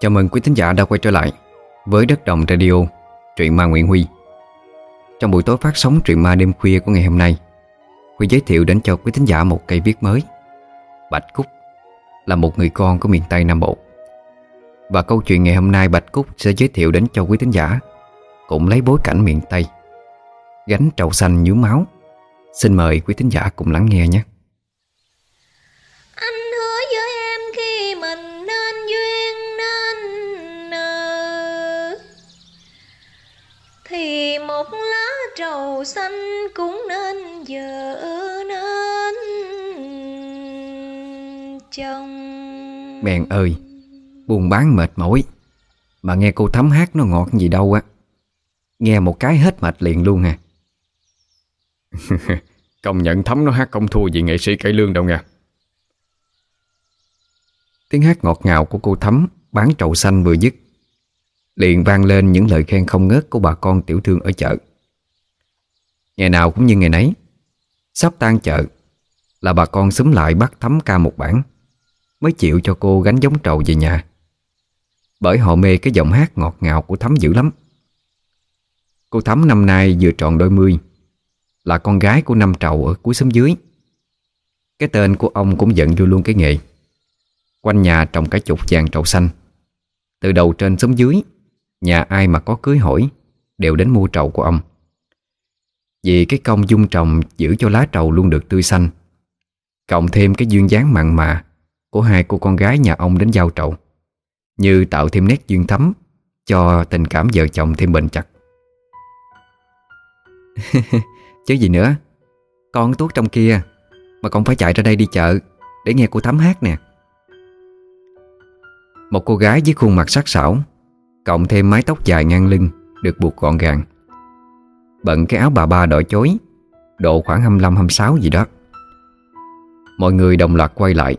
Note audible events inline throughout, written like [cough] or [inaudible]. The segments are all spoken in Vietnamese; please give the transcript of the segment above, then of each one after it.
Chào mừng quý thính giả đã quay trở lại với Đất Đồng Radio, truyện ma Nguyễn Huy. Trong buổi tối phát sóng truyện ma đêm khuya của ngày hôm nay, Huy giới thiệu đến cho quý thính giả một cây viết mới. Bạch Cúc là một người con của miền Tây Nam Bộ. Và câu chuyện ngày hôm nay Bạch Cúc sẽ giới thiệu đến cho quý thính giả cũng lấy bối cảnh miền Tây. Gánh trầu xanh nhú máu. Xin mời quý thính giả cùng lắng nghe nhé. Trầu xanh cũng nên vợ nên chồng. Mèn ơi, buồn bán mệt mỏi. Mà nghe cô thấm hát nó ngọt gì đâu á. Nghe một cái hết mệt liền luôn à. [laughs] Công nhận thấm nó hát không thua gì nghệ sĩ cải lương đâu nha. Tiếng hát ngọt ngào của cô Thắm bán trầu xanh vừa dứt. Liền vang lên những lời khen không ngớt của bà con tiểu thương ở chợ Ngày nào cũng như ngày nấy. Sắp tan chợ, Là bà con xúm lại bắt Thắm ca một bản, Mới chịu cho cô gánh giống trầu về nhà. Bởi họ mê cái giọng hát ngọt ngào của Thắm dữ lắm. Cô Thắm năm nay vừa tròn đôi mươi, Là con gái của năm trầu ở cuối xóm dưới. Cái tên của ông cũng dẫn vô luôn cái nghề. Quanh nhà trồng cả chục vàng trầu xanh. Từ đầu trên xuống dưới, Nhà ai mà có cưới hỏi Đều đến mua trầu của ông. Vì cái công dung trồng Giữ cho lá trầu luôn được tươi xanh. Cộng thêm cái duyên dáng mặn mà Của hai cô con gái nhà ông đến giao trầu, Như tạo thêm nét duyên thắm Cho tình cảm vợ chồng thêm bền chặt. [laughs] Chứ gì nữa, Con tuốt trong kia, Mà còn phải chạy ra đây đi chợ Để nghe cô Thắm hát nè. Một cô gái với khuôn mặt sắc sảo, Cộng thêm mái tóc dài ngang lưng, Được buộc gọn gàng. Bận cái áo bà ba đỏ chối. Độ khoảng 25-26 gì đó. Mọi người đồng loạt quay lại,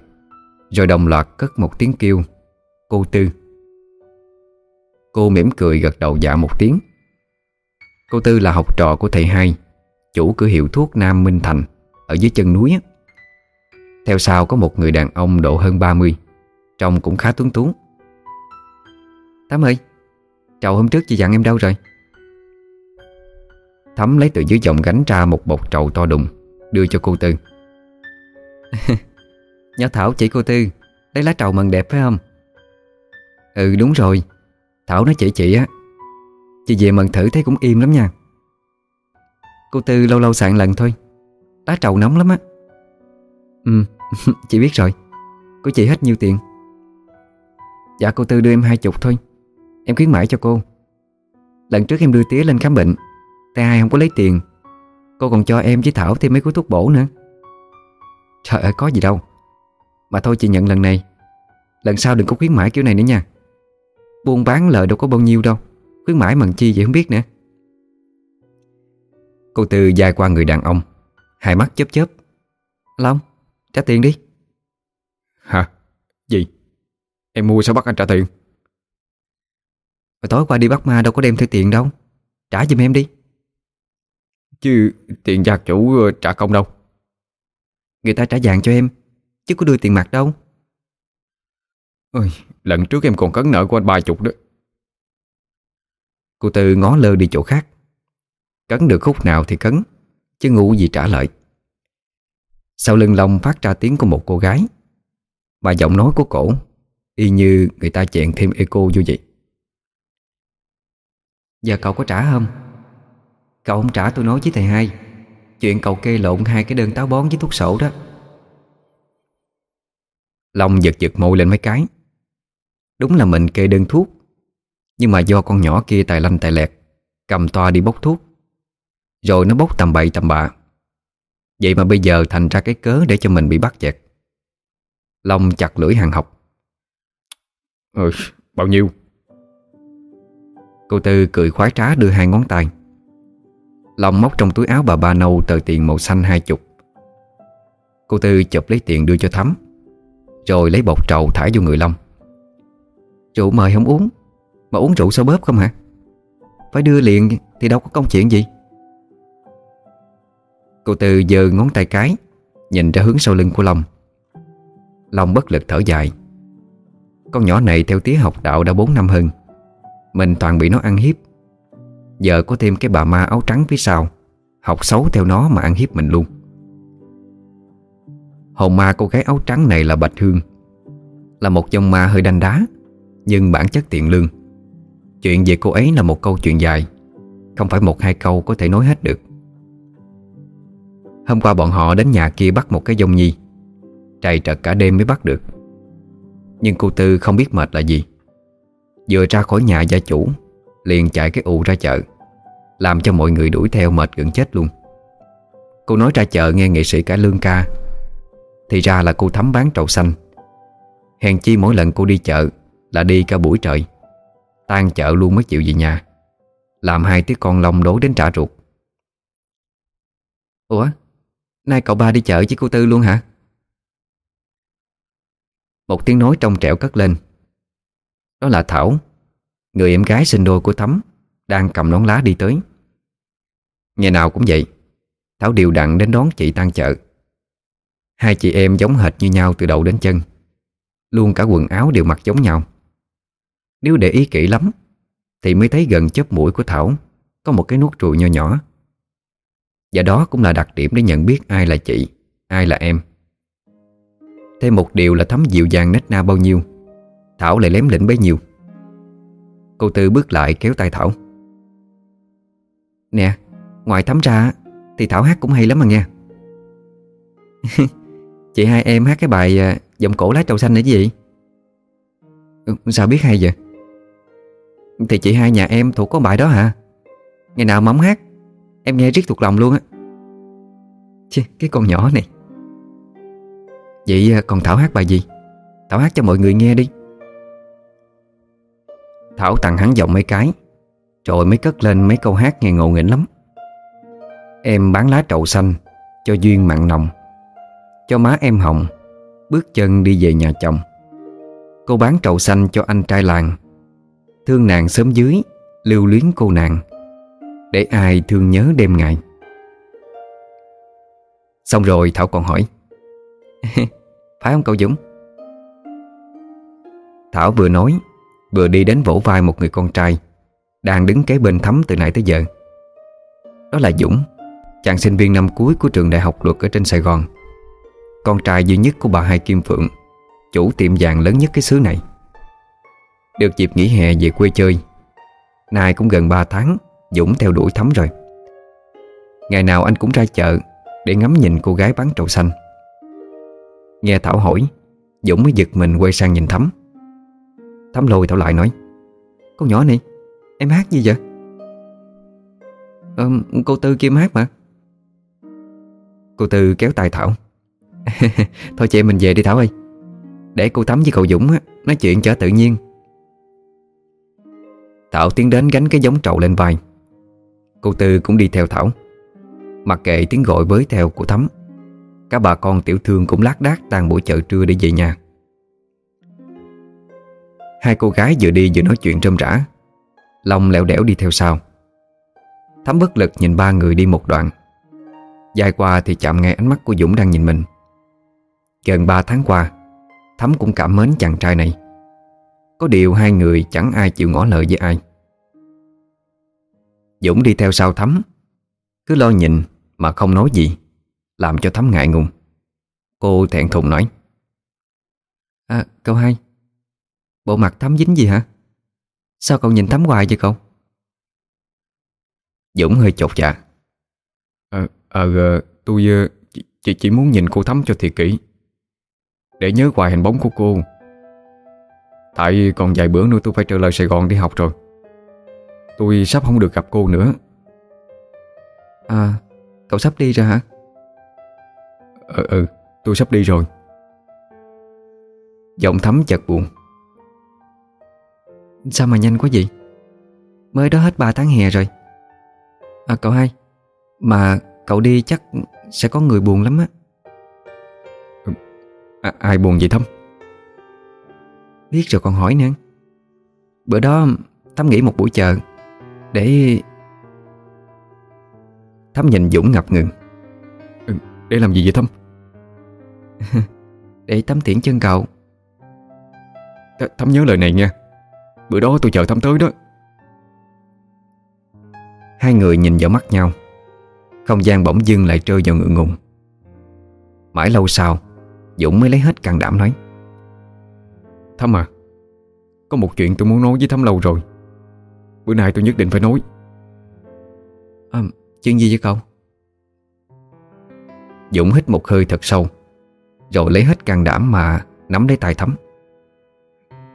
Rồi đồng loạt cất một tiếng kêu, Cô Tư. Cô mỉm cười gật đầu dạ một tiếng. Cô Tư là học trò của thầy hai, Chủ cửa hiệu thuốc Nam Minh Thành, Ở dưới chân núi Theo sau có một người đàn ông độ hơn 30 Trông cũng khá tuấn tú. Tám ơi Trầu hôm trước chị dặn em đâu rồi? Thắm lấy từ dưới dòng gánh ra một bọc trầu to đùng, Đưa cho cô Tư. [laughs] Nhớ Thảo chỉ cô Tư, Lấy lá trầu mần đẹp phải không? Ừ đúng rồi. Thảo nói chỉ chị á. Chị về mần thử thấy cũng im lắm nha. Cô Tư lâu lâu sạn lần thôi. Lá trầu nóng lắm á. Ừ [laughs] chị biết rồi. Của chị hết nhiêu tiền? Dạ cô Tư đưa em hai chục thôi. Em khuyến mãi cho cô. Lần trước em đưa tía lên khám bệnh Tay hai không có lấy tiền. Cô còn cho em với Thảo thêm mấy cuốn thuốc bổ nữa. Trời ơi có gì đâu. Mà thôi chị nhận lần này. Lần sau đừng có khuyến mãi kiểu này nữa nha. Buôn bán lợi đâu có bao nhiêu đâu. Khuyến mãi mần chi vậy không biết nữa. Cô Tư dài qua người đàn ông. Hai mắt chớp chớp. Long, trả tiền đi. Hả? Gì? Em mua sao bắt anh trả tiền? Tối qua đi bắt ma đâu có đem theo tiền đâu. Trả giùm em đi Chứ tiền gia chủ ờ, trả công đâu. Người ta trả vàng cho em Chứ có đưa tiền mặt đâu. Ôi, Lần trước em còn cấn nợ của anh ba chục đó. Cô Tư ngó lơ đi chỗ khác. Cấn được khúc nào thì cấn Chứ ngu gì trả lời. Sau lưng Long phát ra tiếng của một cô gái. Mà giọng nói của cổ Y như người ta chèn thêm eco vô vậy. Giờ cậu có trả không? Cậu không trả tôi nói với thầy hai. Chuyện cậu kê lộn hai cái đơn táo bón với thuốc sổ đó. Long giật giật môi lên mấy cái. Đúng là mình kê đơn thuốc. Nhưng mà do con nhỏ kia tài lanh tài lẹt Cầm toa đi bốc thuốc. Rồi nó bốc tầm bậy tầm bạ. Vậy mà bây giờ thành ra cái cớ Để cho mình bị bắt chẹt. Long chặt lưỡi hàng học. Ừ, bao nhiêu? Cô Tư cười khoái trá đưa hai ngón tay Long móc trong túi áo bà ba nâu tờ tiền màu xanh hai chục. Cô Tư chụp lấy tiền đưa cho Thắm, Rồi lấy bột trầu thả vô người Long. Rượu mời không uống, Mà uống rượu sao bóp không hả? Phải đưa liền thì đâu có công chuyện gì. Cô Tư giơ ngón tay cái, Nhìn ra hướng sau lưng của Long. Long bất lực thở dài. Con nhỏ này theo tía học đạo đã 4 năm hơn, Mình toàn bị nó ăn hiếp Giờ có thêm cái bà ma áo trắng phía sau. Học xấu theo nó mà ăn hiếp mình luôn. Hồn ma cô gái áo trắng này là Bạch Hương. Là một dòng ma hơi đanh đá, Nhưng bản chất tiện lương. Chuyện về cô ấy là một câu chuyện dài. Không phải một hai câu có thể nói hết được. Hôm qua bọn họ đến nhà kia bắt một cái dông nhi. Trầy trật cả đêm mới bắt được. Nhưng cô Tư không biết mệt là gì. Vừa ra khỏi nhà gia chủ, Liền chạy cái ụ ra chợ. Làm cho mọi người đuổi theo mệt gần chết luôn. Cô nói ra chợ nghe nghệ sĩ cải lương ca, Thì ra là cô thắm bán trầu xanh. Hèn chi mỗi lần cô đi chợ Là đi cả buổi trời, Tan chợ luôn mới chịu về nhà, Làm hai tiếng con lông đố đến trả ruột. Ủa, Nay cậu ba đi chợ với cô Tư luôn hả? Một tiếng nói trong trẻo cất lên. Đó là Thảo, Người em gái sinh đôi của Thắm, Đang cầm nón lá đi tới. Ngày nào cũng vậy. Thảo điều đặn đến đón chị tan chợ. Hai chị em giống hệt như nhau từ đầu đến chân. Luôn cả quần áo đều mặc giống nhau. Nếu để ý kỹ lắm, Thì mới thấy gần chớp mũi của Thảo Có một cái nút ruồi nho nhỏ. Và đó cũng là đặc điểm để nhận biết ai là chị, Ai là em. Thêm một điều là Thắm dịu dàng nết na bao nhiêu, Thảo lại lém lĩnh bấy nhiêu. Cô Tư bước lại kéo tay Thảo. Nè Ngoài Thắm ra, Thì Thảo hát cũng hay lắm mà nghe. [laughs] Chị hai em hát cái bài à, Giọng cổ lá trầu xanh là gì? Ừ, sao biết hay vậy? Thì chị hai nhà em thuộc có bài đó hả? Ngày nào mắm hát, Em nghe riết thuộc lòng luôn á. Chứ cái con nhỏ này. Vậy à, còn Thảo hát bài gì? Thảo hát cho mọi người nghe đi. Thảo tặng hắn giọng mấy cái, Rồi mới cất lên mấy câu hát nghe ngộ nghĩnh lắm. Em bán lá trầu xanh Cho duyên mặn nồng, Cho má em hồng Bước chân đi về nhà chồng. Cô bán trầu xanh cho anh trai làng, Thương nàng sớm dưới, Lưu luyến cô nàng, Để ai thương nhớ đêm ngày. Xong rồi Thảo còn hỏi, [laughs] Phải không cậu Dũng? Thảo vừa nói, Vừa đi đến vỗ vai một người con trai Đang đứng kế bên thắm từ nãy tới giờ. Đó là Dũng. Chàng sinh viên năm cuối của trường đại học luật ở trên Sài Gòn. Con trai duy nhất của bà Hai Kim Phượng Chủ tiệm vàng lớn nhất cái xứ này. Được dịp nghỉ hè về quê chơi Nay cũng gần 3 tháng Dũng theo đuổi thắm rồi. Ngày nào anh cũng ra chợ Để ngắm nhìn cô gái bán trầu xanh. Nghe Thảo hỏi Dũng mới giật mình quay sang nhìn Thắm. Thắm lôi Thảo lại nói Con nhỏ này Em hát gì vậy? Ờ, Cô Tư kia hát mà. Cô Tư kéo tay Thảo. [laughs] Thôi chị mình về đi Thảo ơi. Để cô Thắm với cậu Dũng Nói chuyện cho tự nhiên. Thảo tiến đến gánh cái giống trậu lên vai. Cô Tư cũng đi theo Thảo. Mặc kệ tiếng gọi với theo của Thắm Các bà con tiểu thương cũng lác đác Tan buổi chợ trưa để về nhà. Hai cô gái vừa đi vừa nói chuyện râm rã. Long lẹo đẻo đi theo sau. Thắm bất lực nhìn ba người đi một đoạn. Dài qua thì chạm ngay ánh mắt của Dũng đang nhìn mình. Gần ba tháng qua, Thắm cũng cảm mến chàng trai này. Có điều hai người chẳng ai chịu ngỏ lời với ai. Dũng đi theo sau Thắm, Cứ lo nhìn mà không nói gì, Làm cho Thắm ngại ngùng. Cô thẹn thùng nói À câu hai, Bộ mặt Thắm dính gì hả? Sao cậu nhìn Thắm hoài vậy cậu? Dũng hơi chột dạ ờ, ờ, tôi ờ, chỉ, chỉ muốn nhìn cô Thắm cho thiệt kỹ. Để nhớ hoài hình bóng của cô. Tại còn vài bữa nữa tôi phải trở lại Sài Gòn đi học rồi. Tôi sắp không được gặp cô nữa. À Cậu sắp đi rồi hả? Ờ ừ tôi sắp đi rồi. Giọng thắm chật buồn. Sao mà nhanh quá vậy? Mới đó hết 3 tháng hè rồi. À cậu hai Mà cậu đi chắc sẽ có người buồn lắm á. À, Ai buồn vậy thâm Biết rồi còn hỏi nữa. Bữa đó Thắm nghỉ một buổi chờ Để Thắm nhìn Dũng ngập ngừng. Ừ, Để làm gì vậy thâm [laughs] Để thắm tiễn chân cậu. Th Thắm nhớ lời này nha. Bữa đó tôi chờ Thắm tới đó. Hai người nhìn vào mắt nhau. Không gian bỗng dưng lại trôi vào ngượng ngùng. Mãi lâu sau Dũng mới lấy hết can đảm nói Thắm à Có một chuyện tôi muốn nói với Thắm lâu rồi. Bữa nay tôi nhất định phải nói. À, Chuyện gì vậy cậu? Dũng hít một hơi thật sâu Rồi lấy hết can đảm mà Nắm lấy tay Thắm.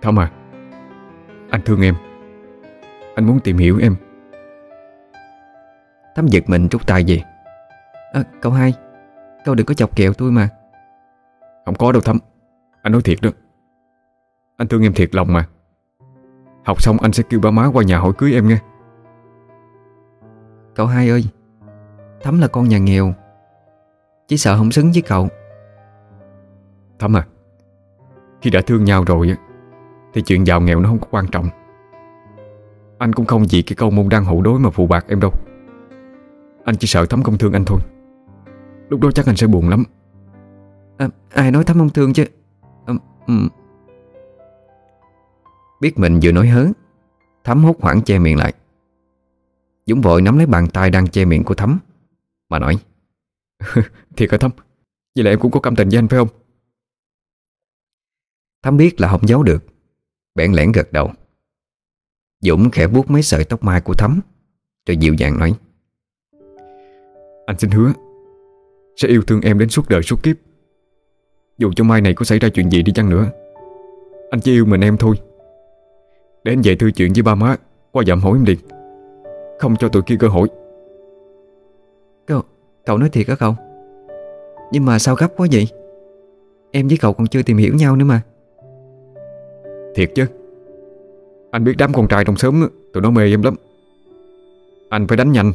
Thắm à Anh thương em. Anh muốn tìm hiểu em. Thắm giật mình rút tay về. À, Cậu hai Cậu đừng có chọc kẹo tôi mà. Không có đâu Thắm Anh nói thiệt đó. Anh thương em thiệt lòng mà. Học xong anh sẽ kêu ba má qua nhà hỏi cưới em nghe. Cậu hai ơi Thắm là con nhà nghèo Chỉ sợ không xứng với cậu. Thắm à Khi đã thương nhau rồi Thì chuyện giàu nghèo nó không có quan trọng. Anh cũng không vì cái câu môn đăng hậu đối mà phụ bạc em đâu anh chỉ sợ Thắm không thương anh thôi. Lúc đó chắc anh sẽ buồn lắm. À, Ai nói Thắm không thương chứ? À, um. Biết mình vừa nói hớ Thắm hốt hoảng che miệng lại. Dũng vội nắm lấy bàn tay đang che miệng của Thắm Mà nói Thiệt hả Thắm Vậy là em cũng có cảm tình với anh phải không? Thắm biết là không giấu được Bẽn lẽn gật đầu. Dũng khẽ vuốt mấy sợi tóc mai của Thắm Rồi dịu dàng nói anh xin hứa Sẽ yêu thương em đến suốt đời suốt kiếp. Dù cho mai này có xảy ra chuyện gì đi chăng nữa Anh chỉ yêu mình em thôi. Để anh về thư chuyện với ba má Qua dặm hỏi em liền. Không cho tụi kia cơ hội. Cậu, cậu nói thiệt hả cậu? Nhưng mà sao gấp quá vậy? Em với cậu còn chưa tìm hiểu nhau nữa mà. Thiệt chứ. Anh biết đám con trai trong xóm Tụi nó mê em lắm. Anh phải đánh nhanh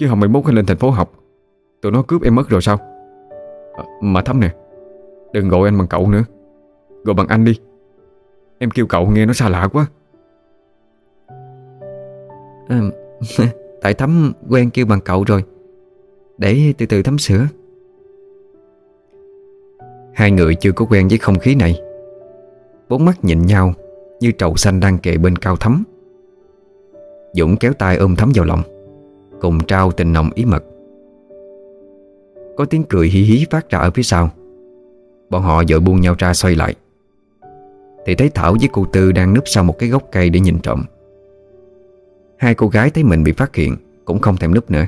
Chứ không 21 anh lên thành phố học. Tụi nó cướp em mất rồi sao? À, Mà Thắm nè Đừng gọi anh bằng cậu nữa. Gọi bằng anh đi. Em kêu cậu nghe nó xa lạ quá. À, [laughs] Tại Thắm quen kêu bằng cậu rồi. Để từ từ Thắm sửa. Hai người chưa có quen với không khí này. Bốn mắt nhìn nhau Như trầu xanh đang kề bên cao Thắm. Dũng kéo tay ôm Thắm vào lòng Cùng trao tình nồng ý mật. Có tiếng cười hí hí phát ra ở phía sau. Bọn họ dội buông nhau ra xoay lại. Thì thấy Thảo với cô Tư đang núp sau một cái gốc cây để nhìn trộm. Hai cô gái thấy mình bị phát hiện, Cũng không thèm núp nữa.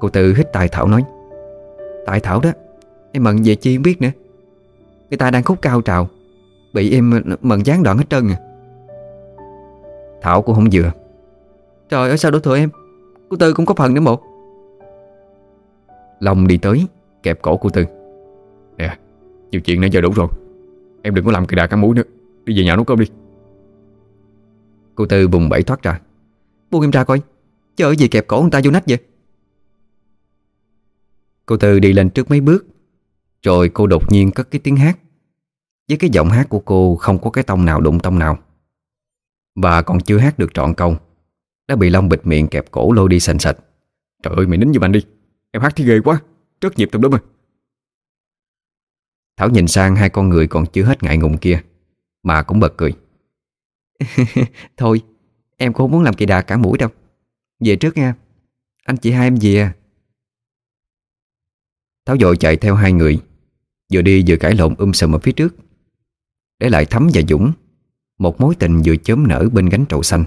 Cô Tư hít tài Thảo nói, Tại Thảo đó, Em mận về chi không biết nữa. Người ta đang khúc cao trào, Bị em mận gián đoạn hết trơn à. Thảo cũng không vừa. Trời ơi, sao đổ thừa em? Cô Tư cũng có phần nữa một. Long đi tới Kẹp cổ cô Tư. Nè Nhiều chuyện nãy giờ đủ rồi. Em đừng có làm kỳ đà cắn mũi nữa. Đi về nhà nấu cơm đi. Cô Tư bùng bẫy thoát ra. Buông em ra coi. Chờ gì kẹp cổ người ta vô nách vậy. Cô Tư đi lên trước mấy bước Rồi cô đột nhiên cất cái tiếng hát. Với cái giọng hát của cô không có cái tông nào đụng tông nào. Và còn chưa hát được trọn câu Đã bị Long bịt miệng kẹp cổ lôi đi sành sạch. Trời ơi mày nín giùm anh đi. Em hát thì ghê quá. Rất nhịp tùm lum à Thảo nhìn sang hai con người còn chưa hết ngại ngùng kia. Mà cũng bật cười. [laughs] Thôi Em cũng không muốn làm kỳ đà cả mũi đâu. Về trước nha. Anh chị hai em về. À Tháo dội chạy theo hai người. Vừa đi vừa cãi lộn um sùm ở phía trước. Để lại Thắm và Dũng. Một mối tình vừa chớm nở bên gánh trầu xanh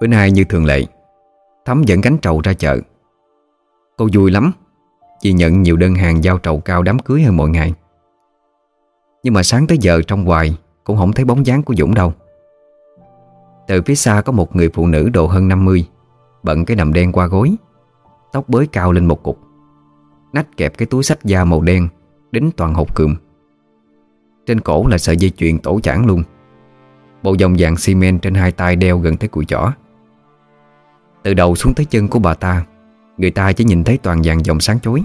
Bữa nay như thường lệ, Thắm dẫn gánh trầu ra chợ. Cô vui lắm, Vì nhận nhiều đơn hàng giao trầu cao đám cưới hơn mọi ngày. Nhưng mà sáng tới giờ trong hoài Cũng không thấy bóng dáng của Dũng đâu. Từ phía xa có một người phụ nữ độ hơn 50 Bận cái nằm đen qua gối, Tóc bới cao lên một cục, Nách kẹp cái túi sách da màu đen, Đính toàn hộp cườm Trên cổ là sợi dây chuyền tổ chản luôn, Bộ vòng vàng xi men trên hai tay đeo gần tới cùi chỏ. Từ đầu xuống tới chân của bà ta Người ta chỉ nhìn thấy toàn vàng dòng sáng chói.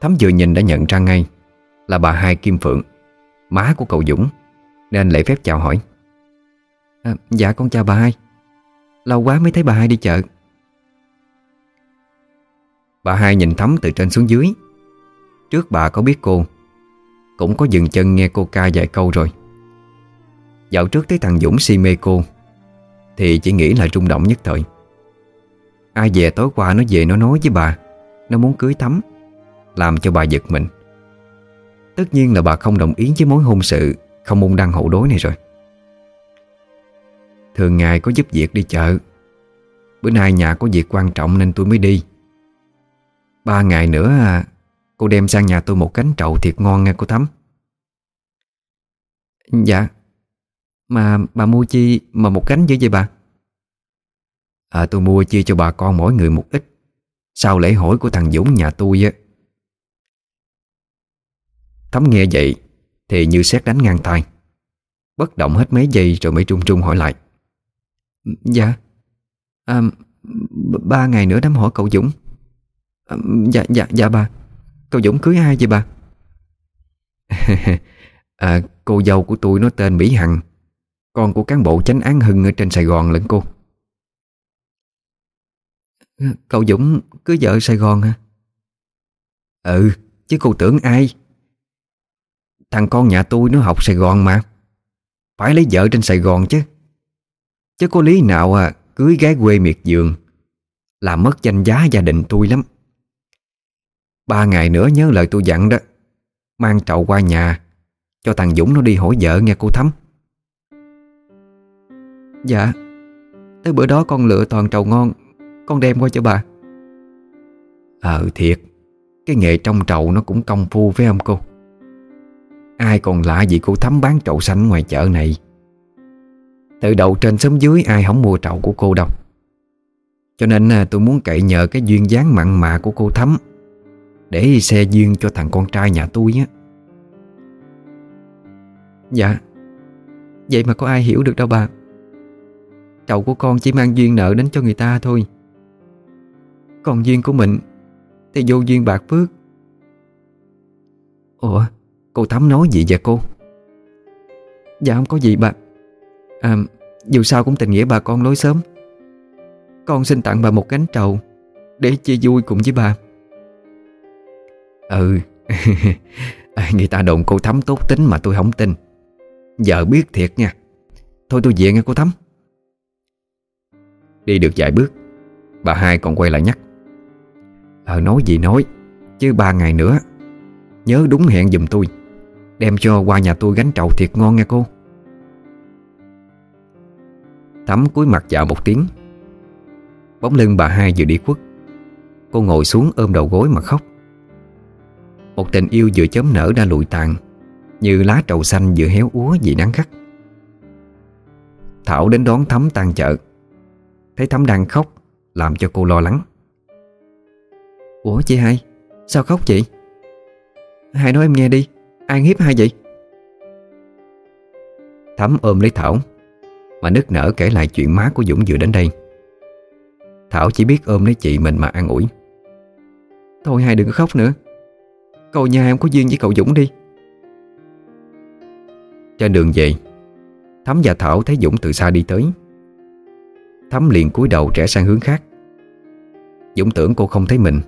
Thắm vừa nhìn đã nhận ra ngay Là bà hai Kim Phượng Má của cậu Dũng Nên lễ phép chào hỏi. À, Dạ con chào bà hai. Lâu quá mới thấy bà hai đi chợ. Bà hai nhìn Thắm từ trên xuống dưới. Trước bà có biết cô Cũng có dừng chân nghe cô ca vài câu rồi. Dạo trước thấy thằng Dũng si mê cô thì chỉ nghĩ là rung động nhất thời. Ai về tối qua nó về nó nói với bà, Nó muốn cưới Thắm Làm cho bà giật mình. Tất nhiên là bà không đồng ý với mối hôn sự, Không môn đăng hậu đối này rồi. Thường ngày có giúp việc đi chợ. Bữa nay nhà có việc quan trọng nên tôi mới đi. Ba ngày nữa, Cô đem sang nhà tôi một cánh trầu thiệt ngon nghe cô Thắm. Dạ. Mà bà mua chi mà một cánh dữ vậy bà? À tôi mua chia cho bà con mỗi người một ít. Sau lễ hỏi của thằng Dũng nhà tôi á. Thắm nghe vậy Thì như xét đánh ngang tay Bất động hết mấy giây rồi mới trung trung hỏi lại. Dạ. À, Ba ngày nữa đám hỏi cậu Dũng. À, Dạ dạ dạ bà. Cậu Dũng cưới ai vậy bà? [laughs] À, Cô dâu của tôi nó tên Mỹ Hằng. Con của cán bộ chánh án Hưng Ở trên Sài Gòn lẫn cô. Cậu Dũng cưới vợ Sài Gòn hả? Ừ Chứ cô tưởng ai? Thằng con nhà tôi nó học Sài Gòn mà. Phải lấy vợ trên Sài Gòn chứ. Chứ có lý nào à Cưới gái quê miệt giường Làm mất danh giá gia đình tôi lắm. Ba ngày nữa nhớ lời tôi dặn đó Mang trậu qua nhà Cho thằng Dũng nó đi hỏi vợ nghe cô Thắm Dạ. Tới bữa đó con lựa toàn trầu ngon, Con đem qua cho bà. Ờ thiệt. Cái nghề trong trầu nó cũng công phu phải không cô? Ai còn lạ gì cô Thắm bán trậu xanh ngoài chợ này? Từ đầu trên xóm dưới ai không mua trậu của cô đâu. Cho nên à, tôi muốn cậy nhờ cái duyên dáng mặn mà của cô Thắm để xe duyên cho thằng con trai nhà tôi á. Dạ. Vậy mà có ai hiểu được đâu bà. Chậu của con chỉ mang duyên nợ đến cho người ta thôi. Còn duyên của mình Thì vô duyên bạc phước. Ủa, Cô Thắm nói gì vậy cô? Dạ không có gì bà. À dù sao cũng tình nghĩa bà con lối sớm Con xin tặng bà một cánh trầu Để chia vui cùng với bà. Ừ [laughs] à, Người ta đồn cô Thắm tốt tính mà tôi không tin. Giờ biết thiệt nha. Thôi tôi về nghe cô Thắm. Đi được vài bước. Bà hai còn quay lại nhắc Ờ nói gì nói, Chứ ba ngày nữa, Nhớ đúng hẹn giùm tôi, Đem cho qua nhà tôi gánh trậu thiệt ngon nghe cô. Thắm cúi mặt dạo một tiếng. Bóng lưng bà hai vừa đi khuất, Cô ngồi xuống ôm đầu gối mà khóc. Một tình yêu vừa chớm nở đã lụi tàn, Như lá trầu xanh vừa héo úa vì nắng gắt Thảo đến đón Thắm tan chợ. Thấy Thắm đang khóc, Làm cho cô lo lắng. Ủa chị hai, Sao khóc chị Hai nói em nghe đi, Ai hiếp hai vậy? Thắm ôm lấy Thảo, Mà nức nở kể lại chuyện má của Dũng vừa đến đây. Thảo chỉ biết ôm lấy chị mình mà an ủi. Thôi hai đừng khóc nữa, Cậu nhà em có duyên với cậu Dũng đi. Trên đường về, Thắm và Thảo thấy Dũng từ xa đi tới. Thắm liền cúi đầu trẻ sang hướng khác. Dũng tưởng cô không thấy mình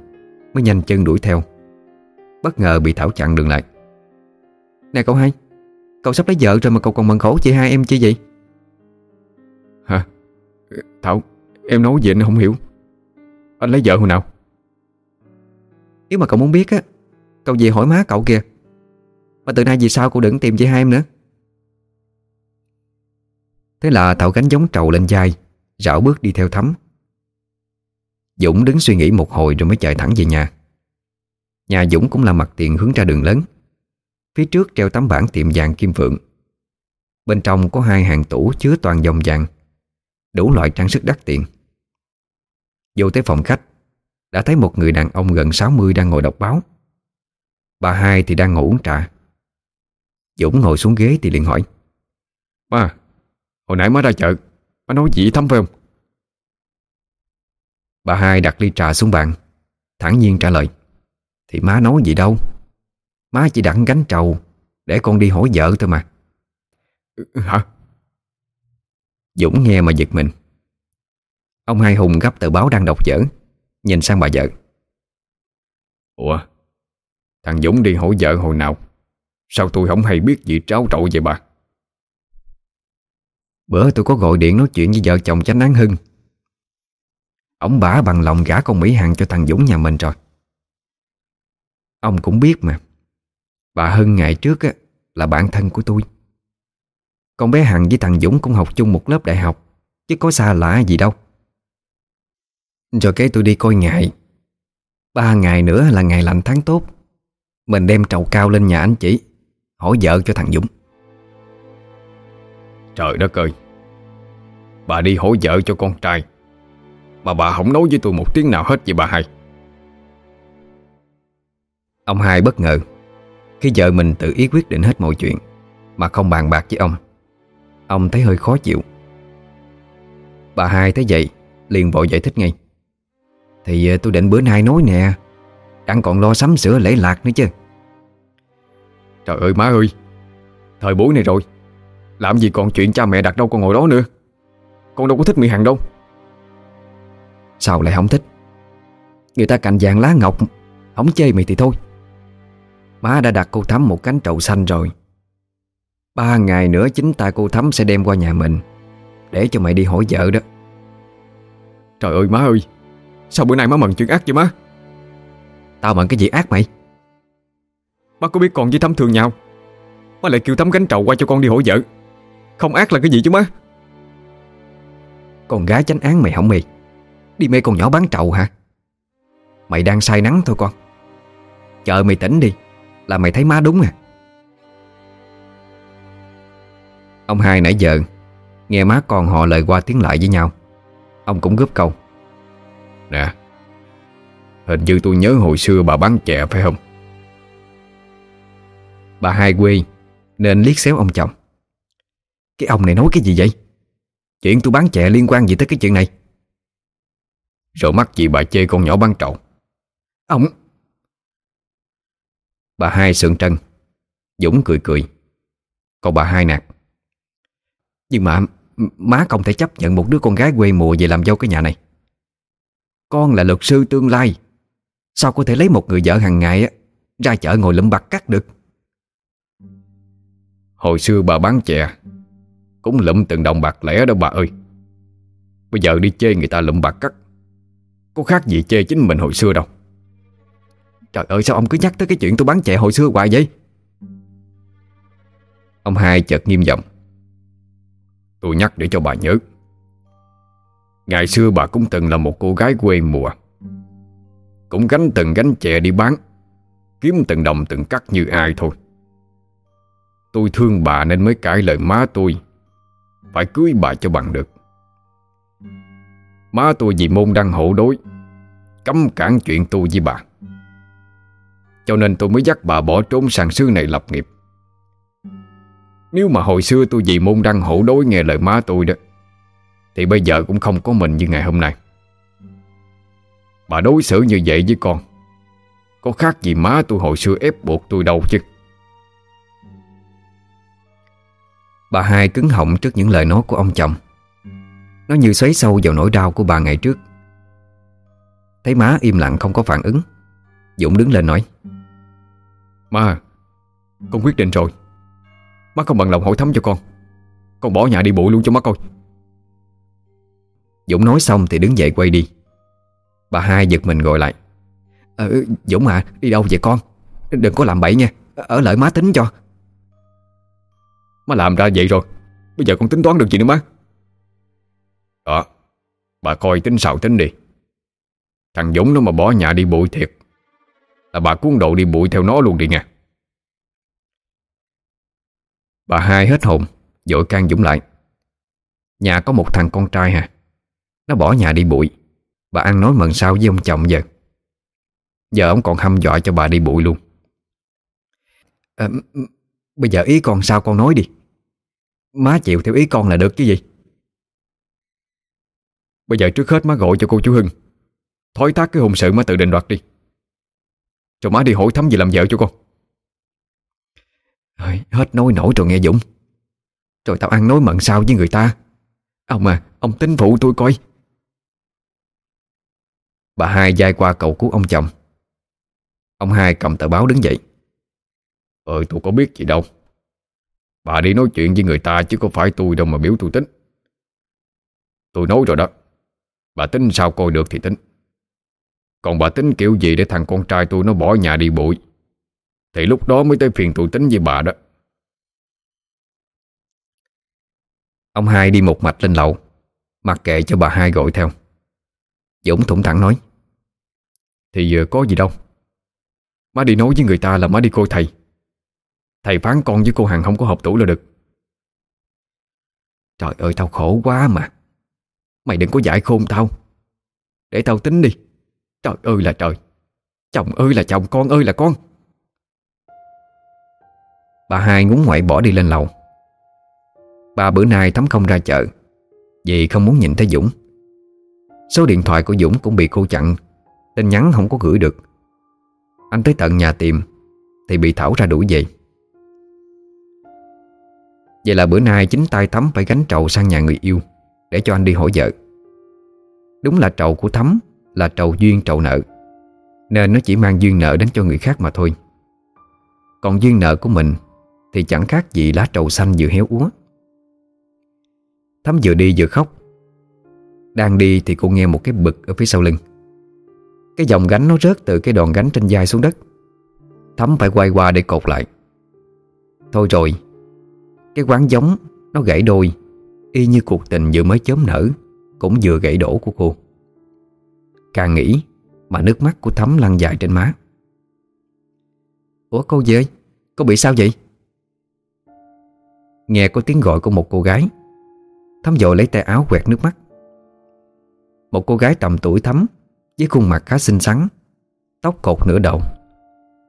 Mới nhanh chân đuổi theo. Bất ngờ bị Thảo chặn đường lại. Nè cậu hai Cậu sắp lấy vợ rồi mà cậu còn mần khổ chị hai em chi vậy? Hả? Thảo Em nói gì anh không hiểu. Anh lấy vợ hồi nào? Nếu mà cậu muốn biết á Cậu về hỏi má cậu kìa. Mà từ nay về sau cậu đừng tìm chị hai em nữa? Thế là Thảo gánh giống trầu lên vai Rảo bước đi theo thắm Dũng đứng suy nghĩ một hồi rồi mới chạy thẳng về nhà. Nhà Dũng cũng là mặt tiền hướng ra đường lớn. Phía trước treo tấm bảng tiệm vàng Kim Phượng. Bên trong có hai hàng tủ chứa toàn dòng vàng, Đủ loại trang sức đắt tiền. Vô tới phòng khách, Đã thấy một người đàn ông gần 60 đang ngồi đọc báo. Bà hai thì đang ngồi uống trà. Dũng ngồi xuống ghế thì liền hỏi, Ba, Hồi nãy má ra chợ. Má nói gì thấm phải không? Bà hai đặt ly trà xuống bàn thẳng nhiên trả lời. Thì má nói gì đâu. Má chỉ đặng gánh trầu Để con đi hỏi vợ thôi mà. Hả? Dũng nghe mà giật mình. Ông hai Hùng gấp tờ báo đang đọc dở Nhìn sang bà vợ. Ủa? Thằng Dũng đi hỏi vợ hồi nào? Sao tôi không hay biết gì tráo trộn vậy bà Bữa tôi có gọi điện nói chuyện với vợ chồng chánh án Hưng. Ông bả bằng lòng gả con Mỹ Hằng cho thằng Dũng nhà mình rồi. Ông cũng biết mà. Bà Hưng ngày trước á, là bạn thân của tôi. Con bé Hằng với thằng Dũng cũng học chung một lớp đại học Chứ có xa lạ gì đâu. Rồi cái tôi đi coi ngày. Ba ngày nữa là ngày lạnh tháng tốt. Mình đem trầu cao lên nhà anh chị Hỏi vợ cho thằng Dũng. Trời đất ơi. Bà đi hỏi vợ cho con trai, Mà bà không nói với tôi một tiếng nào hết vậy bà hai. Ông hai bất ngờ Khi vợ mình tự ý quyết định hết mọi chuyện Mà không bàn bạc với ông. Ông thấy hơi khó chịu. Bà hai thấy vậy, Liền vội giải thích ngay. Thì ờ, tôi định bữa nay nói nè Đang còn lo sắm sửa lễ lạc nữa chứ. Trời ơi, má ơi, Thời buổi này rồi làm gì còn chuyện cha mẹ đặt đâu con ngồi đó nữa. Con đâu có thích mì Hằng đâu. Sao lại không thích? Người ta cành vàng lá ngọc, Không chê mày thì thôi. Má đã đặt cô Thắm một cánh trậu xanh rồi. Ba ngày nữa chính tay cô Thắm sẽ đem qua nhà mình, Để cho mày đi hỏi vợ đó. Trời ơi, má ơi! Sao bữa nay má mần chuyện ác vậy má? Tao mận cái gì ác mày? Má có biết còn với Thắm thường nhau? Má lại kêu Thắm gánh trầu qua cho con đi hỏi vợ. Không ác là cái gì chứ má? Con gái chánh án mày không mì, Đi mê con nhỏ bán trầu hả? Mày đang say nắng thôi con. Chờ mày tỉnh đi Là mày thấy má đúng à. Ông hai nãy giờ Nghe má con họ lời qua tiếng lại với nhau. Ông cũng gấp câu. Nè Hình như tôi nhớ hồi xưa bà bán chè phải không? Bà hai quê Nên liếc xéo ông chồng. Cái ông này nói cái gì vậy? Chuyện tôi bán chè liên quan gì tới cái chuyện này? Rồi mắc gì bà chê con nhỏ bán trậu. Ông! Bà hai sượng trân Dũng cười cười. Còn bà hai nạt. Nhưng mà má không thể chấp nhận một đứa con gái quê mùa về làm dâu cái nhà này. Con là luật sư tương lai. Sao có thể lấy một người vợ hàng ngày Ra chợ ngồi lụm bạc cắt được? Hồi xưa bà bán chè cũng lụm từng đồng bạc lẻ đó bà ơi. Bây giờ đi chê người ta lụm bạc cắt. Có khác gì chê chính mình hồi xưa đâu. Trời ơi, sao ông cứ nhắc tới cái chuyện tôi bán chè hồi xưa hoài vậy? Ông hai chợt nghiêm giọng. Tôi nhắc để cho bà nhớ. Ngày xưa bà cũng từng là một cô gái quê mùa. Cũng gánh từng gánh chè đi bán, Kiếm từng đồng từng cắt như ai thôi. Tôi thương bà nên mới cãi lời má tôi. Phải cưới bà cho bằng được. Má tôi vì môn đăng hộ đối, Cấm cản chuyện tôi với bà. Cho nên tôi mới dắt bà bỏ trốn sang xứ này lập nghiệp. Nếu mà hồi xưa tôi vì môn đăng hộ đối nghe lời má tôi đó, Thì bây giờ cũng không có mình như ngày hôm nay. Bà đối xử như vậy với con, Có khác gì má tôi hồi xưa ép buộc tôi đâu chứ. Bà hai cứng họng trước những lời nói của ông chồng. Nó như xoáy sâu vào nỗi đau của bà ngày trước. Thấy má im lặng không có phản ứng Dũng đứng lên nói Má Con quyết định rồi. Má không bằng lòng hỏi thăm cho con. Con bỏ nhà đi bụi luôn cho má coi. Dũng nói xong thì đứng dậy quay đi. Bà hai giật mình gọi lại Ờ Dũng à đi đâu vậy con? Đừng có làm bậy nha Ở lại má tính cho Má làm ra vậy rồi. Bây giờ con tính toán được gì nữa má? Đó Bà coi tính sao tính đi. Thằng Dũng nó mà bỏ nhà đi bụi thiệt Là bà cuốn độ đi bụi theo nó luôn đi nha Bà hai hết hồn Dội can Dũng lại. Nhà có một thằng con trai hả Nó bỏ nhà đi bụi. Bà ăn nói mần sao với ông chồng giờ. Giờ ông còn hăm dọa cho bà đi bụi luôn. À, Bây giờ ý con sao con nói đi? Má chịu theo ý con là được chứ gì? Bây giờ trước hết má gọi cho cô chú Hưng. Thói thác cái hôn sự má tự định đoạt đi. Rồi má đi hỏi thăm gì làm vợ cho con. Rồi, Hết nói nổi rồi nghe Dũng. Rồi tao ăn nói mận sao với người ta? Ông à Ông tính phụ tôi coi. Bà hai dai qua cầu cứu ông chồng. Ông hai cầm tờ báo đứng dậy. Ờ tôi có biết gì đâu. Bà đi nói chuyện với người ta chứ có phải tôi đâu mà biểu tôi tính. Tôi nói rồi đó, Bà tính sao coi được thì tính. Còn bà tính kiểu gì để thằng con trai tôi nó bỏ nhà đi bụi? Thì lúc đó mới tới phiền tôi tính với bà đó. Ông hai đi một mạch lên lầu, Mặc kệ cho bà hai gọi theo. Dũng thủng thẳng nói, Thì giờ có gì đâu. Má đi nói với người ta là má đi coi thầy. Thầy phán con với cô Hằng không có hợp tuổi là được. Trời ơi, tao khổ quá mà. Mày đừng có dại khôn tao. Để tao tính đi. Trời ơi là trời. Chồng ơi là chồng, con ơi là con. Bà hai ngúng ngoại bỏ đi lên lầu. Bà bữa nay thắm không ra chợ, Vì không muốn nhìn thấy Dũng. Số điện thoại của Dũng cũng bị cô chặn, Tin nhắn không có gửi được. Anh tới tận nhà tìm, Thì bị Thảo ra đuổi về. Vậy là bữa nay chính tay Thắm phải gánh trầu sang nhà người yêu, Để cho anh đi hỏi vợ. Đúng là trầu của Thắm, Là trầu duyên trầu nợ, Nên nó chỉ mang duyên nợ đến cho người khác mà thôi. Còn duyên nợ của mình Thì chẳng khác gì lá trầu xanh vừa héo úa. Thắm vừa đi vừa khóc. Đang đi thì cô nghe một cái bực ở phía sau lưng. Cái dòng gánh nó rớt từ cái đòn gánh trên vai xuống đất. Thắm phải quay qua để cột lại. Thôi rồi cái quán giống, Nó gãy đôi. Y như cuộc tình vừa mới chớm nở, Cũng vừa gãy đổ của cô. Càng nghĩ, Mà nước mắt của Thắm lăn dài trên má. Ủa cô gì ơi Cô bị sao vậy? Nghe có tiếng gọi của một cô gái. Thắm vội lấy tay áo quẹt nước mắt. Một cô gái tầm tuổi Thắm, Với khuôn mặt khá xinh xắn, Tóc cột nửa đầu,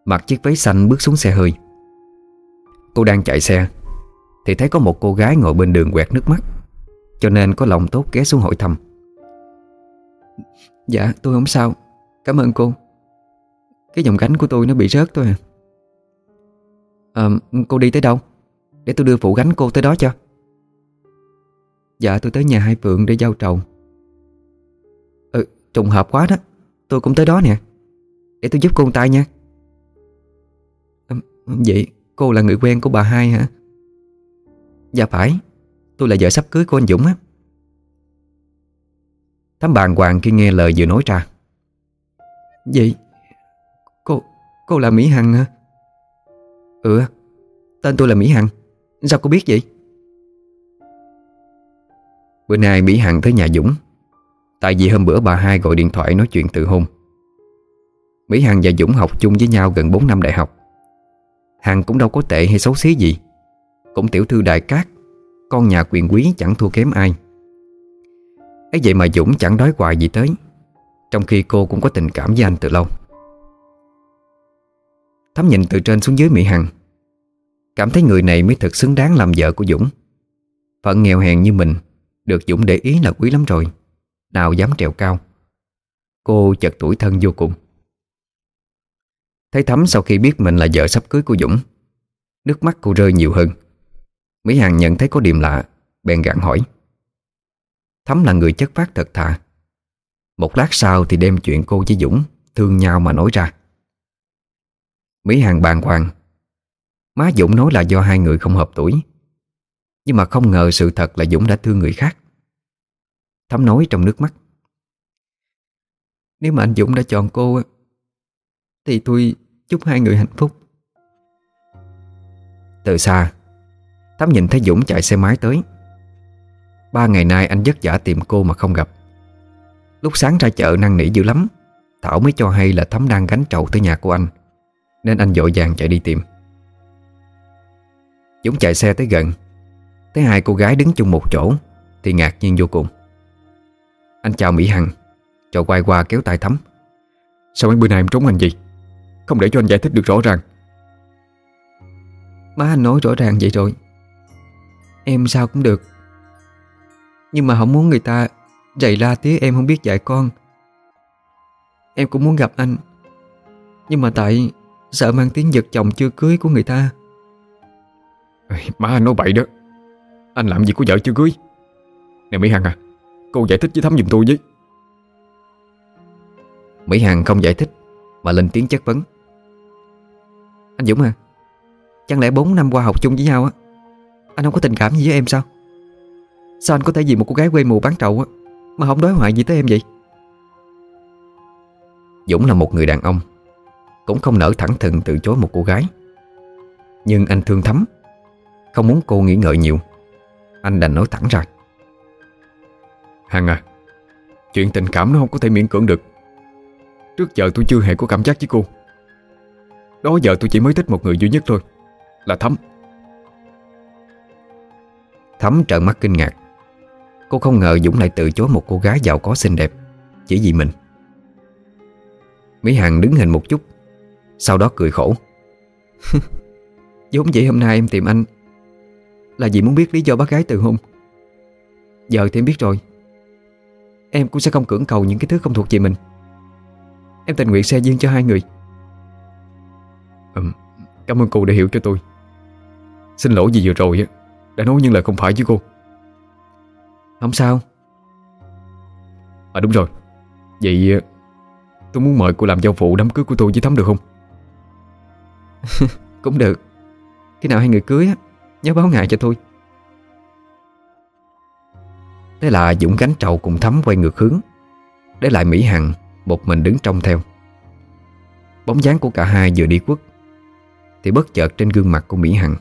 Mặc chiếc váy xanh bước xuống xe hơi. Cô đang chạy xe. Thì thấy có một cô gái ngồi bên đường quẹt nước mắt. Cho nên có lòng tốt ghé xuống hỏi thăm. Dạ tôi không sao. Cảm ơn cô. Cái dòng gánh của tôi nó bị rớt thôi à. À, Cô đi tới đâu? Để tôi đưa phụ gánh cô tới đó cho. Dạ tôi tới nhà hai Phượng để giao trầu. Ừ trùng hợp quá đó. Tôi cũng tới đó nè. Để tôi giúp cô tay nha. À, Vậy cô là người quen của bà hai hả? Dạ phải, Tôi là vợ sắp cưới của anh Dũng á. Thắm bàng hoàng khi nghe lời vừa nói ra. Vậy, Cô cô là Mỹ Hằng hả? Ừ Tên tôi là Mỹ Hằng. Sao cô biết vậy? Bữa nay Mỹ Hằng tới nhà Dũng. Tại vì hôm bữa bà hai gọi điện thoại nói chuyện từ hôn. Mỹ Hằng và Dũng học chung với nhau gần 4 năm đại học. Hằng cũng đâu có tệ hay xấu xí gì. Cũng tiểu thư đại cát. Con nhà quyền quý chẳng thua kém ai. Ấy vậy mà Dũng chẳng đói hoài gì tới, Trong khi cô cũng có tình cảm với anh từ lâu. Thắm nhìn từ trên xuống dưới Mỹ Hằng, Cảm thấy người này mới thực xứng đáng làm vợ của Dũng. Phận nghèo hèn như mình, Được Dũng để ý là quý lắm rồi, Nào dám trèo cao. Cô chợt tuổi thân vô cùng. Thấy Thắm sau khi biết mình là vợ sắp cưới của Dũng, Nước mắt cô rơi nhiều hơn. Mỹ Hằng nhận thấy có điểm lạ, Bèn gặn hỏi. Thắm là người chất phát thật thà. Một lát sau thì đem chuyện cô với Dũng Thương nhau mà nói ra. Mỹ Hằng bàng hoàng. Má Dũng nói là do hai người không hợp tuổi. Nhưng mà không ngờ sự thật là Dũng đã thương người khác. Thắm nói trong nước mắt. Nếu mà anh Dũng đã chọn cô Thì tôi chúc hai người hạnh phúc. Từ xa Thắm nhìn thấy Dũng chạy xe máy tới. Ba ngày nay anh vất vả tìm cô mà không gặp. Lúc sáng ra chợ năn nỉ dữ lắm. Thảo mới cho hay là Thắm đang gánh trầu tới nhà của anh, Nên anh vội vàng chạy đi tìm. Dũng chạy xe tới gần. Thấy hai cô gái đứng chung một chỗ, Thì ngạc nhiên vô cùng. Anh chào Mỹ Hằng, Rồi quay qua kéo tay Thắm. Sao mấy bữa nay em trốn anh gì? Không để cho anh giải thích được rõ ràng. Má anh nói rõ ràng vậy rồi. Em sao cũng được. Nhưng mà không muốn người ta Rầy la tía em không biết dạy con. Em cũng muốn gặp anh. Nhưng mà tại Sợ mang tiếng giật chồng chưa cưới của người ta. Má anh nói bậy đó. Anh làm gì có vợ chưa cưới? Nè Mỹ Hằng à Cô giải thích với Thắm giùm tôi với. Mỹ Hằng không giải thích Mà lên tiếng chất vấn. Anh Dũng à Chẳng lẽ 4 năm qua học chung với nhau á Anh không có tình cảm gì với em sao? Sao anh có thể vì một cô gái quê mù bán trậu á Mà không đối hoại gì tới em vậy? Dũng là một người đàn ông Cũng không nỡ thẳng thừng từ chối một cô gái. Nhưng anh thương thấm Không muốn cô nghĩ ngợi nhiều. Anh đành nói thẳng ra. Hằng à Chuyện tình cảm nó không có thể miễn cưỡng được. Trước giờ tôi chưa hề có cảm giác với cô. Đó giờ tôi chỉ mới thích một người duy nhất thôi Là Thấm Thấm trợn mắt kinh ngạc. Cô không ngờ Dũng lại từ chối một cô gái giàu có xinh đẹp Chỉ vì mình. Mỹ Hằng đứng hình một chút Sau đó cười khổ. [laughs] Giống vậy hôm nay em tìm anh Là vì muốn biết lý do bác gái từ hôn. Giờ thì em biết rồi. Em cũng sẽ không cưỡng cầu những cái thứ không thuộc về mình. Em tình nguyện xe duyên cho hai người. Ừ, Cảm ơn cô đã hiểu cho tôi. Xin lỗi gì vừa rồi đã nói nhưng là không phải với cô. Không sao. À đúng rồi. Vậy tôi muốn mời cô làm dâu phụ đám cưới của tôi với Thắm được không? [laughs] Cũng được. Khi nào hai người cưới á Nhớ báo ngại cho tôi. Thế là Dũng gánh trầu cùng Thắm quay ngược hướng Để lại Mỹ Hằng Một mình đứng trong theo. Bóng dáng của cả hai vừa đi quất Thì bất chợt trên gương mặt của Mỹ Hằng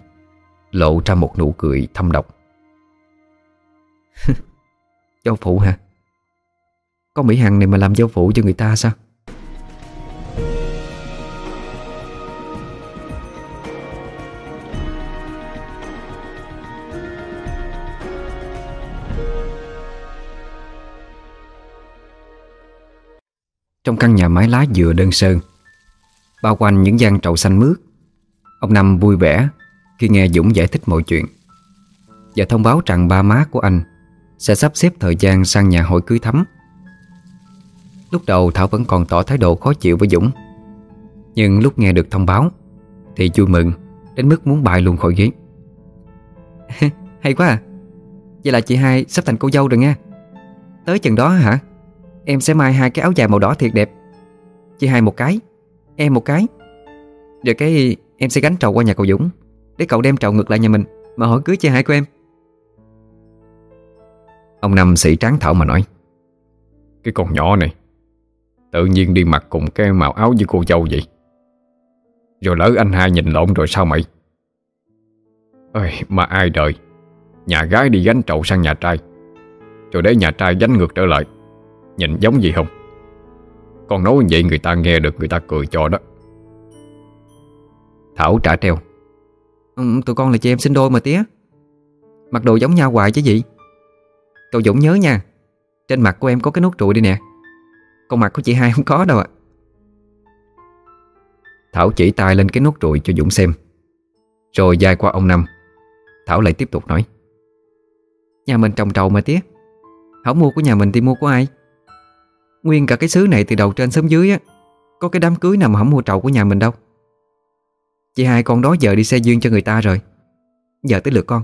Lộ ra một nụ cười thâm độc. [laughs] Giáo phụ hả? Con Mỹ Hằng này mà làm giáo phụ cho người ta sao? Trong căn nhà mái lá dừa đơn sơ, Bao quanh những gian trầu xanh mướt, Ông Năm vui vẻ khi nghe Dũng giải thích mọi chuyện. Và thông báo rằng ba má của anh Sẽ sắp xếp thời gian sang nhà hội cưới thắm. Lúc đầu Thảo vẫn còn tỏ thái độ khó chịu với Dũng. Nhưng lúc nghe được thông báo Thì vui mừng, Đến mức muốn bại luôn khỏi ghế. [laughs] Hay quá à. Vậy là chị hai sắp thành cô dâu rồi nha Tới chừng đó hả? Em sẽ mai hai cái áo dài màu đỏ thiệt đẹp. Chị hai một cái, Em một cái. Rồi cái em sẽ gánh trầu qua nhà cậu Dũng. Để cậu đem trầu ngược lại nhà mình Mà hỏi cưới chị hai của em. Ông Năm sĩ tráng Thảo mà nói Cái con nhỏ này Tự nhiên đi mặc cùng cái màu áo với cô dâu vậy. Rồi lỡ anh hai nhìn lộn rồi sao mày? Ơi mà ai đời Nhà gái đi gánh trầu sang nhà trai Rồi để nhà trai gánh ngược trở lại Nhìn giống gì không? Con nói vậy người ta nghe được người ta cười cho đó. Thảo trả treo ừ, Tụi con là chị em sinh đôi mà tía. Mặc đồ giống nhau hoài chứ gì. Cậu Dũng nhớ nha Trên mặt của em có cái nốt ruồi đây nè. Còn mặt của chị hai không có đâu ạ. Thảo chỉ tay lên cái nốt ruồi cho Dũng xem. Rồi dài qua ông Năm Thảo lại tiếp tục nói. Nhà mình trồng trầu mà tía. Không mua của nhà mình thì mua của ai? Nguyên cả cái xứ này từ đầu trên xóm dưới á Có cái đám cưới nào mà không mua trầu của nhà mình đâu. Chị hai con đó giờ đi xe duyên cho người ta rồi. Giờ tới lượt con.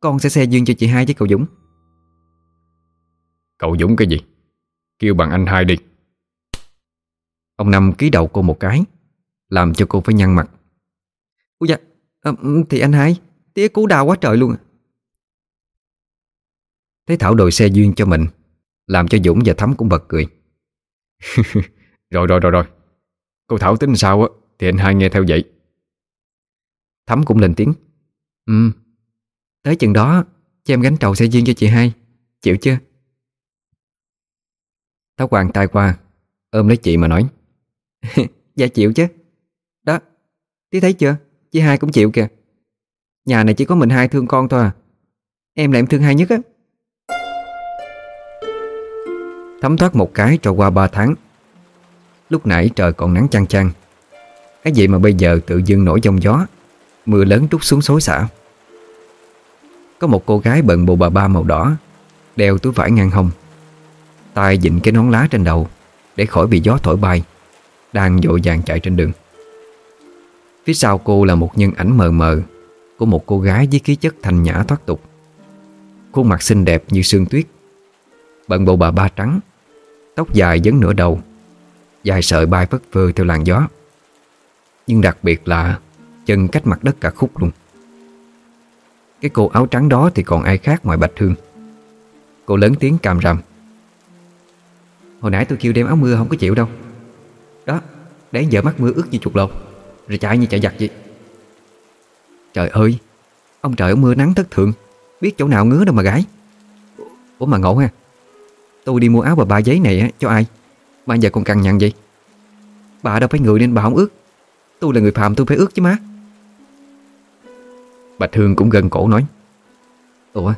Con sẽ xe duyên cho chị hai với cậu Dũng. Cậu Dũng cái gì? Kêu bằng anh hai đi. Ông Năm ký đầu cô một cái Làm cho cô phải nhăn mặt. Ủa dạ à, Thì anh hai Tía cú đau quá trời luôn à. Thấy Thảo đòi xe duyên cho mình Làm cho Dũng và Thắm cũng bật cười. [laughs] Rồi rồi rồi rồi. Cô Thảo tính sao á Thì anh hai nghe theo vậy Thắm cũng lên tiếng. Ừ Tới chừng đó, Cho em gánh trầu xe duyên cho chị hai. Chịu chưa? Thảo quàng tay qua, Ôm lấy chị mà nói. [laughs] Dạ chịu chứ. Đó, Tí thấy chưa? Chị hai cũng chịu kìa. Nhà này chỉ có mình hai thương con thôi à. Em là em thương hai nhất á. Thấm thoát một cái trôi qua ba tháng. Lúc nãy trời còn nắng chang chang. Cái gì mà bây giờ tự dưng nổi giông gió? Mưa lớn trút xuống xối xả. Có một cô gái bận bộ bà ba màu đỏ, Đeo túi vải ngang hông. Tay dịnh cái nón lá trên đầu, Để khỏi bị gió thổi bay, Đang vội vàng chạy trên đường. Phía sau cô là một nhân ảnh mờ mờ Của một cô gái với khí chất thanh nhã thoát tục. Khuôn mặt xinh đẹp như sương tuyết. Bận bộ bà ba trắng, Tóc dài dấn nửa đầu, Dài sợi bay phất phơ theo làn gió. Nhưng đặc biệt là Chân cách mặt đất cả khúc luôn. Cái cô áo trắng đó thì còn ai khác ngoài Bạch Hương. Cô lớn tiếng càm ràm. Hồi nãy tôi kêu đem áo mưa không có chịu đâu. Đó Để giờ mắt mưa ướt như chuột lột. Rồi chạy như chạy giặt vậy. Trời ơi, Ông trời ông mưa nắng thất thượng Biết chỗ nào ngứa đâu mà gái. Ủa mà ngộ ha. Tôi đi mua áo bà ba giấy này cho ai? Mà giờ còn cằn nhằn vậy. Bà đâu phải người nên bà không ướt Tôi là người phàm, tôi phải ướt chứ má. Bạch Hương cũng gần cổ nói Ủa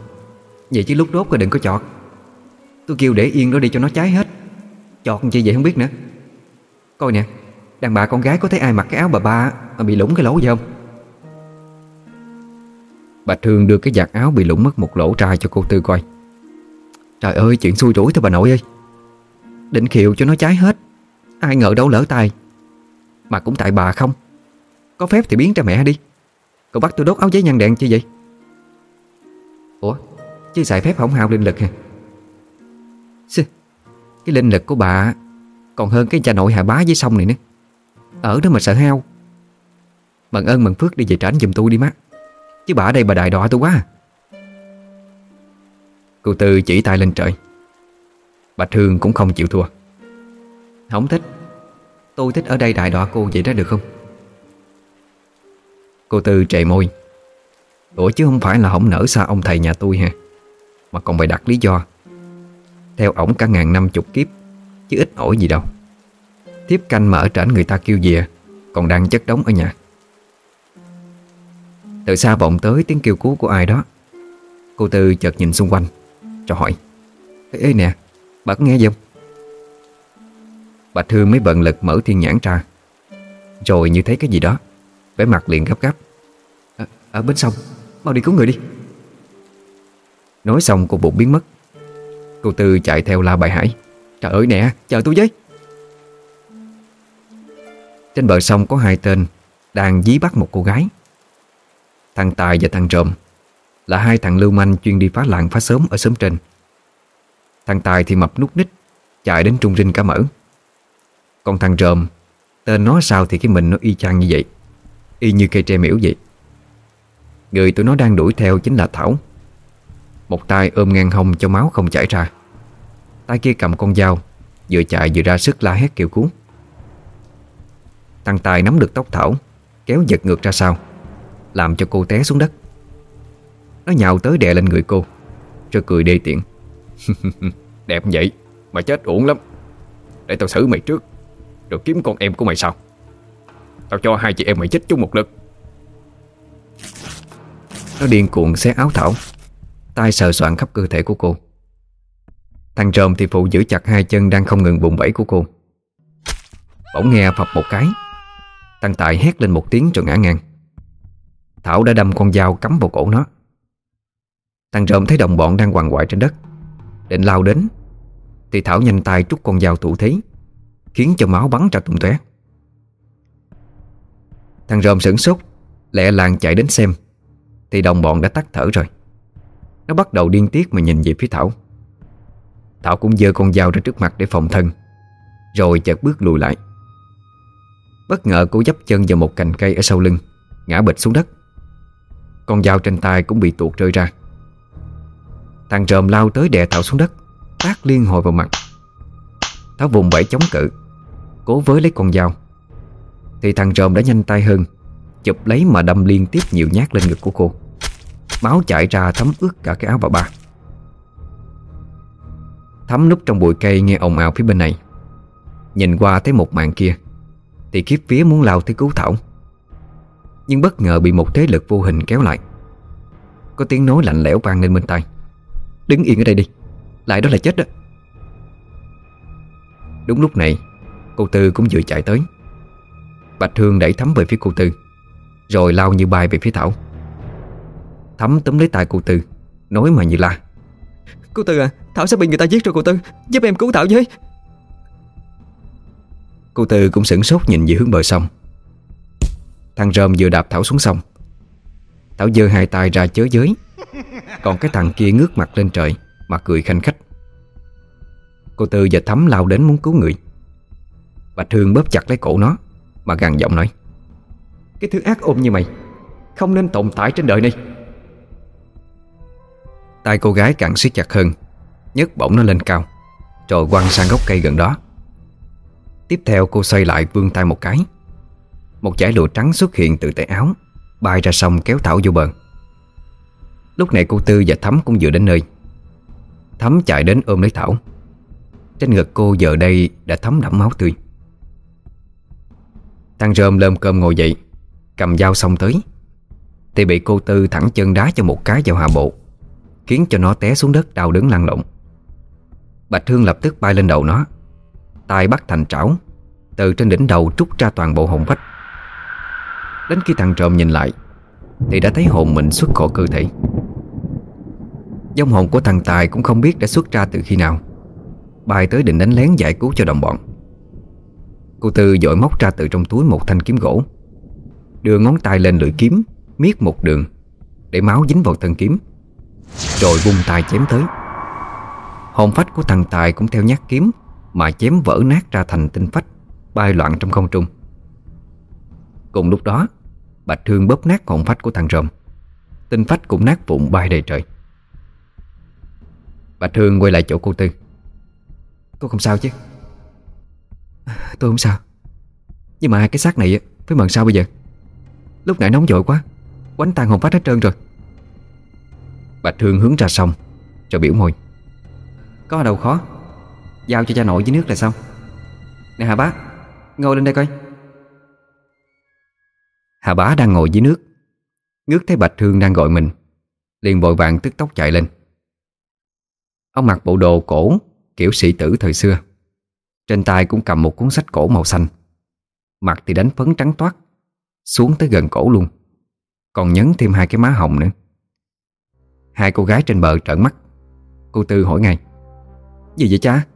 Vậy chứ lúc đốt ก็ đừng có chọt. Tôi kêu để yên đó đi cho nó cháy hết. Chọt chi vậy không biết nữa. Coi nè Đàn bà con gái có thấy ai mặc cái áo bà ba Mà bị lủng cái lỗ vậy không? Bạch Hương đưa cái giặt áo bị lủng mất một lỗ ra cho cô Tư coi. Trời ơi chuyện xui rủi thôi bà nội ơi. Định khiệu cho nó cháy hết Ai ngờ đâu lỡ tay. Mà cũng tại bà không. Có phép thì biến ra mẹ đi Cậu bắt tôi đốt áo giấy nhăn đèn chi vậy? Ủa Chứ xài phép hỏng hao linh lực hả? Xì, Cái linh lực của bà Còn hơn cái cha nội hạ bá với sông này nữa. Ở đó mà sợ hao. Mận ơn mận phước đi về tránh giùm tôi đi má. Chứ bà ở đây bà đại đọa tôi quá à. Cô Tư chỉ tay lên trời. Bạch Thương cũng không chịu thua. Không thích. Tôi thích ở đây đại đọa cô vậy đó được không? Cô Tư trề môi. Ủa chứ không phải là không nở xa ông thầy nhà tôi ha Mà còn bày đặt lý do. Theo ổng cả ngàn năm chục kiếp Chứ ít nổi gì đâu. Tiếp canh mà ở trển người ta kêu về Còn đang chất đóng ở nhà. Từ xa vọng tới tiếng kêu cứu của ai đó. Cô Tư chợt nhìn xung quanh Cho hỏi. Ê, ê nè, bà có nghe gì không? Bà Thư mới bận lực mở thiên nhãn ra. Rồi như thấy cái gì đó vẻ mặt liền gấp gáp. À, Ở bên sông, mau đi cứu người đi. Nói xong cô bụng biến mất. Cô Tư chạy theo la bài hải. Trời ơi nè, chờ tôi với. Trên bờ sông có hai tên Đang dí bắt một cô gái. Thằng Tài và thằng Trộm Là hai thằng lưu manh chuyên đi phá làng phá sớm ở sớm trên. Thằng Tài thì mập nút ních Chạy đến trung rinh cả mỡ Còn thằng Trộm Tên nó sao thì cái mình nó y chang như vậy. Y như cây tre miễu vậy. Người tụi nó đang đuổi theo chính là Thảo. Một tay ôm ngang hông cho máu không chảy ra. Tay kia cầm con dao, Vừa chạy vừa ra sức la hét kêu cứu. Thằng Tài nắm được tóc Thảo, Kéo giật ngược ra sau, Làm cho cô té xuống đất. Nó nhào tới đè lên người cô, Rồi cười đê tiện. [laughs] Đẹp vậy, Mà chết uổng lắm. Để tao xử mày trước, Rồi kiếm con em của mày sau. Tao cho hai chị em mày chết chung một lực. Nó điên cuồng xé áo Thảo. Tay sờ soạn khắp cơ thể của cô. Thằng trộm thì phụ giữ chặt hai chân Đang không ngừng bụng bẫy của cô. Bỗng nghe phập một cái. Thằng Tài hét lên một tiếng rồi ngã ngang. Thảo đã đâm con dao cắm vào cổ nó. Thằng trộm thấy đồng bọn đang quằn quại trên đất, Định lao đến, Thì Thảo nhanh tay trút con dao thủ thế, Khiến cho máu bắn ra tung tóe. Thằng ròm sửng sốt, Lẹ làng chạy đến xem. Thì đồng bọn đã tắt thở rồi. Nó bắt đầu điên tiết mà nhìn về phía Thảo. Thảo cũng giơ con dao ra trước mặt để phòng thân, Rồi chợt bước lùi lại. Bất ngờ cô dấp chân vào một cành cây ở sau lưng, Ngã bịch xuống đất. Con dao trên tay cũng bị tuột rơi ra. Thằng ròm lao tới đè Thảo xuống đất, tát liên hồi vào mặt. Thảo vùng vẫy chống cự, Cố với lấy con dao thì thằng ròm đã nhanh tay hơn, Chụp lấy mà đâm liên tiếp nhiều nhát lên ngực của cô. Máu chảy ra thấm ướt cả cái áo bà ba Thấm núp trong bụi cây nghe ồn ào phía bên này. Nhìn qua thấy một mạng kia, Thì kiếp phía muốn lao tới cứu Thảo. Nhưng bất ngờ bị một thế lực vô hình kéo lại. Có tiếng nói lạnh lẽo vang lên bên tai. Đứng yên ở đây đi, Lại đó là chết đó. Đúng lúc này, Cô Tư cũng vừa chạy tới. Bạch Hương đẩy Thắm về phía cô Tư. Rồi lao như bay về phía Thảo. Thắm túm lấy tay cô Tư Nói mà như la. Cô Tư à Thảo sẽ bị người ta giết rồi cô Tư Giúp em cứu Thảo với. Cô Tư cũng sửng sốt nhìn về hướng bờ sông. Thằng rơm vừa đạp Thảo xuống sông. Thảo giơ hai tay ra chớ giới. Còn cái thằng kia ngước mặt lên trời Mà cười khanh khách. Cô Tư và Thắm lao đến muốn cứu người. Bạch Hương bóp chặt lấy cổ nó mà gằn giọng nói Cái thứ ác ôn như mày Không nên tồn tại trên đời này. Tay cô gái càng siết chặt hơn nhấc bổng nó lên cao Rồi quăng sang gốc cây gần đó. Tiếp theo cô xoay lại vươn tay một cái. Một chải lụa trắng xuất hiện từ tay áo Bay ra sông kéo Thảo vô bờ. Lúc này cô Tư và Thắm cũng vừa đến nơi. Thắm chạy đến ôm lấy Thảo. Trên ngực cô giờ đây đã thấm đẫm máu tươi Thằng rơm lơm cơm ngồi dậy, Cầm dao xong tới. Thì bị cô Tư thẳng chân đá cho một cái vào hạ bộ, Khiến cho nó té xuống đất đau đớn lăn lộn. Bạch Hương lập tức bay lên đầu nó, tay bắt thành trảo, Từ trên đỉnh đầu trút ra toàn bộ hồn phách. Đến khi thằng trộm nhìn lại, Thì đã thấy hồn mình xuất khỏi cơ thể. Dông hồn của thằng Tài cũng không biết đã xuất ra từ khi nào Bài tới định đánh lén giải cứu cho đồng bọn. Cô Tư dội móc ra từ trong túi một thanh kiếm gỗ, Đưa ngón tay lên lưỡi kiếm, Miết một đường Để máu dính vào thân kiếm, Rồi vung tay chém tới. Hồn phách của thằng Tài cũng theo nhát kiếm Mà chém vỡ nát ra thành tinh phách, Bay loạn trong không trung. Cùng lúc đó, Bạch Thương bóp nát hồn phách của thằng rồng Tinh phách cũng nát vụn bay đầy trời. Bạch Thương quay lại chỗ cô Tư. Cô không sao chứ? Tôi không sao. Nhưng mà cái xác này phải mần sao bây giờ. Lúc nãy nóng vội quá Quánh tan hồn phách hết trơn rồi. Bạch Thương hướng ra sông Rồi biểu môi. Có đâu khó? Giao cho cha nội với nước là xong Nè Hà Bá, Ngồi lên đây coi. Hà Bá đang ngồi dưới nước. Ngước thấy Bạch Thương đang gọi mình, Liền vội vàng tức tốc chạy lên. Ông mặc bộ đồ cổ Kiểu sĩ tử thời xưa. Trên tay cũng cầm một cuốn sách cổ màu xanh. Mặt thì đánh phấn trắng toát, Xuống tới gần cổ luôn. Còn nhấn thêm hai cái má hồng nữa. Hai cô gái trên bờ trợn mắt. Cô Tư hỏi ngay, Gì vậy cha?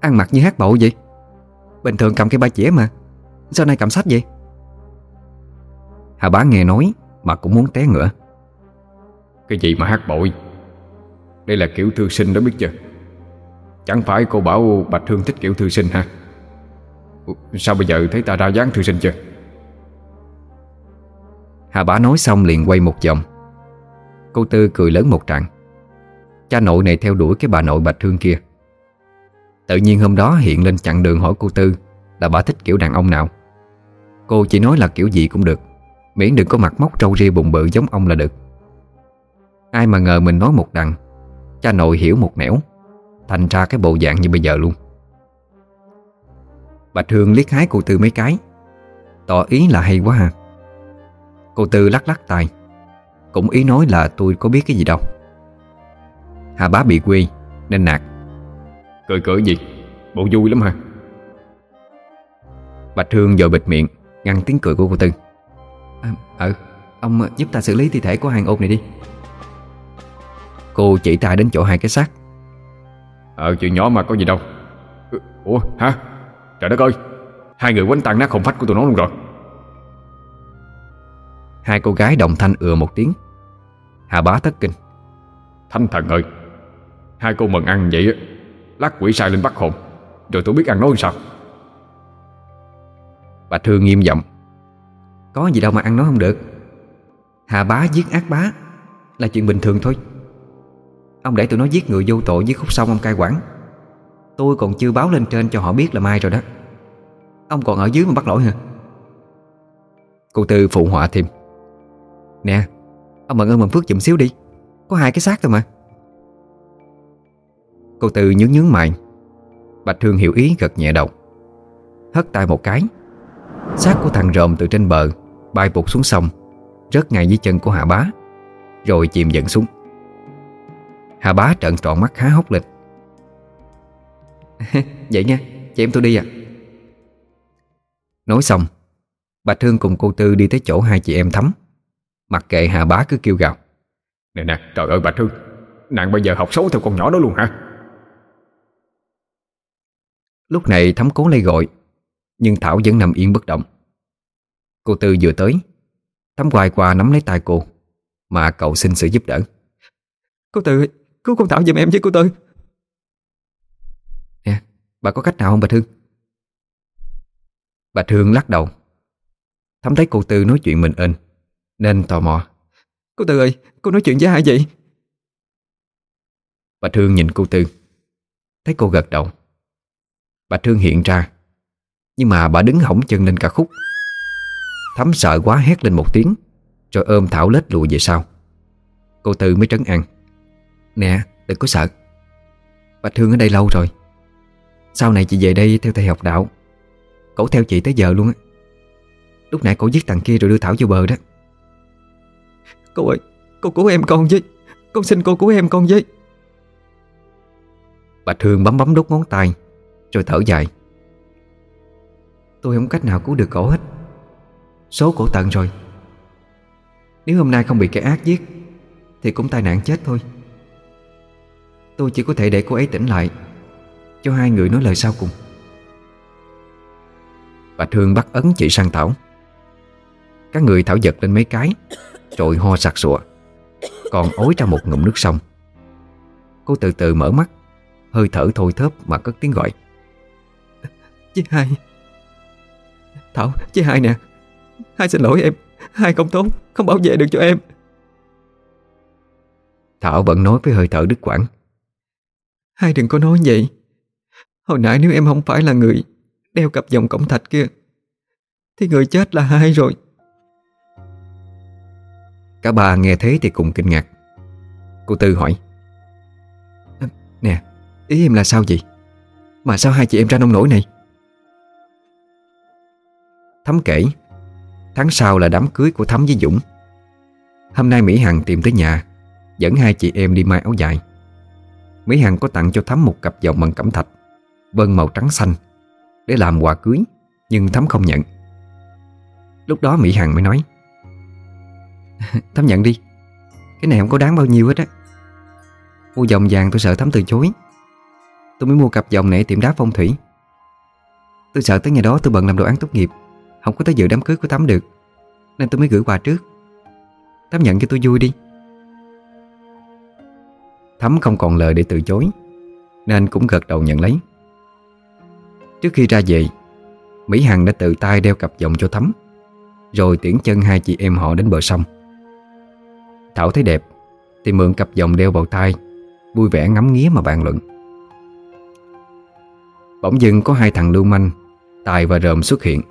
Ăn mặc như hát bộ vậy? Bình thường cầm cái ba chĩa mà, Sao nay cầm sách vậy? Hà bá nghe nói Mà cũng muốn té ngửa. Cái gì mà hát bội? Đây là kiểu thư sinh đó biết chưa? Chẳng phải cô bảo Bạch Hương thích kiểu thư sinh ha Sao bây giờ thấy ta ra dáng thư sinh chưa? Hà bá nói xong liền quay một vòng. Cô Tư cười lớn một trạng Cha nội này theo đuổi cái bà nội Bạch Hương kia. Tự nhiên hôm đó hiện lên chặn đường hỏi cô Tư Là bà thích kiểu đàn ông nào. Cô chỉ nói là kiểu gì cũng được. Miễn đừng có mặt móc trâu ria bụng bự giống ông là được. Ai mà ngờ mình nói một đằng, Cha nội hiểu một nẻo. Thành ra cái bộ dạng như bây giờ luôn. Bạch Hương liếc hái cô Tư mấy cái. Tỏ ý là hay quá ha Cô Tư lắc lắc tay Cũng ý nói là tôi có biết cái gì đâu. Hà bá bị quê Nên nạt. Cười cười gì? Bộ vui lắm ha Bạch Hương giờ bịt miệng Ngăn tiếng cười của cô Tư. À, Ừ Ông giúp ta xử lý thi thể của hàng ôn này đi. Cô chỉ tay đến chỗ hai cái xác Ờ chuyện nhỏ mà có gì đâu. Ủa hả? Trời đất ơi Hai người quánh tan nát hồn phách của tụi nó luôn rồi. Hai cô gái đồng thanh ừa một tiếng. Hà bá thất kinh. Thánh thần ơi Hai cô mừng ăn vậy Lát quỷ sai lên bắt hồn Rồi tôi biết ăn nói sao? Bà Thương nghiêm giọng. Có gì đâu mà ăn nói không được. Hà bá giết ác bá Là chuyện bình thường thôi Ông để tụi nó giết người vô tội với khúc sông ông cai quản. Tôi còn chưa báo lên trên cho họ biết là mai rồi đó. Ông còn ở dưới mà bắt lỗi hả? Cô Tư phụ họa thêm. Nè, Ông mận ơn mận phước dùm xíu đi. Có hai cái xác thôi mà. Cô Tư nhướng nhướng mày. Bạch Hương hiểu ý, gật nhẹ đầu. Hất tay một cái. Xác của thằng ròm từ trên bờ Bay bụt xuống sông, Rớt ngay dưới chân của Hạ Bá, Rồi chìm dần xuống. Hà bá trợn trọn mắt há hốc lên [laughs] Vậy nha Chị em tôi đi à Nói xong Bạch Thương cùng cô Tư đi tới chỗ hai chị em thắm. Mặc kệ Hà bá cứ kêu gào. Nè nè trời ơi Bạch Thương Nàng bây giờ học xấu theo con nhỏ đó luôn hả? Lúc này thắm cố lấy gọi Nhưng Thảo vẫn nằm yên bất động. Cô Tư vừa tới Thắm quay qua nắm lấy tay cô Mà cậu xin sự giúp đỡ. Cô Tư Cứu con Thảo giùm em với cô Tư. Nè Bà có cách nào không bà Thương Bà Thương lắc đầu. Thắm thấy cô Tư nói chuyện mình ên Nên tò mò. Cô Tư ơi, cô nói chuyện với ai vậy? Bà Thương nhìn cô Tư. Thấy cô gật đầu. Bà Thương hiện ra. Nhưng mà bà đứng hỏng chân lên cả khúc. Thắm sợ quá hét lên một tiếng Rồi ôm Thảo lết lùi về sau. Cô Tư mới trấn an Nè, đừng có sợ. Bạch Hương ở đây lâu rồi. Sau này chị về đây theo thầy học đạo. Cổ theo chị tới giờ luôn á. Lúc nãy cổ giết thằng kia rồi đưa Thảo vô bờ đó. Cô ơi, Cô cứu em con với. Con xin cô cứu em con với. Bạch Hương bấm bấm đốt ngón tay, Rồi thở dài. Tôi không cách nào cứu được cổ hết. Số cổ tận rồi. Nếu hôm nay không bị kẻ ác giết, Thì cũng tai nạn chết thôi. Tôi chỉ có thể để cô ấy tỉnh lại Cho hai người nói lời sau cùng. Bà Thương bắt ấn chị sang Thảo Các người Thảo giật lên mấy cái Rồi ho sặc sụa. Còn ối ra một ngụm nước sông. Cô từ từ mở mắt Hơi thở thôi thớp mà cất tiếng gọi. Chị hai. Thảo, chị hai nè. Hai xin lỗi em. Hai không tốt, không bảo vệ được cho em. Thảo vẫn nói với hơi thở đứt quãng Hai đừng có nói vậy. Hồi nãy nếu em không phải là người Đeo cặp vòng cổng thạch kia Thì người chết là hai rồi? Cả ba nghe thế thì cùng kinh ngạc. Cô Tư hỏi. Nè Ý em là sao vậy? Mà sao hai chị em ra nông nổi này? Thắm kể Tháng sau là đám cưới của Thắm với Dũng. Hôm nay Mỹ Hằng tìm tới nhà Dẫn hai chị em đi mai áo dài Mỹ Hằng có tặng cho Thắm một cặp vòng bằng cẩm thạch Vân màu trắng xanh, Để làm quà cưới, Nhưng Thắm không nhận. Lúc đó Mỹ Hằng mới nói, [laughs] Thắm nhận đi, Cái này không có đáng bao nhiêu hết á. Mua vòng vàng tôi sợ Thắm từ chối. Tôi mới mua cặp vòng này tiệm đá phong thủy. Tôi sợ tới ngày đó tôi bận làm đồ án tốt nghiệp, Không có tới dự đám cưới của Thắm được, Nên tôi mới gửi quà trước. Thắm nhận cho tôi vui đi. Thắm không còn lời để từ chối, Nên cũng gật đầu nhận lấy. Trước khi ra về, Mỹ Hằng đã tự tay đeo cặp vòng cho Thắm, Rồi tiễn chân hai chị em họ đến bờ sông. Thảo thấy đẹp Thì mượn cặp vòng đeo vào tay, Vui vẻ ngắm nghía mà bàn luận. Bỗng dưng có hai thằng lưu manh, Tài và rờm xuất hiện,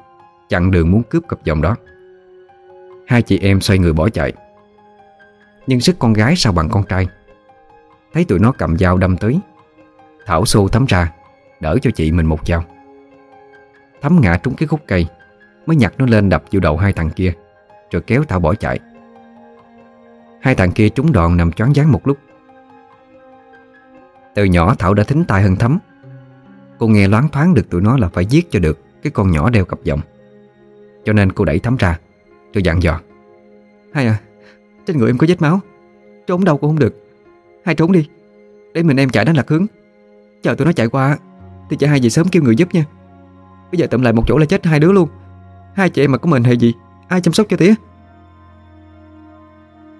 Chặn đường muốn cướp cặp vòng đó. Hai chị em xoay người bỏ chạy. Nhưng sức con gái sao bằng con trai? Thấy tụi nó cầm dao đâm tới. Thảo xô thắm ra, Đỡ cho chị mình một dao. Thắm ngã trúng cái khúc cây, Mới nhặt nó lên đập vô đầu hai thằng kia, Rồi kéo Thảo bỏ chạy. Hai thằng kia trúng đòn nằm choáng váng một lúc. Từ nhỏ Thảo đã thính tai hơn thắm Cô nghe loáng thoáng được tụi nó là phải giết cho được Cái con nhỏ đeo cặp vòng. Cho nên cô đẩy thắm ra, Rồi dặn dò. Hai à Trên người em có vết máu, Trốn đâu cũng không được. Hai trốn đi. Để mình em chạy đến lạc hướng Chờ tụi nó chạy qua, Thì chạy hai về sớm kêu người giúp nha. Bây giờ tụm lại một chỗ là chết hai đứa luôn. Hai chị em mà có mình hay gì, Ai chăm sóc cho tía?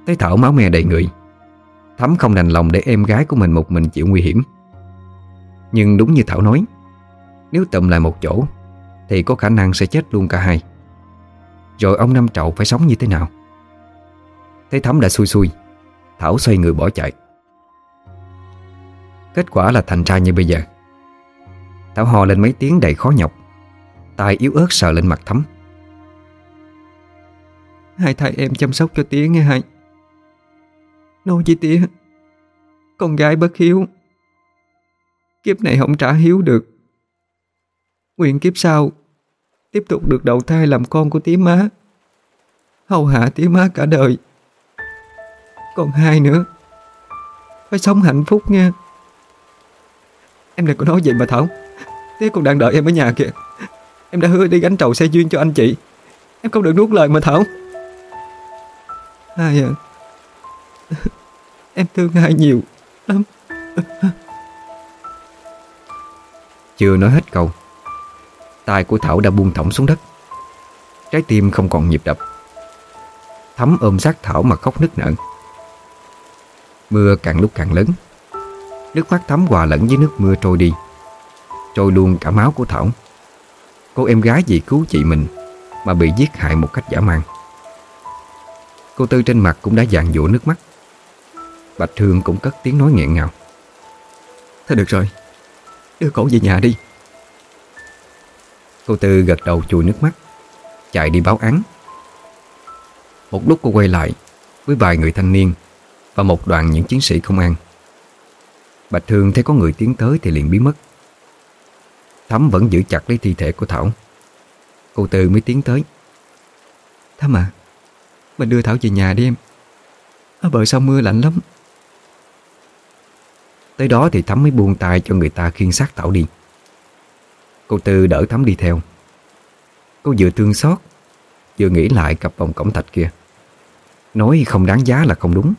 Thấy Thảo máu me đầy người. Thắm không đành lòng để em gái của mình một mình chịu nguy hiểm. Nhưng đúng như Thảo nói, Nếu tụm lại một chỗ, Thì có khả năng sẽ chết luôn cả hai. Rồi ông Năm Trậu phải sống như thế nào? Thấy Thắm đã xui xui. Thảo xoay người bỏ chạy. Kết quả là thành ra như bây giờ. Thảo hò lên mấy tiếng đầy khó nhọc. Tay yếu ớt sờ lên mặt Thắm Hai thầy em chăm sóc cho tía nghe hai Nói với tía, Con gái bất hiếu. Kiếp này không trả hiếu được. Nguyện kiếp sau Tiếp tục được đầu thai làm con của tía má. Hầu hạ tía má cả đời. Còn hai nữa, Phải sống hạnh phúc nha. Em đừng có nói vậy mà Thảo. Thế còn đang đợi em ở nhà kìa. Em đã hứa đi gánh trầu xe duyên cho anh chị. Em không được nuốt lời mà Thảo. Hai à? Em thương hai nhiều lắm. Chưa nói hết câu, tay của Thảo đã buông thõng xuống đất. Trái tim không còn nhịp đập. Thắm ôm sát Thảo mà khóc nức nở. Mưa càng lúc càng lớn Nước mắt Thắm hòa lẫn với nước mưa trôi đi. Trôi luôn cả máu của Thảo. Cô em gái vì cứu chị mình Mà bị giết hại một cách giả mang Cô Tư trên mặt cũng đã dàn dụa nước mắt. Bạch Thương cũng cất tiếng nói nghẹn ngào. Thôi được rồi Đưa cậu về nhà đi. Cô Tư gật đầu chùi nước mắt Chạy đi báo án. Một lúc cô quay lại Với vài người thanh niên Và một đoàn những chiến sĩ công an Bạch Thương thấy có người tiến tới Thì liền biến mất. Thắm vẫn giữ chặt lấy thi thể của Thảo. Cô Tư mới tiến tới. Thắm à Mình đưa Thảo về nhà đi em. Ở bờ sông mưa lạnh lắm. Tới đó thì Thắm mới buông tay cho người ta khiêng xác Thảo đi. Cô Tư đỡ Thắm đi theo. Cô vừa thương xót Vừa nghĩ lại cặp vòng cổng thạch kia. Nói không đáng giá là không đúng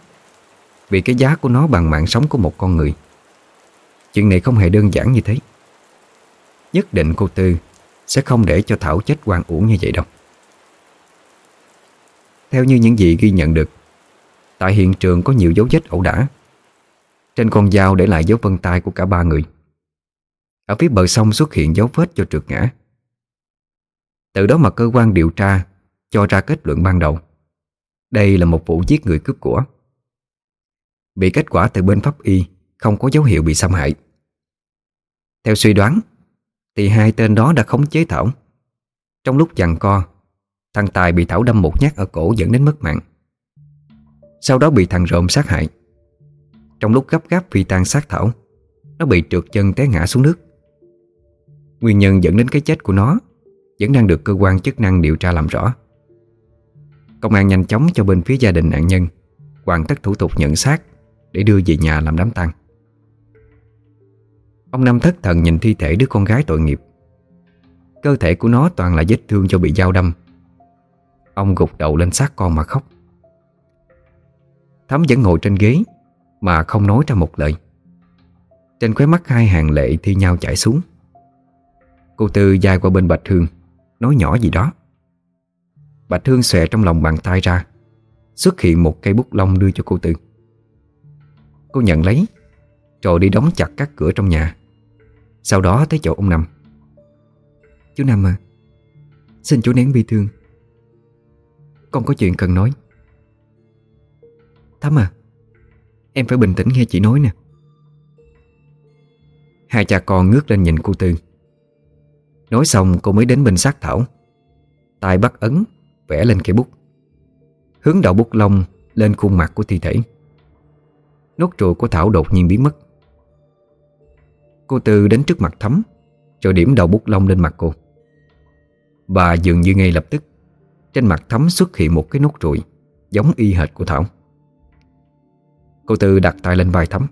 Vì cái giá của nó bằng mạng sống của một con người Chuyện này không hề đơn giản như thế. Nhất định cô Tư Sẽ không để cho Thảo chết quan uổng như vậy đâu. Theo như những gì ghi nhận được, Tại hiện trường có nhiều dấu vết ẩu đả. Trên con dao để lại dấu vân tay của cả ba người. Ở phía bờ sông xuất hiện dấu vết cho trượt ngã. Từ đó mà cơ quan điều tra Cho ra kết luận ban đầu. Đây là một vụ giết người cướp của. Bị kết quả từ bên pháp y, Không có dấu hiệu bị xâm hại. Theo suy đoán, Thì hai tên đó đã khống chế Thảo. Trong lúc giằng co, Thằng Tài bị Thảo đâm một nhát ở cổ dẫn đến mất mạng. Sau đó bị thằng Rộm sát hại. Trong lúc gấp gáp vì tan sát Thảo, Nó bị trượt chân té ngã xuống nước. Nguyên nhân dẫn đến cái chết của nó Vẫn đang được cơ quan chức năng điều tra làm rõ. Công an nhanh chóng cho bên phía gia đình nạn nhân Hoàn tất thủ tục nhận xác Để đưa về nhà làm đám tang. Ông Năm thất thần nhìn thi thể đứa con gái tội nghiệp. Cơ thể của nó toàn là vết thương do bị dao đâm. Ông gục đầu lên xác con mà khóc. Thắm vẫn ngồi trên ghế, Mà không nói ra một lời. Trên khóe mắt hai hàng lệ thi nhau chảy xuống. Cô Tư dài qua bên Bạch Hương, Nói nhỏ gì đó. Bạch Hương xòe trong lòng bàn tay ra, Xuất hiện một cây bút lông đưa cho cô Tư. Cô nhận lấy, Rồi đi đóng chặt các cửa trong nhà. Sau đó tới chỗ ông Năm. Chú Năm à Xin chú nén bi thương. Con có chuyện cần nói. Thắm à Em phải bình tĩnh nghe chị nói nè. Hai cha con ngước lên nhìn cô Tư. Nói xong, cô mới đến bên sát Thảo. Tay bắt ấn, Vẽ lên cây bút. Hướng đầu bút lông lên khuôn mặt của thi thể. Nốt ruồi của Thảo đột nhiên biến mất. Cô Tư đến trước mặt Thắm, Rồi điểm đầu bút lông lên mặt cô. Và dường như ngay lập tức, Trên mặt Thắm xuất hiện một cái nốt ruồi, Giống y hệt của Thảo. Cô Tư đặt tay lên vai Thắm.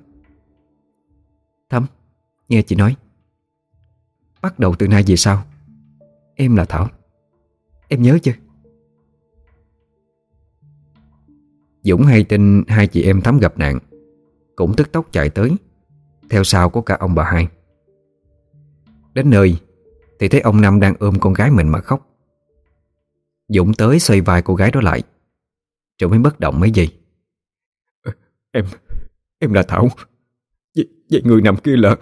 Thắm, Nghe chị nói, Bắt đầu từ nay về sau, Em là Thảo. Em nhớ chưa? Dũng hay tin hai chị em Thắm gặp nạn, Cũng tức tốc chạy tới theo sau có cả ông bà hai. Đến nơi Thì thấy ông Năm đang ôm con gái mình mà khóc. Dũng tới xoay vai cô gái đó lại Rồi mới bất động mấy giây. Em Em là Thảo. Vậy, vậy người nằm kia là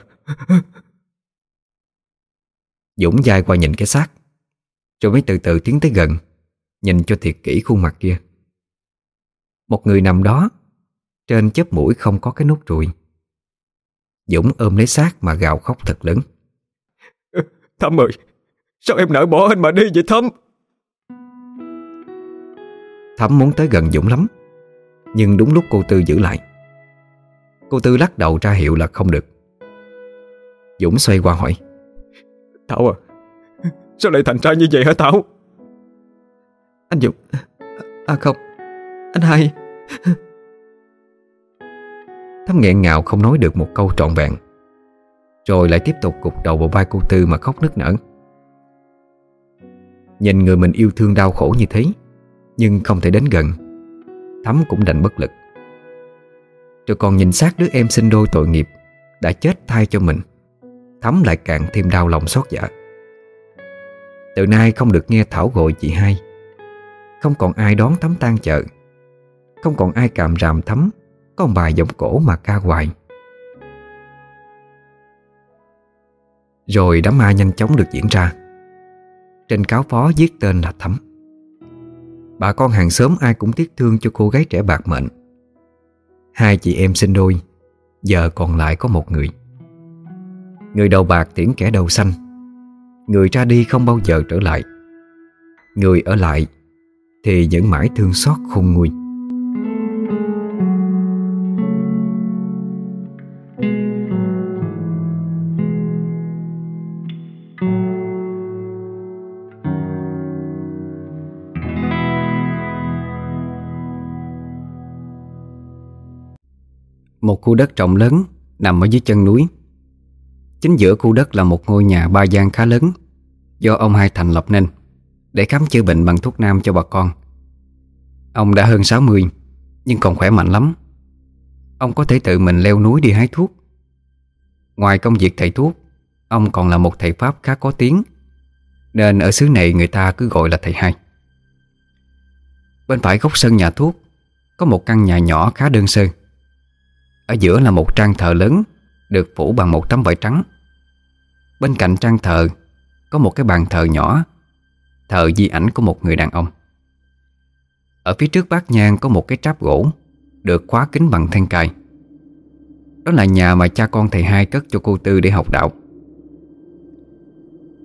Dũng dài qua nhìn cái xác Rồi mới từ từ tiến tới gần Nhìn cho thiệt kỹ khuôn mặt kia. Một người nằm đó Trên chớp mũi không có cái nốt ruồi Dũng ôm lấy xác mà gào khóc thật lớn. [laughs] Thắm ơi Sao em nỡ bỏ anh mà đi vậy Thắm Thắm muốn tới gần Dũng lắm Nhưng đúng lúc cô Tư giữ lại. Cô Tư lắc đầu ra hiệu là không được. Dũng xoay qua hỏi. Thảo à Sao lại thành ra như vậy hả Thảo? Anh Dũng À không Anh hai Thắm nghẹn ngào không nói được một câu trọn vẹn. Rồi lại tiếp tục cục đầu vào vai cô Tư mà khóc nức nở. Nhìn người mình yêu thương đau khổ như thế, Nhưng không thể đến gần Thắm cũng đành bất lực. Rồi còn nhìn xác đứa em sinh đôi tội nghiệp Đã chết thay cho mình Thắm lại càng thêm đau lòng xót dạ Từ nay không được nghe Thảo gọi chị hai. Không còn ai đón Thắm tan chợ. Không còn ai càm ràm Thắm có bài giọng cổ mà ca hoài. Rồi đám ma nhanh chóng được diễn ra. Trên cáo phó viết tên là Thắm Bà con hàng xóm ai cũng tiếc thương cho cô gái trẻ bạc mệnh. Hai chị em sinh đôi, Giờ còn lại có một người. Người đầu bạc tiễn kẻ đầu xanh. Người ra đi không bao giờ trở lại. Người ở lại Thì vẫn mãi thương xót khôn nguôi. Một khu đất rộng lớn Nằm ở dưới chân núi. Chính giữa khu đất là một ngôi nhà ba gian khá lớn Do ông hai thành lập nên Để khám chữa bệnh bằng thuốc nam cho bà con. Ông đã hơn 60 Nhưng còn khỏe mạnh lắm. Ông có thể tự mình leo núi đi hái thuốc. Ngoài công việc thầy thuốc, Ông còn là một thầy Pháp khá có tiếng, Nên ở xứ này người ta cứ gọi là thầy hai. Bên phải góc sân nhà thuốc Có một căn nhà nhỏ khá đơn sơ. Ở giữa là một trang thờ lớn, Được phủ bằng một tấm vải trắng. Bên cạnh trang thờ, Có một cái bàn thờ nhỏ, Thờ di ảnh của một người đàn ông. Ở phía trước bát nhang có một cái tráp gỗ, Được khóa kính bằng then cài. Đó là nhà mà cha con thầy hai cất cho cô Tư để học đạo.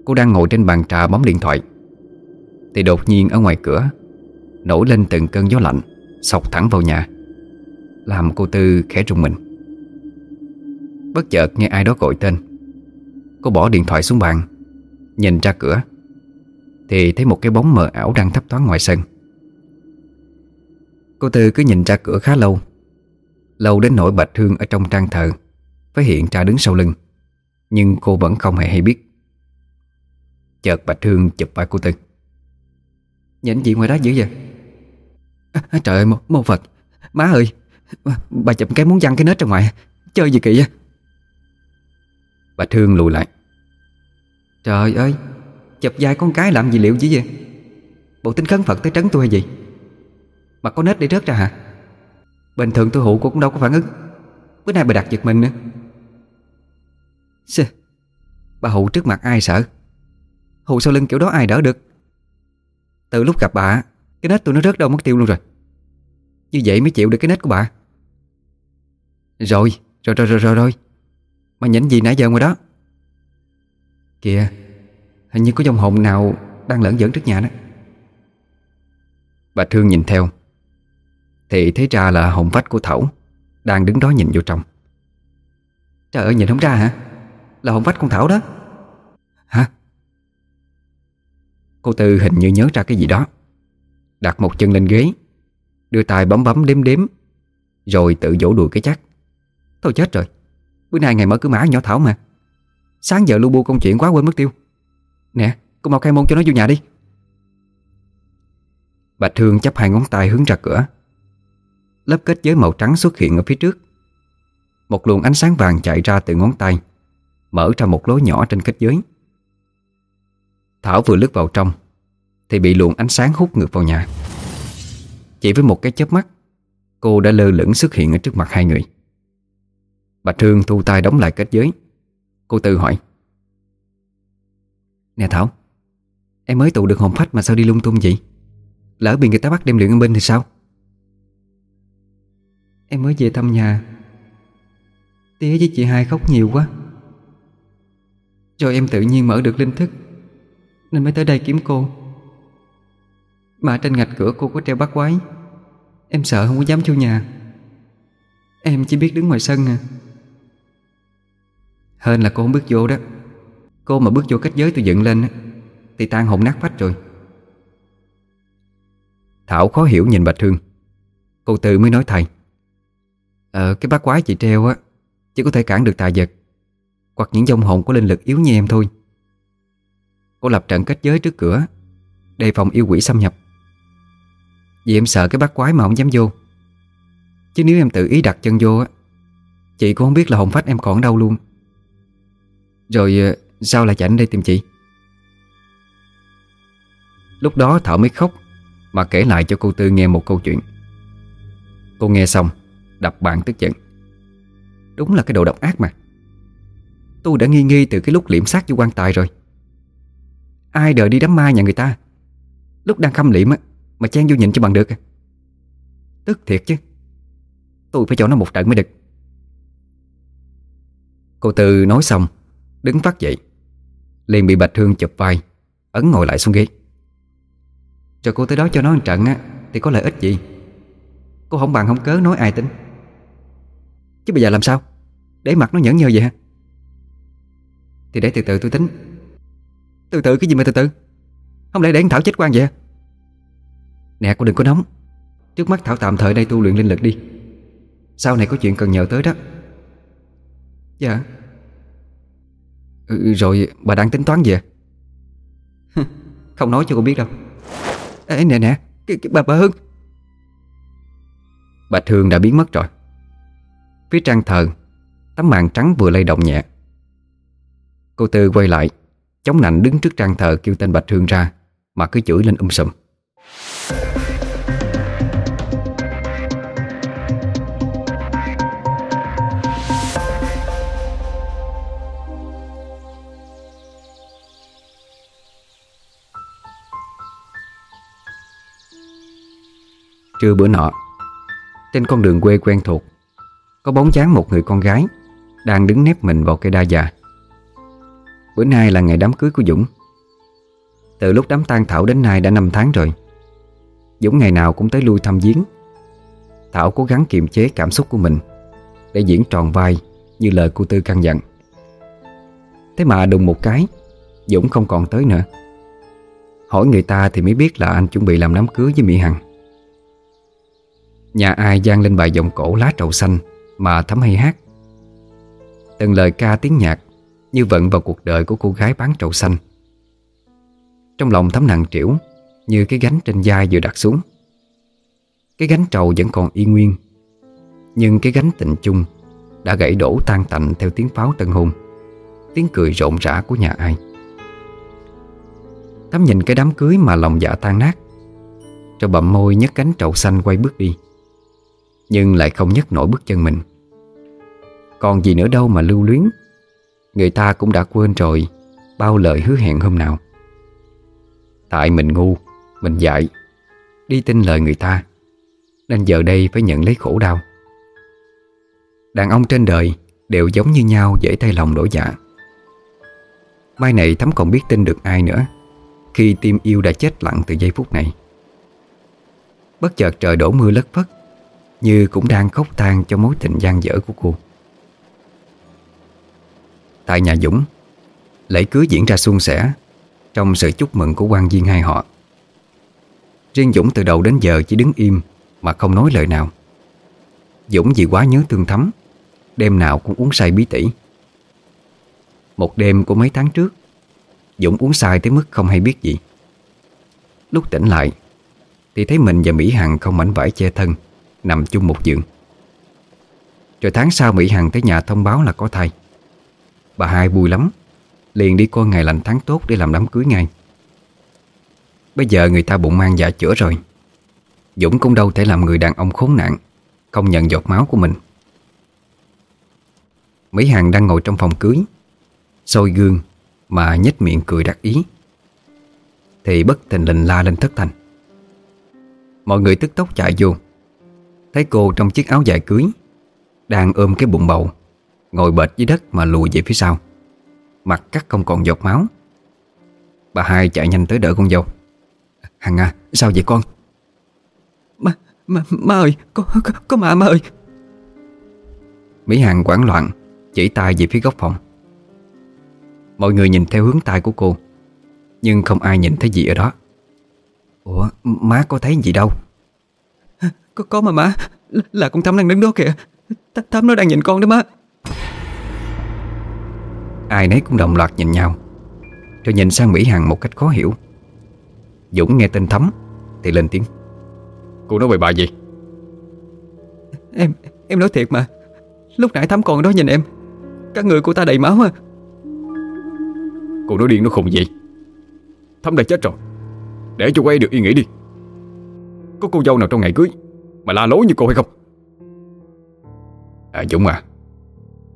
Cô đang ngồi trên bàn trà bấm điện thoại. Thì đột nhiên ở ngoài cửa, Nổi lên từng cơn gió lạnh, Sọc thẳng vào nhà. Làm cô Tư khẽ rùng mình. Bất chợt nghe ai đó gọi tên. Cô bỏ điện thoại xuống bàn Nhìn ra cửa Thì thấy một cái bóng mờ ảo đang thấp thoáng ngoài sân. Cô Tư cứ nhìn ra cửa khá lâu Lâu đến nỗi bạch hương ở trong trang thờ Phải hiện ra đứng sau lưng Nhưng cô vẫn không hề hay biết. Chợt bạch hương chụp vai cô Tư. Nhìn gì ngoài đó dữ vậy? À, Trời ơi mô, mô Phật Má ơi! Bà chụp cái muốn văng cái nết ra ngoài Chơi gì kỳ vậy Bạch Hương lùi lại. Trời ơi Chụp vai con cái làm gì liệu chứ vậy Bộ tính khấn Phật tới trấn tôi hay gì? Mà có nết để rớt ra hả? Bình thường tôi hụ cô cũng đâu có phản ứng. Bữa nay bà đặt giật mình nữa. Xê, Bà hụ trước mặt ai sợ? Hụ sau lưng kiểu đó ai đỡ được? Từ lúc gặp bà Cái nết tôi nó rớt đâu mất tiêu luôn rồi. Như vậy mới chịu được cái nết của bà rồi Rồi rồi rồi rồi rồi. Mà nhỉnh gì nãy giờ ngoài đó? Kìa, Hình như có dòng hồn nào Đang lẫn dẫn trước nhà đó. Bà Thương nhìn theo. Thì thấy ra là hồn vách của Thảo Đang đứng đó nhìn vô trong. Trời ơi, nhìn không ra hả? Là hồn vách con Thảo đó. Hả? Cô Tư hình như nhớ ra cái gì đó. Đặt một chân lên ghế, Đưa tay bấm bấm đếm đếm, Rồi tự vỗ đùi cái chắc. Thôi chết rồi. Bữa nay ngày mở cửa mã nhỏ Thảo mà. Sáng giờ lu bu công chuyện quá quên mất tiêu. Nè, cô mau khai môn cho nó vô nhà đi. Bạch Thương chấp hai ngón tay hướng ra cửa. Lớp kết giới màu trắng xuất hiện ở phía trước. Một luồng ánh sáng vàng chạy ra từ ngón tay, Mở ra một lối nhỏ trên kết giới. Thảo vừa lướt vào trong, Thì bị luồng ánh sáng hút ngược vào nhà. Chỉ với một cái chớp mắt, Cô đã lơ lửng xuất hiện ở trước mặt hai người. Bà Trương thu tay đóng lại kết giới. Cô Tư hỏi, Nè Thảo, Em mới tụ được hồn phách mà sao đi lung tung vậy? Lỡ bị người ta bắt đem luyện âm binh thì sao? Em mới về thăm nhà. Tía với chị hai khóc nhiều quá. Rồi em tự nhiên mở được linh thức, Nên mới tới đây kiếm cô. Mà trên ngạch cửa cô có treo bắt quái. Em sợ không có dám vô nhà. Em chỉ biết đứng ngoài sân à. Hên là cô không bước vô đó. Cô mà bước vô cách giới tôi dựng lên Thì tan hồn nát phách rồi. Thảo khó hiểu nhìn Bạch Hương. Cô Tư mới nói thầy Ờ cái bát quái chị treo á, Chỉ có thể cản được tà vật, Hoặc những dòng hồn có linh lực yếu như em thôi. Cô lập trận kết giới trước cửa, Đề phòng yêu quỷ xâm nhập. Vì em sợ cái bát quái mà không dám vô. Chứ nếu em tự ý đặt chân vô á, Chị cũng không biết là hồn phách em còn ở đâu luôn. Rồi ờ, sao lại chạy đến đây tìm chị? Lúc đó Thảo mới khóc, Mà kể lại cho cô Tư nghe một câu chuyện. Cô nghe xong, Đập bàn tức giận. Đúng là cái đồ độc ác mà. Tôi đã nghi nghi từ cái lúc liễm sát vô quan tài rồi. Ai đợi đi đám ma nhà người ta? Lúc đang khâm liệm á, Mà chen vô nhìn cho bằng được à. Tức thiệt chứ. Tôi phải cho nó một trận mới được. Cô Tư nói xong Đứng phát dậy. Liền bị Bạch Hương chụp vai, Ấn ngồi lại xuống ghế. Cho cô tới đó cho nó một trận á, Thì có lợi ích gì? Cô không bằng không cớ nói ai tính. Chứ bây giờ làm sao? Để mặt nó nhẫn nhơ vậy hả? Thì để từ từ tôi tính. Từ từ cái gì mà từ từ? Không lẽ để Thảo chết quan vậy Nè, cô đừng có nóng. Trước mắt Thảo tạm thời đây tu luyện linh lực đi. Sau này có chuyện cần nhờ tới đó. Dạ ừ, Rồi bà đang tính toán gì à [laughs] Không nói cho cô biết đâu. Ê nè nè cái, cái, Bà bà Hương Bạch Hương đã biến mất rồi. Phía trang thờ Tấm màn trắng vừa lay động nhẹ. Cô Tư quay lại Chống nạnh đứng trước trang thờ kêu tên Bạch Hương ra Mà cứ chửi lên um sùm Trưa bữa nọ, Trên con đường quê quen thuộc, Có bóng dáng một người con gái Đang đứng nép mình vào cây đa già. Bữa nay là ngày đám cưới của Dũng. Từ lúc đám tang Thảo đến nay đã 5 tháng rồi. Dũng ngày nào cũng tới lui thăm viếng. Thảo cố gắng kiềm chế cảm xúc của mình Để diễn tròn vai Như lời cô Tư căn dặn. Thế mà đùng một cái, Dũng không còn tới nữa. Hỏi người ta thì mới biết là anh chuẩn bị làm đám cưới với Mỹ Hằng. Nhà ai gian lên bài giọng cổ lá trầu xanh Mà thấm hay hát. Từng lời ca tiếng nhạc Như vận vào cuộc đời của cô gái bán trầu xanh. Trong lòng thấm nặng trĩu Như cái gánh trên vai vừa đặt xuống. Cái gánh trầu vẫn còn y nguyên, Nhưng cái gánh tình chung Đã gãy đổ tan tành theo tiếng pháo tân hôn, Tiếng cười rộn rã của nhà ai. Thắm nhìn cái đám cưới mà lòng dạ tan nát, Cho bậm môi nhấc cánh trầu xanh quay bước đi nhưng lại không nhấc nổi bước chân mình. Còn gì nữa đâu mà lưu luyến, Người ta cũng đã quên rồi Bao lời hứa hẹn hôm nào. Tại mình ngu, Mình dại, Đi tin lời người ta, Nên giờ đây phải nhận lấy khổ đau. Đàn ông trên đời Đều giống như nhau dễ thay lòng đổi dạ. Mai này Thắm còn biết tin được ai nữa, Khi tim yêu đã chết lặng từ giây phút này. Bất chợt trời đổ mưa lất phất như cũng đang khóc than cho mối tình gian dở của cô. Tại nhà Dũng, Lễ cưới diễn ra suôn sẻ Trong sự chúc mừng của quan viên hai họ. Riêng Dũng từ đầu đến giờ chỉ đứng im Mà không nói lời nào. Dũng vì quá nhớ thương thắm, Đêm nào cũng uống say bí tỉ. Một đêm của mấy tháng trước, Dũng uống sai tới mức không hay biết gì. Lúc tỉnh lại, Thì thấy mình và Mỹ Hằng không mảnh vải che thân. Nằm chung một giường. Rồi tháng sau Mỹ Hằng tới nhà thông báo là có thai. Bà hai vui lắm, Liền đi coi ngày lành tháng tốt để làm đám cưới ngay. Bây giờ người ta bụng mang dạ chữa rồi. Dũng cũng đâu thể làm người đàn ông khốn nạn, Không nhận giọt máu của mình. Mỹ Hằng đang ngồi trong phòng cưới, soi gương Mà nhếch miệng cười đắc ý. Thì bất tình lình la lên thất thành Mọi người tức tốc chạy vô. Thấy cô trong chiếc áo dài cưới Đang ôm cái bụng bầu Ngồi bệt dưới đất mà lùi về phía sau. Mặt cắt không còn giọt máu. Bà hai chạy nhanh tới đỡ con dâu. Hằng à sao vậy con? Má, má, má ơi Có, có, có mà má ơi. Mỹ Hằng quảng loạn Chỉ tay về phía góc phòng. Mọi người nhìn theo hướng tay của cô Nhưng không ai nhìn thấy gì ở đó. Ủa má có thấy gì đâu có, có mà má. Là con Thắm đang đứng đó kìa. Thắm nó đang nhìn con đó má. Ai nấy cũng đồng loạt nhìn nhau. Rồi nhìn sang Mỹ Hằng một cách khó hiểu. Dũng nghe tên Thắm Thì lên tiếng. Cô nói bậy bạ gì? Em em nói thiệt mà. Lúc nãy Thắm còn đó nhìn em. Các người của ta đầy máu à Cô nói điên nó khùng gì? Thắm đã chết rồi. Để cho quay được yên nghỉ đi. Có cô dâu nào trong ngày cưới mà la lối như cô hay không? À Dũng à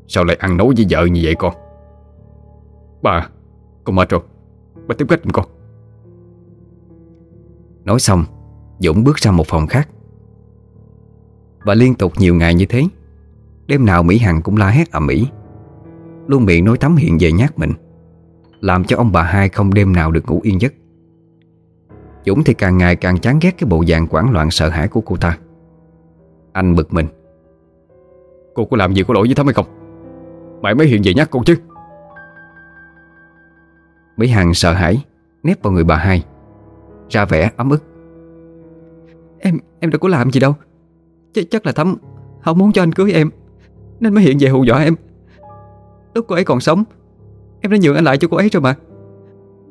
Sao lại ăn nấu với vợ như vậy con? Bà Con mệt rồi Bà tiếp khách giùm con. Nói xong, Dũng bước ra một phòng khác. Và liên tục nhiều ngày như thế, Đêm nào Mỹ Hằng cũng la hét ầm ĩ, Luôn miệng nói tắm hiện về nhát mình, Làm cho ông bà hai không đêm nào được ngủ yên giấc. Dũng thì càng ngày càng chán ghét cái bộ dạng quảng loạn sợ hãi của cô ta. Anh bực mình. Cô có làm gì có lỗi với Thắm hay không? Mày mới hiện về nhắc cô chứ. Mỹ Hằng sợ hãi Nép vào người bà hai, Ra vẻ ấm ức. Em em đâu có làm gì đâu. Ch, Chắc là Thắm Không muốn cho anh cưới em, Nên mới hiện về hù dọa em. Lúc cô ấy còn sống, Em đã nhường anh lại cho cô ấy rồi mà.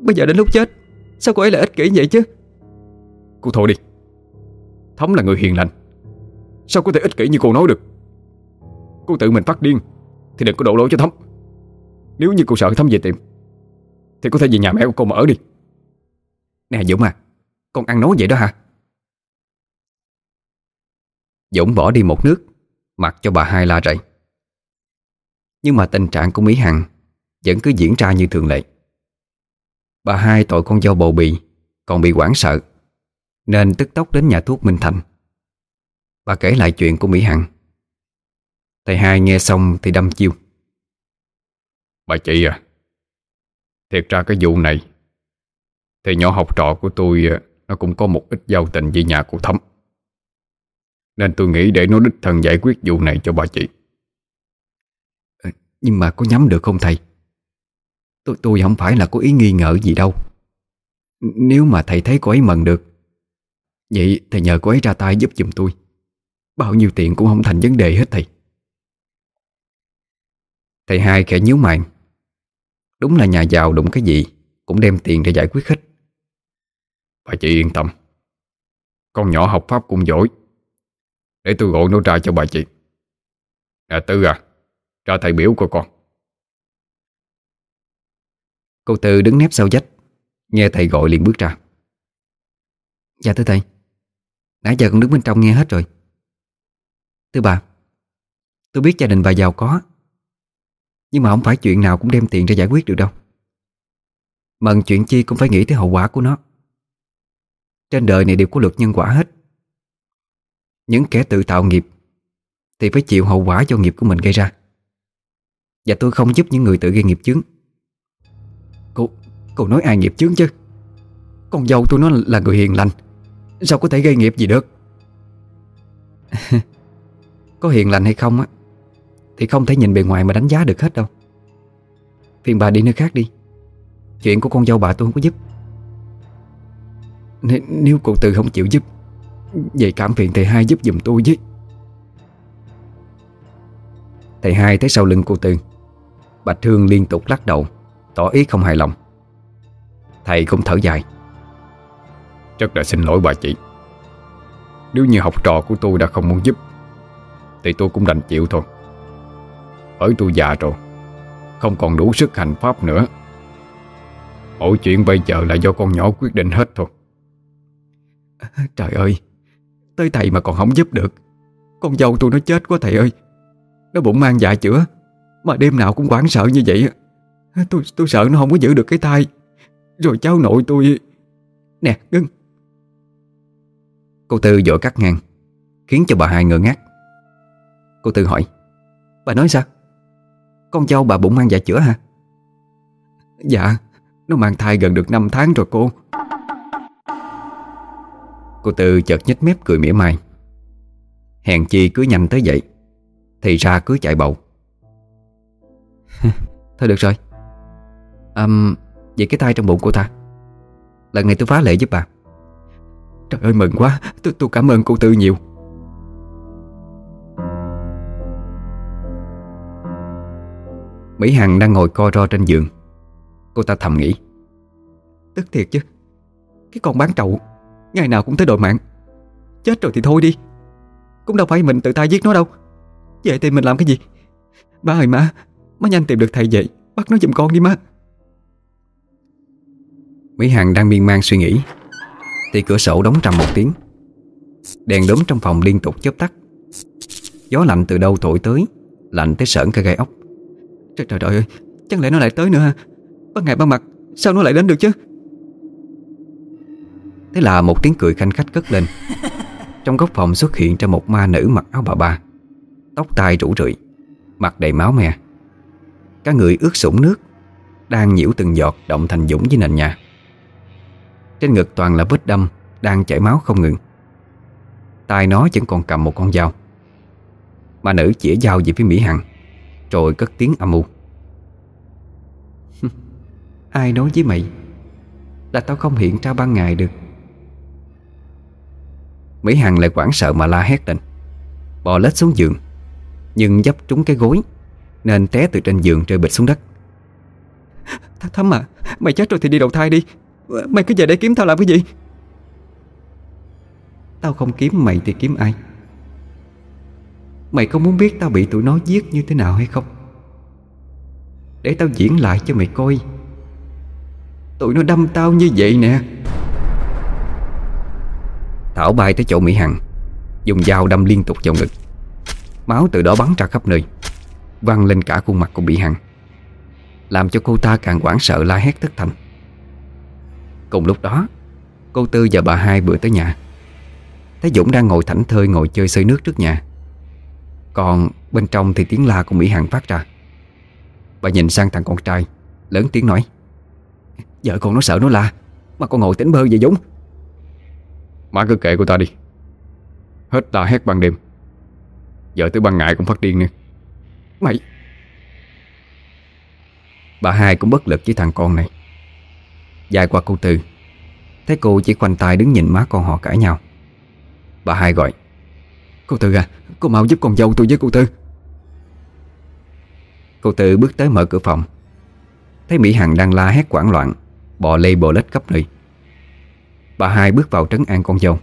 Bây giờ đến lúc chết, Sao cô ấy lại ích kỷ vậy chứ? Cô thôi đi. Thắm là người hiền lành Sao có thể ích kỷ như cô nói được? Cô tự mình phát điên, Thì đừng có đổ lỗi cho Thắm. Nếu như cô sợ Thắm về tìm Thì có thể về nhà mẹ của cô mà ở đi. Nè, Dũng à Con ăn nói vậy đó hả? Dũng bỏ đi một nước, Mặc cho bà hai la rầy. Nhưng mà tình trạng của Mỹ Hằng Vẫn cứ diễn ra như thường lệ. Bà hai tội con dâu bầu bì, Còn bị quảng sợ, Nên tức tốc đến nhà thuốc Minh Thành. Bà kể lại chuyện của Mỹ Hằng. Thầy hai nghe xong thì đâm chiêu. Bà chị à Thiệt ra cái vụ này Thì nhỏ học trò của tôi à, Nó cũng có một ít giao tình với nhà của Thắm Nên tôi nghĩ để nó đích thân giải quyết vụ này cho bà chị. Ờ, Nhưng mà có nhắm được không thầy? Tôi, tôi không phải là có ý nghi ngờ gì đâu. Nếu mà thầy thấy cô ấy mần được Vậy thầy nhờ cô ấy ra tay giúp giùm tôi Bao nhiêu tiền cũng không thành vấn đề hết thầy. Thầy hai khẽ nhíu mày. Đúng là nhà giàu đụng cái gì, Cũng đem tiền để giải quyết hết. Bà chị yên tâm. Con nhỏ học pháp cũng giỏi. Để tôi gọi nó ra cho bà chị. Nè Tư à Ra thầy biểu của con. Cô Tư đứng nép sau dách, Nghe thầy gọi liền bước ra. Dạ thưa thầy. Nãy giờ con đứng bên trong nghe hết rồi. Thưa bà Tôi biết gia đình bà giàu có Nhưng mà không phải chuyện nào cũng đem tiền ra giải quyết được đâu. Mần chuyện chi cũng phải nghĩ tới hậu quả của nó. Trên đời này đều có luật nhân quả hết. Những kẻ tự tạo nghiệp Thì phải chịu hậu quả do nghiệp của mình gây ra. Và tôi không giúp những người tự gây nghiệp chướng. Cô, cô nói ai nghiệp chướng chứ? Con dâu tôi nó là người hiền lành Sao có thể gây nghiệp gì được? [laughs] Có hiền lành hay không á, Thì không thể nhìn bề ngoài mà đánh giá được hết đâu. Phiền bà đi nơi khác đi. Chuyện của con dâu bà tôi không có giúp. N, Nếu cô Từ không chịu giúp, Vậy cảm phiền thầy hai giúp giùm tôi với. Thầy hai thấy sau lưng cô Tư Bạch Hương liên tục lắc đầu, Tỏ ý không hài lòng. Thầy cũng thở dài. Rất là xin lỗi bà chị. Nếu như học trò của tôi đã không muốn giúp thì tôi cũng đành chịu thôi. Bởi tôi già rồi, Không còn đủ sức hành pháp nữa. Mọi chuyện bây giờ là do con nhỏ quyết định hết thôi. Trời ơi, Tới thầy mà còn không giúp được. Con dâu tôi nó chết quá thầy ơi. Nó bụng mang dạ chữa, Mà đêm nào cũng quảng sợ như vậy Tôi tôi sợ nó không có giữ được cái thai. Rồi cháu nội tôi, Nè, ngưng. Cô Tư vội cắt ngang, Khiến cho bà hai ngơ ngác. Cô Tư hỏi Bà nói sao? Con dâu bà bụng mang dạ chữa hả? Dạ Nó mang thai gần được 5 tháng rồi cô. Cô Tư chợt nhếch mép cười mỉa mai. Hèn chi cứ nhanh tới vậy Thì ra cứ chạy bầu. [laughs] Thôi được rồi. À, Vậy cái tay trong bụng cô ta Lần này tôi phá lệ giúp bà. Trời ơi mừng quá Tôi, tôi cảm ơn cô Tư nhiều. Mỹ Hằng đang ngồi co ro trên giường. Cô ta thầm nghĩ. Tức thiệt chứ. Cái con bán trậu Ngày nào cũng tới đội mạng. Chết rồi thì thôi đi. Cũng đâu phải mình tự tay giết nó đâu. Vậy thì mình làm cái gì? Ba ơi má Má nhanh tìm được thầy vậy Bắt nó giùm con đi má. Mỹ Hằng đang miên man suy nghĩ. Thì cửa sổ đóng trầm một tiếng. Đèn đốm trong phòng liên tục chớp tắt. Gió lạnh từ đâu thổi tới Lạnh tới sởn cả gai ốc Trời trời ơi Chẳng lẽ nó lại tới nữa ha Ban ngày ban mặt Sao nó lại đến được chứ? Thế là một tiếng cười khanh khách cất lên. [laughs] Trong góc phòng xuất hiện ra một ma nữ mặc áo bà ba. Tóc tai rủ rượi Mặt đầy máu me. Các người ướt sũng nước Đang nhiễu từng giọt động thành dũng với nền nhà. Trên ngực toàn là vết đâm Đang chảy máu không ngừng. Tay nó vẫn còn cầm một con dao. Ma nữ chỉ dao về phía Mỹ Hằng Rồi cất tiếng âm u. Ai nói với mày? Là tao không hiện ra ban ngày được. Mỹ Hằng lại quảng sợ mà la hét lên. Bò lết xuống giường Nhưng dấp trúng cái gối Nên té từ trên giường rơi bịch xuống đất. Th Thắm à Mày chết rồi thì đi đầu thai đi. Mày cứ về đây kiếm tao làm cái gì? Tao không kiếm mày thì kiếm ai Mày có muốn biết tao bị tụi nó giết như thế nào hay không? Để tao diễn lại cho mày coi. Tụi nó đâm tao như vậy nè. Thảo bay tới chỗ Mỹ Hằng, Dùng dao đâm liên tục vào ngực. Máu từ đó bắn ra khắp nơi, Văng lên cả khuôn mặt của Mỹ Hằng, Làm cho cô ta càng hoảng sợ la hét thất thành Cùng lúc đó, Cô Tư và bà hai vừa tới nhà. Thấy Dũng đang ngồi thảnh thơi ngồi chơi xơi nước trước nhà. Còn bên trong thì tiếng la của Mỹ Hằng phát ra. Bà nhìn sang thằng con trai Lớn tiếng nói Vợ con nó sợ nó la Mà con ngồi tỉnh bơ vậy Dũng Má cứ kệ cô ta đi. Hết la hét ban đêm. Vợ tới ban ngày cũng phát điên nữa. Mày! Bà hai cũng bất lực với thằng con này. Dài qua cô Tư Thấy cô chỉ khoanh tay đứng nhìn má con họ cãi nhau. Bà hai gọi Cô Tư à Cô mau giúp con dâu tôi với cô Tư. Cô Tư bước tới mở cửa phòng. Thấy Mỹ Hằng đang la hét quảng loạn Bò lê bò lết khắp nơi. Bà hai bước vào trấn an con dâu.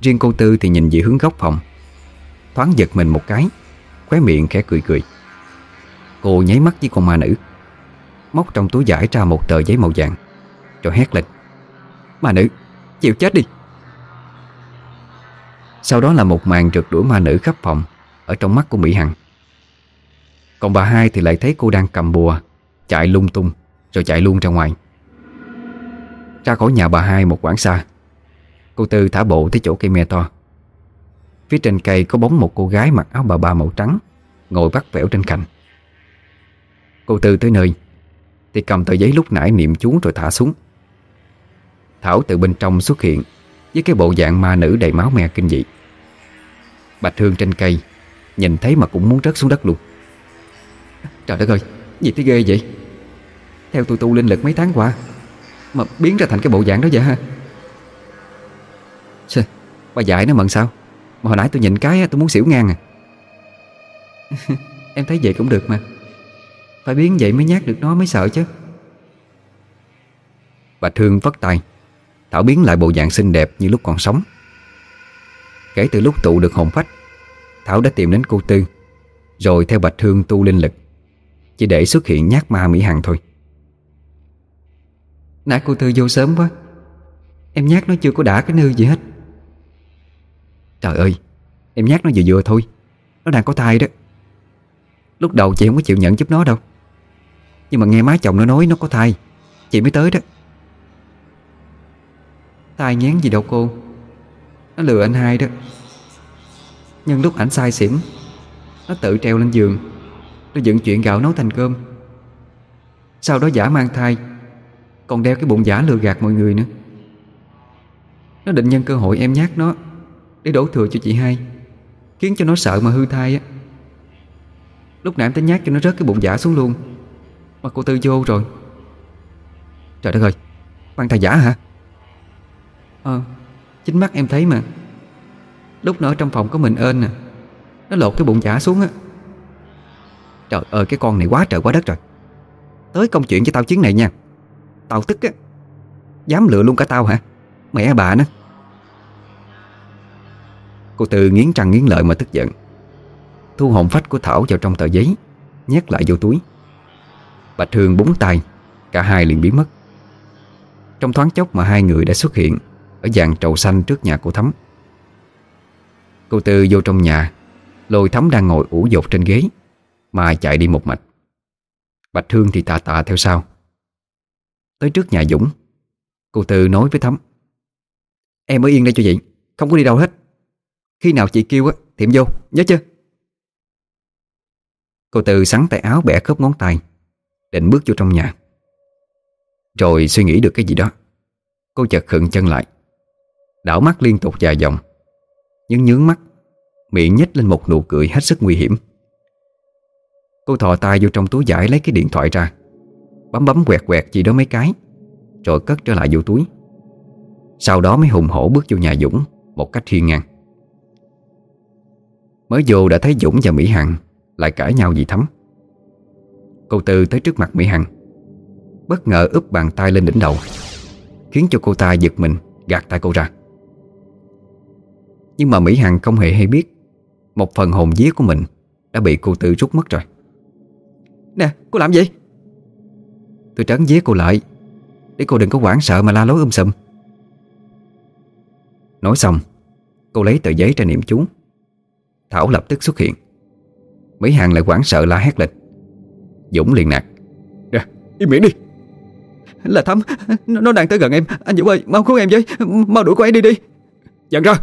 Riêng cô Tư thì nhìn về hướng góc phòng. Thoáng giật mình một cái Khóe miệng khẽ cười cười. Cô nháy mắt với con ma nữ Móc trong túi giải ra một tờ giấy màu vàng Rồi hét lên. Ma nữ, chịu chết đi! Sau đó là một màn trượt đuổi ma nữ khắp phòng, Ở trong mắt của Mỹ Hằng. Còn bà hai thì lại thấy cô đang cầm bùa, Chạy lung tung, Rồi chạy luôn ra ngoài. Ra khỏi nhà bà hai một quãng xa, Cô Tư thả bộ tới chỗ cây me to. Phía trên cây có bóng một cô gái mặc áo bà ba màu trắng, Ngồi bắt vẻo trên cành. Cô Tư tới nơi, Thì cầm tờ giấy lúc nãy niệm chú rồi thả xuống. Thảo từ bên trong xuất hiện với cái bộ dạng ma nữ đầy máu me kinh dị. Bạch Hương trên cây, Nhìn thấy mà cũng muốn rớt xuống đất luôn. Trời đất ơi, Gì thế ghê vậy? Theo tôi tu linh lực mấy tháng qua, Mà biến ra thành cái bộ dạng đó vậy ha Sao Bà dạy nó mận sao? Mà hồi nãy tôi nhìn cái tôi muốn xỉu ngang à. [laughs] Em thấy vậy cũng được mà. Phải biến vậy mới nhát được nó mới sợ chứ. Bạch Hương vất tay. Thảo biến lại bộ dạng xinh đẹp như lúc còn sống. Kể từ lúc tụ được hồn phách Thảo đã tìm đến cô Tư Rồi theo Bạch Hương tu linh lực Chỉ để xuất hiện nhát ma Mỹ Hằng thôi. Nãy cô Tư vô sớm quá. Em nhát nó chưa có đã cái nư gì hết. Trời ơi Em nhát nó vừa vừa thôi. Nó đang có thai đó. Lúc đầu chị không có chịu nhận giúp nó đâu. Nhưng mà nghe má chồng nó nói nó có thai Chị mới tới đó Tai nhén gì đâu cô. Nó lừa anh hai đó. Nhưng lúc ảnh sai xỉn, Nó tự treo lên giường. Nó dựng chuyện gạo nấu thành cơm. Sau đó giả mang thai, Còn đeo cái bụng giả lừa gạt mọi người nữa. Nó định nhân cơ hội em nhát nó Để đổ thừa cho chị hai, Khiến cho nó sợ mà hư thai á. Lúc nãy em tính nhát cho nó rớt cái bụng giả xuống luôn, Mà cô Tư vô rồi. Trời đất ơi Mang thai giả hả? Ờ Chính mắt em thấy mà. Lúc nó ở trong phòng có mình ên nè Nó lột cái bụng giả xuống á. Trời ơi, cái con này quá trời quá đất rồi. Tới công chuyện cho tao chuyến này nha. Tao tức á. Dám lựa luôn cả tao hả? Mẹ bà nó. Cô Tư nghiến răng nghiến lợi mà tức giận. Thu hồn phách của Thảo vào trong tờ giấy, Nhét lại vô túi. Bạch Hương búng tay, Cả hai liền biến mất. Trong thoáng chốc mà hai người đã xuất hiện ở dàn trầu xanh trước nhà cô Thắm. Cô Tư vô trong nhà, Lôi Thắm đang ngồi ủ dột trên ghế, Mà chạy đi một mạch. Bạch Hương thì tà tà theo sau. Tới trước nhà Dũng, Cô Tư nói với Thắm, Em ở yên đây cho vậy, Không có đi đâu hết. Khi nào chị kêu á, thì em vô, nhớ chưa? Cô Tư sắn tay áo bẻ khớp ngón tay, Định bước vô trong nhà. Rồi suy nghĩ được cái gì đó, Cô chợt khựng chân lại. Đảo mắt liên tục dài dòng. Nhưng nhướng mắt, Miệng nhếch lên một nụ cười hết sức nguy hiểm. Cô thò tay vô trong túi giải lấy cái điện thoại ra. Bấm bấm quẹt quẹt gì đó mấy cái, Rồi cất trở lại vô túi. Sau đó mới hùng hổ bước vô nhà Dũng Một cách hiên ngang. Mới vô đã thấy Dũng và Mỹ Hằng Lại cãi nhau gì thấm. Cô Tư tới trước mặt Mỹ Hằng, Bất ngờ úp bàn tay lên đỉnh đầu, Khiến cho cô ta giật mình Gạt tay cô ra. Nhưng mà Mỹ Hằng không hề hay biết Một phần hồn vía của mình Đã bị cô Tư rút mất rồi. Nè cô làm gì? Tôi trấn vía cô lại Để cô đừng có hoảng sợ mà la lối um sùm. Nói xong Cô lấy tờ giấy ra niệm chú. Thảo lập tức xuất hiện. Mỹ Hằng lại hoảng sợ la hét lên Dũng liền nạt. Nè im miệng đi. Là Thắm Nó, đang tới gần em. Anh Dũng ơi mau cứu em với. Mau đuổi cô ấy đi đi. Dặn ra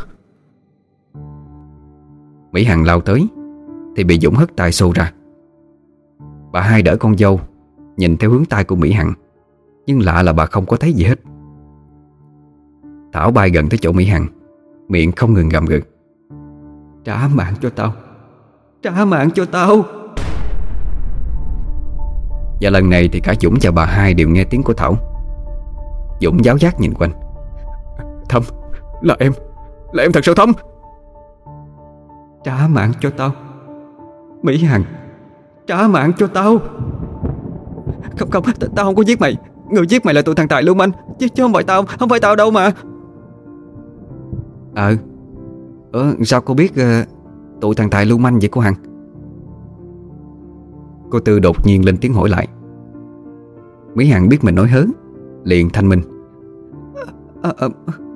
Mỹ Hằng lao tới Thì bị Dũng hất tay xô ra. Bà hai đỡ con dâu Nhìn theo hướng tay của Mỹ Hằng Nhưng lạ là bà không có thấy gì hết. Thảo bay gần tới chỗ Mỹ Hằng Miệng không ngừng gầm gừ. Trả mạng cho tao Trả mạng cho tao. Và lần này thì cả Dũng và bà hai đều nghe tiếng của Thảo. Dũng giáo giác nhìn quanh. Thâm Là em Là em thật sao Thâm Trả mạng cho tao. Mỹ Hằng Trả mạng cho tao. Không không Tao không có giết mày. Người giết mày là tụi thằng Tài Lưu Manh. Chứ, chứ không phải tao Không phải tao đâu mà. Ờ Ờ sao cô biết uh, Tụi thằng Tài lưu manh vậy cô Hằng? Cô Tư đột nhiên lên tiếng hỏi lại. Mỹ Hằng biết mình nói hớn Liền thanh minh. À, à,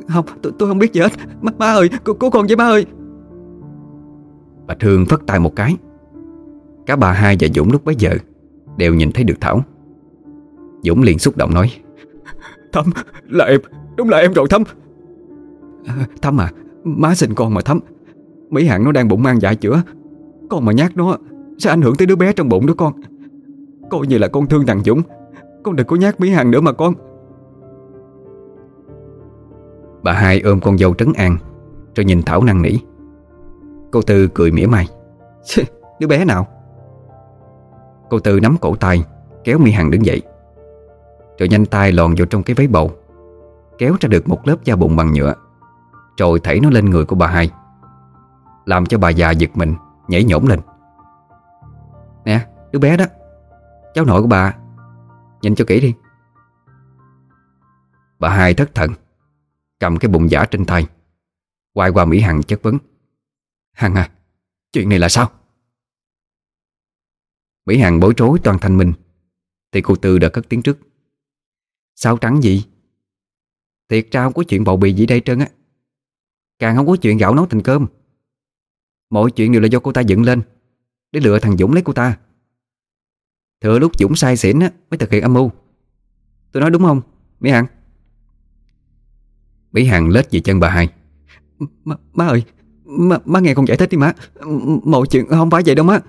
Không tôi, tôi không biết gì hết. Má, má ơi cô, cô còn với má ơi Bà Thương phất tay một cái. Cả bà hai và Dũng lúc bấy giờ Đều nhìn thấy được Thảo. Dũng liền xúc động nói Thâm là em Đúng là em rồi Thâm à, Thâm à Má sinh con mà Thâm Mỹ Hằng nó đang bụng mang dạ chữa. Con mà nhát nó Sẽ ảnh hưởng tới đứa bé trong bụng đó con. Coi như là con thương thằng Dũng Con đừng có nhát Mỹ Hằng nữa mà con. Bà hai ôm con dâu trấn an Rồi nhìn Thảo năn nỉ Cô Tư cười mỉa mai. [laughs] Đứa bé nào? Cô Tư nắm cổ tay, Kéo Mỹ Hằng đứng dậy. Rồi nhanh tay lòn vô trong cái váy bầu, Kéo ra được một lớp da bụng bằng nhựa Rồi thảy nó lên người của bà hai. Làm cho bà già giật mình, Nhảy nhổm lên. Nè, đứa bé đó, Cháu nội của bà, Nhìn cho kỹ đi. Bà hai thất thần, Cầm cái bụng giả trên tay, Quay qua Mỹ Hằng chất vấn. Hằng à Chuyện này là sao? Mỹ Hằng bối rối toàn thanh minh Thì cô Tư đã cất tiếng trước. Sao trắng gì? Thiệt ra không có chuyện bầu bì gì đây trơn á. Càng không có chuyện gạo nấu thành cơm. Mọi chuyện đều là do cô ta dựng lên, Để lựa thằng Dũng lấy cô ta. Thừa lúc Dũng sai xỉn á, Mới thực hiện âm mưu. Tôi nói đúng không, Mỹ Hằng? Mỹ Hằng lết về chân bà hai. M, má ơi má, má nghe con giải thích đi má. Mọi chuyện không phải vậy đâu má.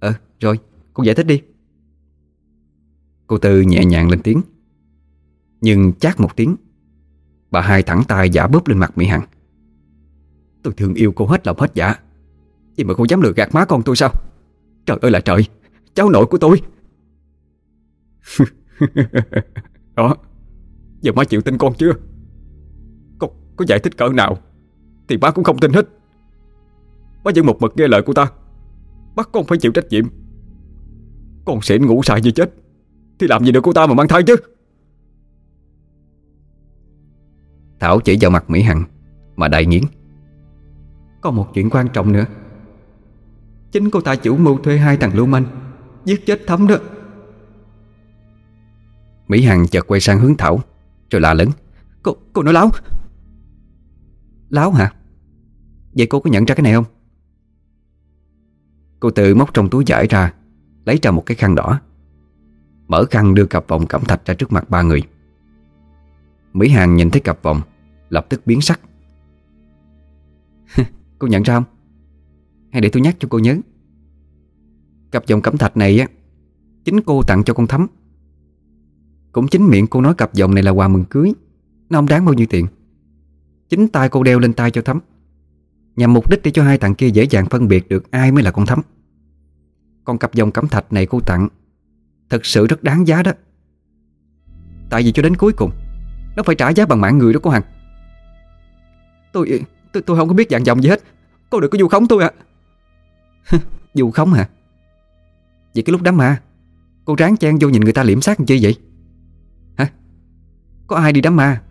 Ờ rồi con giải thích đi. Cô Tư nhẹ nhàng lên tiếng. Nhưng chát một tiếng Bà hai thẳng tay giả bóp lên mặt Mỹ Hằng. Tôi thương yêu cô hết lòng hết dạ. Vậy mà cô dám lừa gạt má con tôi sao? Trời ơi là trời Cháu nội của tôi. [laughs] Đó Giờ má chịu tin con chưa? Con có giải thích cỡ nào? Thì má cũng không tin hết. Má vẫn một mực nghe lời của ta. Bắt con phải chịu trách nhiệm. Con xỉn ngủ sai như chết. Thì làm gì được cô ta mà mang thai chứ? Thảo chỉ vào mặt Mỹ Hằng Mà đại nghiến. Còn một chuyện quan trọng nữa. Chính cô ta chủ mưu thuê hai thằng lưu manh Giết chết thấm đó. Mỹ Hằng chợt quay sang hướng Thảo Rồi la lớn. Cô, cô nói láo Láo hả? Vậy cô có nhận ra cái này không? Cô tự móc trong túi giải ra, Lấy ra một cái khăn đỏ. Mở khăn đưa cặp vòng cẩm thạch ra trước mặt ba người. Mỹ Hằng nhìn thấy cặp vòng, Lập tức biến sắc. [laughs] Cô nhận ra không? Hay để tôi nhắc cho cô nhớ. Cặp vòng cẩm thạch này á, Chính cô tặng cho con Thắm. Cũng chính miệng cô nói cặp vòng này là quà mừng cưới. Nó không đáng bao nhiêu tiền. Chính tay cô đeo lên tay cho Thắm. Nhằm mục đích để cho hai thằng kia dễ dàng phân biệt được ai mới là con Thắm. Con cặp vòng cẩm thạch này cô tặng Thật sự rất đáng giá đó. Tại vì cho đến cuối cùng Nó phải trả giá bằng mạng người đó cô Hằng. Tôi tôi, tôi không có biết dạng dòng gì hết. Cô đừng có vu khống tôi ạ. À. [laughs] Vu khống hả? Vậy cái lúc đám ma Cô ráng chen vô nhìn người ta liễm xác làm chi vậy? Hả? Có ai đi đám ma?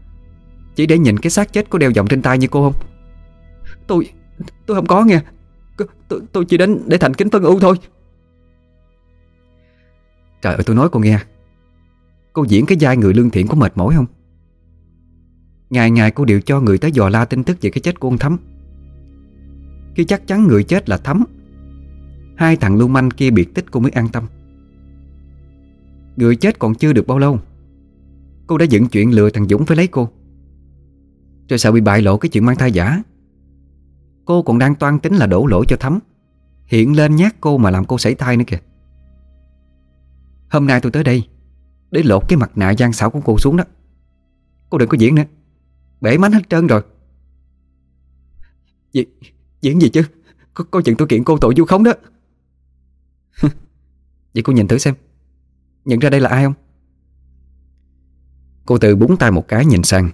Chỉ để nhìn cái xác chết có đeo vòng trên tay như cô không? Tôi Tôi không có nghe. Tôi, tôi chỉ đến để thành kính phân ưu thôi. Trời ơi tôi nói cô nghe. Cô diễn cái vai người lương thiện có mệt mỏi không? Ngày ngày cô đều cho người tới dò la tin tức về cái chết của ông Thắm. Khi chắc chắn người chết là Thắm Hai thằng lưu manh kia biệt tích cô mới an tâm. Người chết còn chưa được bao lâu Cô đã dựng chuyện lừa thằng Dũng phải lấy cô. Rồi sợ bị bại lộ cái chuyện mang thai giả. Cô còn đang toan tính là đổ lỗi cho Thắm. Hiện lên nhát cô mà làm cô sảy thai nữa kìa. Hôm nay tôi tới đây Để lột cái mặt nạ gian xảo của cô xuống đó. Cô đừng có diễn nữa. Bể mánh hết trơn rồi. Diễn, diễn gì chứ? Có, có chuyện tôi kiện cô tội vu khống đó. [laughs] Vậy cô nhìn thử xem. Nhận ra đây là ai không? Cô tự búng tay một cái nhìn sang.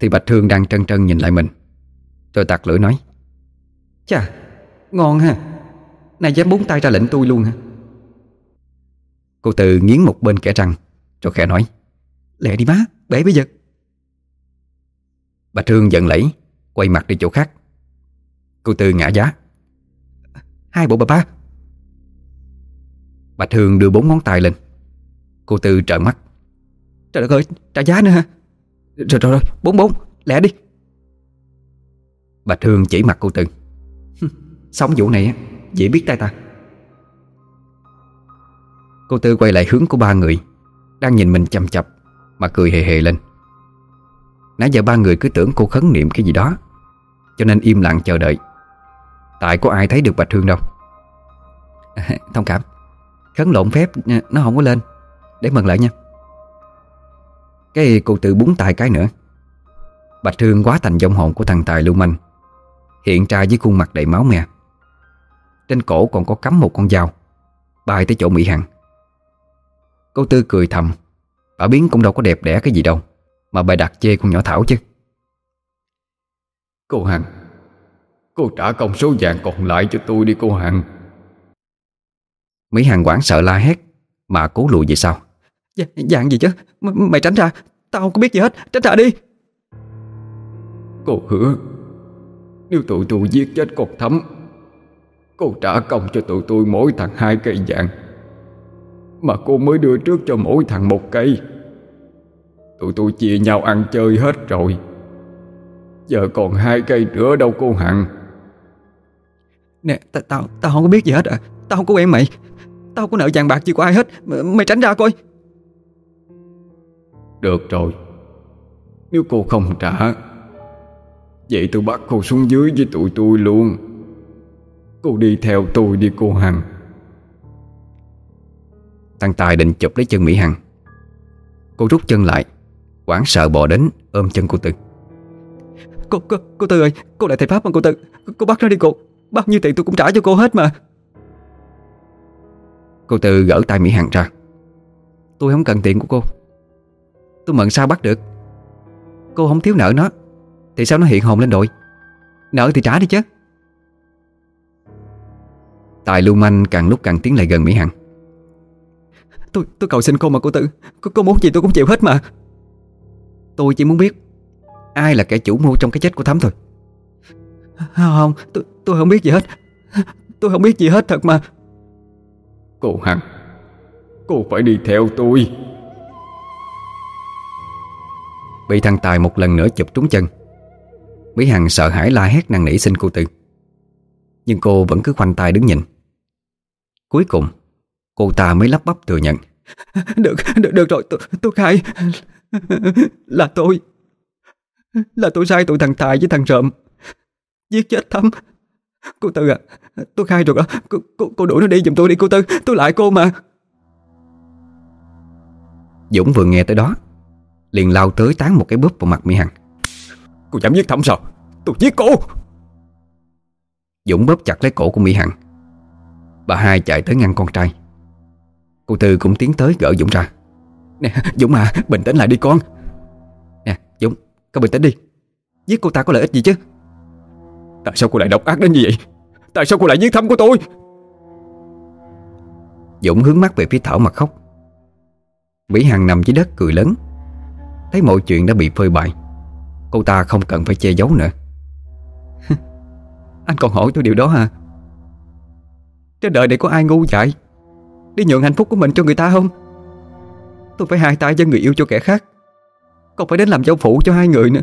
Thì Bạch Thương đang trân trân nhìn lại mình. Rồi tặc lưỡi nói. Chà ngon ha. Này dám búng tay ra lệnh tôi luôn ha Cô Từ nghiến một bên kẻ răng Rồi khẽ nói. Lẹ đi má, bể bây giờ. Bà Trương giận lẫy Quay mặt đi chỗ khác. Cô Tư ngã giá. Hai bộ bà ba. Bà Thương đưa bốn ngón tay lên. Cô Tư trợn mắt. Trời đất ơi, trả giá nữa ha Rồi rồi rồi, bốn bốn, lẹ đi. Bà Thương chỉ mặt cô Tư Xong vụ này Dễ biết tay ta. Cô Tư quay lại hướng của ba người Đang nhìn mình chầm chập Mà cười hề hề lên. Nãy giờ ba người cứ tưởng cô khấn niệm cái gì đó Cho nên im lặng chờ đợi. Tại có ai thấy được Bạch Hương đâu. [laughs] Thông cảm. Khấn lộn phép nó không có lên. Để mừng lại nha Cái cô tự búng tay cái nữa. Bạch Hương quá thành dòng hồn của thằng Tài lưu manh Hiện ra với khuôn mặt đầy máu me. Trên cổ còn có cắm một con dao Bay tới chỗ Mỹ Hằng. Cô Tư cười thầm Bà biến cũng đâu có đẹp đẽ cái gì đâu Mà bà đặt chê con nhỏ Thảo chứ. Cô Hằng Cô trả công số vàng còn lại cho tôi đi cô Hằng. Mỹ Hằng quảng sợ la hét Mà cố lùi về sau Dạ, Dạng gì chứ? M Mày tránh ra. Tao không có biết gì hết. Tránh ra đi. Cô hứa Nếu tụi tôi giết chết con thấm Cô trả công cho tụi tôi mỗi thằng hai cây vàng. Mà cô mới đưa trước cho mỗi thằng một cây. Tụi tôi chia nhau ăn chơi hết rồi. Giờ còn hai cây nữa đâu cô Hằng. Nè tao tao tao không có biết gì hết à Tao không có quen mày. Tao không có nợ vàng bạc gì của ai hết. M Mày tránh ra coi Được rồi. Nếu cô không trả Vậy tôi bắt cô xuống dưới với tụi tôi luôn. Cô đi theo tôi đi cô Hằng. Thằng Tài định chụp lấy chân Mỹ Hằng. Cô rút chân lại Quảng sợ bò đến ôm chân cô Tư. Cô, cô, cô Tư ơi Cô là thầy Pháp mà cô Tư. Cô, cô bắt nó đi cô. Bao nhiêu tiền tôi cũng trả cho cô hết mà. Cô Tư gỡ tay Mỹ Hằng ra. Tôi không cần tiền của cô Tôi mận sao bắt được? Cô không thiếu nợ nó Thì sao nó hiện hồn lên đội? Nợ thì trả đi chứ. Tài lưu manh càng lúc càng tiến lại gần Mỹ Hằng. Tôi tôi cầu xin cô mà cô Tư. Cô, cô muốn gì tôi cũng chịu hết mà. Tôi chỉ muốn biết Ai là kẻ chủ mưu trong cái chết của Thắm thôi. Không tôi, tôi không biết gì hết. Tôi không biết gì hết thật mà. Cô Hằng Cô phải đi theo tôi Bị thằng Tài một lần nữa chụp trúng chân. Mỹ Hằng sợ hãi la hét năn nỉ xin cô Tư. Nhưng cô vẫn cứ khoanh tay đứng nhìn. Cuối cùng Cô ta mới lắp bắp thừa nhận. [laughs] Được, được, được rồi, tôi, tôi khai. [laughs] Là tôi. Là tôi sai tụi thằng Tài với thằng Rợm. Giết chết Thắm. Cô Tư à Tôi khai rồi à cô, cô, cô đuổi nó đi giùm tôi đi cô Tư. Tôi lại cô mà. Dũng vừa nghe tới đó Liền lao tới tán một cái búp vào mặt Mỹ Hằng. Cô dám giết Thắm sao? Tôi giết cô! Dũng bóp chặt lấy cổ của Mỹ Hằng. Bà hai chạy tới ngăn con trai. Cô Tư cũng tiến tới gỡ Dũng ra. Nè Dũng à bình tĩnh lại đi con. Nè Dũng Con bình tĩnh đi. Giết cô ta có lợi ích gì chứ? Tại sao cô lại độc ác đến như vậy? Tại sao cô lại giết thăm của tôi? Dũng hướng mắt về phía Thảo mà khóc. Mỹ Hằng nằm dưới đất cười lớn Thấy mọi chuyện đã bị phơi bại Cô ta không cần phải che giấu nữa. [laughs] Anh còn hỏi tôi điều đó hả? Trên đời này có ai ngu dại Đi nhượng hạnh phúc của mình cho người ta không? Tôi phải hai tay cho người yêu cho kẻ khác, Còn phải đến làm dâu phụ cho hai người nữa.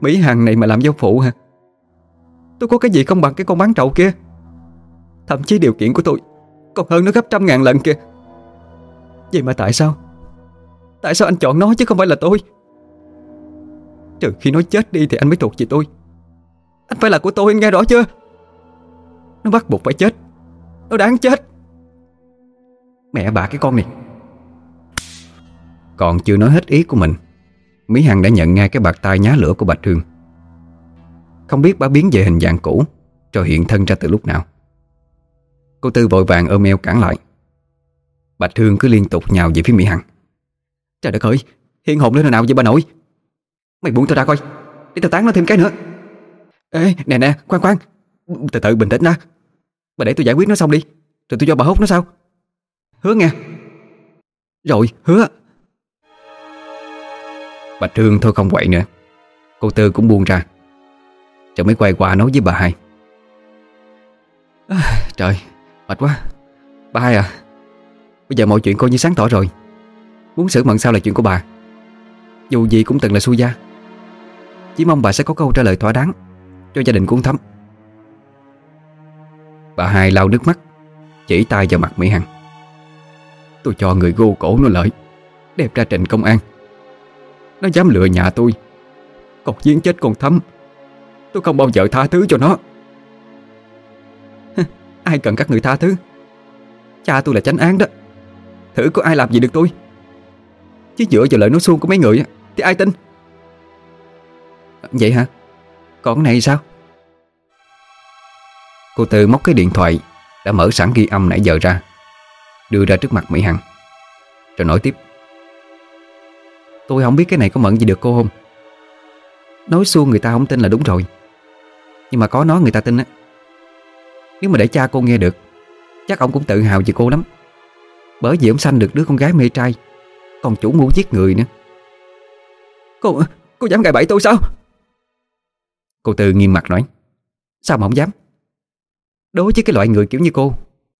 Mỹ Hằng này mà làm dâu phụ hả? Tôi có cái gì không bằng cái con bán trậu kia? Thậm chí điều kiện của tôi Còn hơn nó gấp trăm ngàn lần kìa. Vậy mà tại sao? Tại sao anh chọn nó chứ không phải là tôi? Trừ khi nó chết đi Thì anh mới thuộc về tôi. Anh phải là của tôi nghe rõ chưa? Nó bắt buộc phải chết. Nó đáng chết. Mẹ bà cái con này. Còn chưa nói hết ý của mình, Mỹ Hằng đã nhận ngay cái bạc tay nhá lửa của Bạch Hương. Không biết bà biến về hình dạng cũ Rồi hiện thân ra từ lúc nào. Cô Tư vội vàng ôm eo cản lại. Bạch Hương cứ liên tục nhào về phía Mỹ Hằng. Trời đất ơi Hiện hồn lên nào vậy bà nội? Mày buông tao ra coi Để tao tán nó thêm cái nữa. Ê nè nè khoan khoan. Từ từ bình tĩnh đã Bà để tôi giải quyết nó xong đi Rồi tôi cho bà hốt nó sao? Hứa nghe. Rồi hứa. Bạch Trương thôi không quậy nữa. Cô Tư cũng buông ra. Rồi mới quay qua nói với bà hai. À, Trời Mệt quá. Bà hai à Bây giờ mọi chuyện coi như sáng tỏ rồi. Muốn xử mận sao là chuyện của bà. Dù gì cũng từng là xui gia. Chỉ mong bà sẽ có câu trả lời thỏa đáng, Cho gia đình của ông Thắm Bà hai lau nước mắt, Chỉ tay vào mặt Mỹ Hằng. Tôi cho người gô cổ nó lợi Đẹp ra trình công an. Nó dám lừa nhà tôi Còn giếng chết con Thắm Tôi không bao giờ tha thứ cho nó. [laughs] Ai cần các người tha thứ? Cha tôi là chánh án đó. Thử có ai làm gì được tôi? Chứ dựa vào lời nói suông của mấy người Thì ai tin? Vậy hả? Còn cái này sao? Cô Tư móc cái điện thoại Đã mở sẵn ghi âm nãy giờ ra, Đưa ra trước mặt Mỹ Hằng, Rồi nói tiếp. Tôi không biết cái này có mận gì được cô không? Nói suông người ta không tin là đúng rồi. Nhưng mà có nó người ta tin á. Nếu mà để cha cô nghe được, Chắc ông cũng tự hào về cô lắm. Bởi vì ông sanh được đứa con gái mê trai còn chủ mưu giết người nữa. Cô, cô dám gài bẫy tôi sao? Cô Tư nghiêm mặt nói. Sao mà không dám? Đối với cái loại người kiểu như cô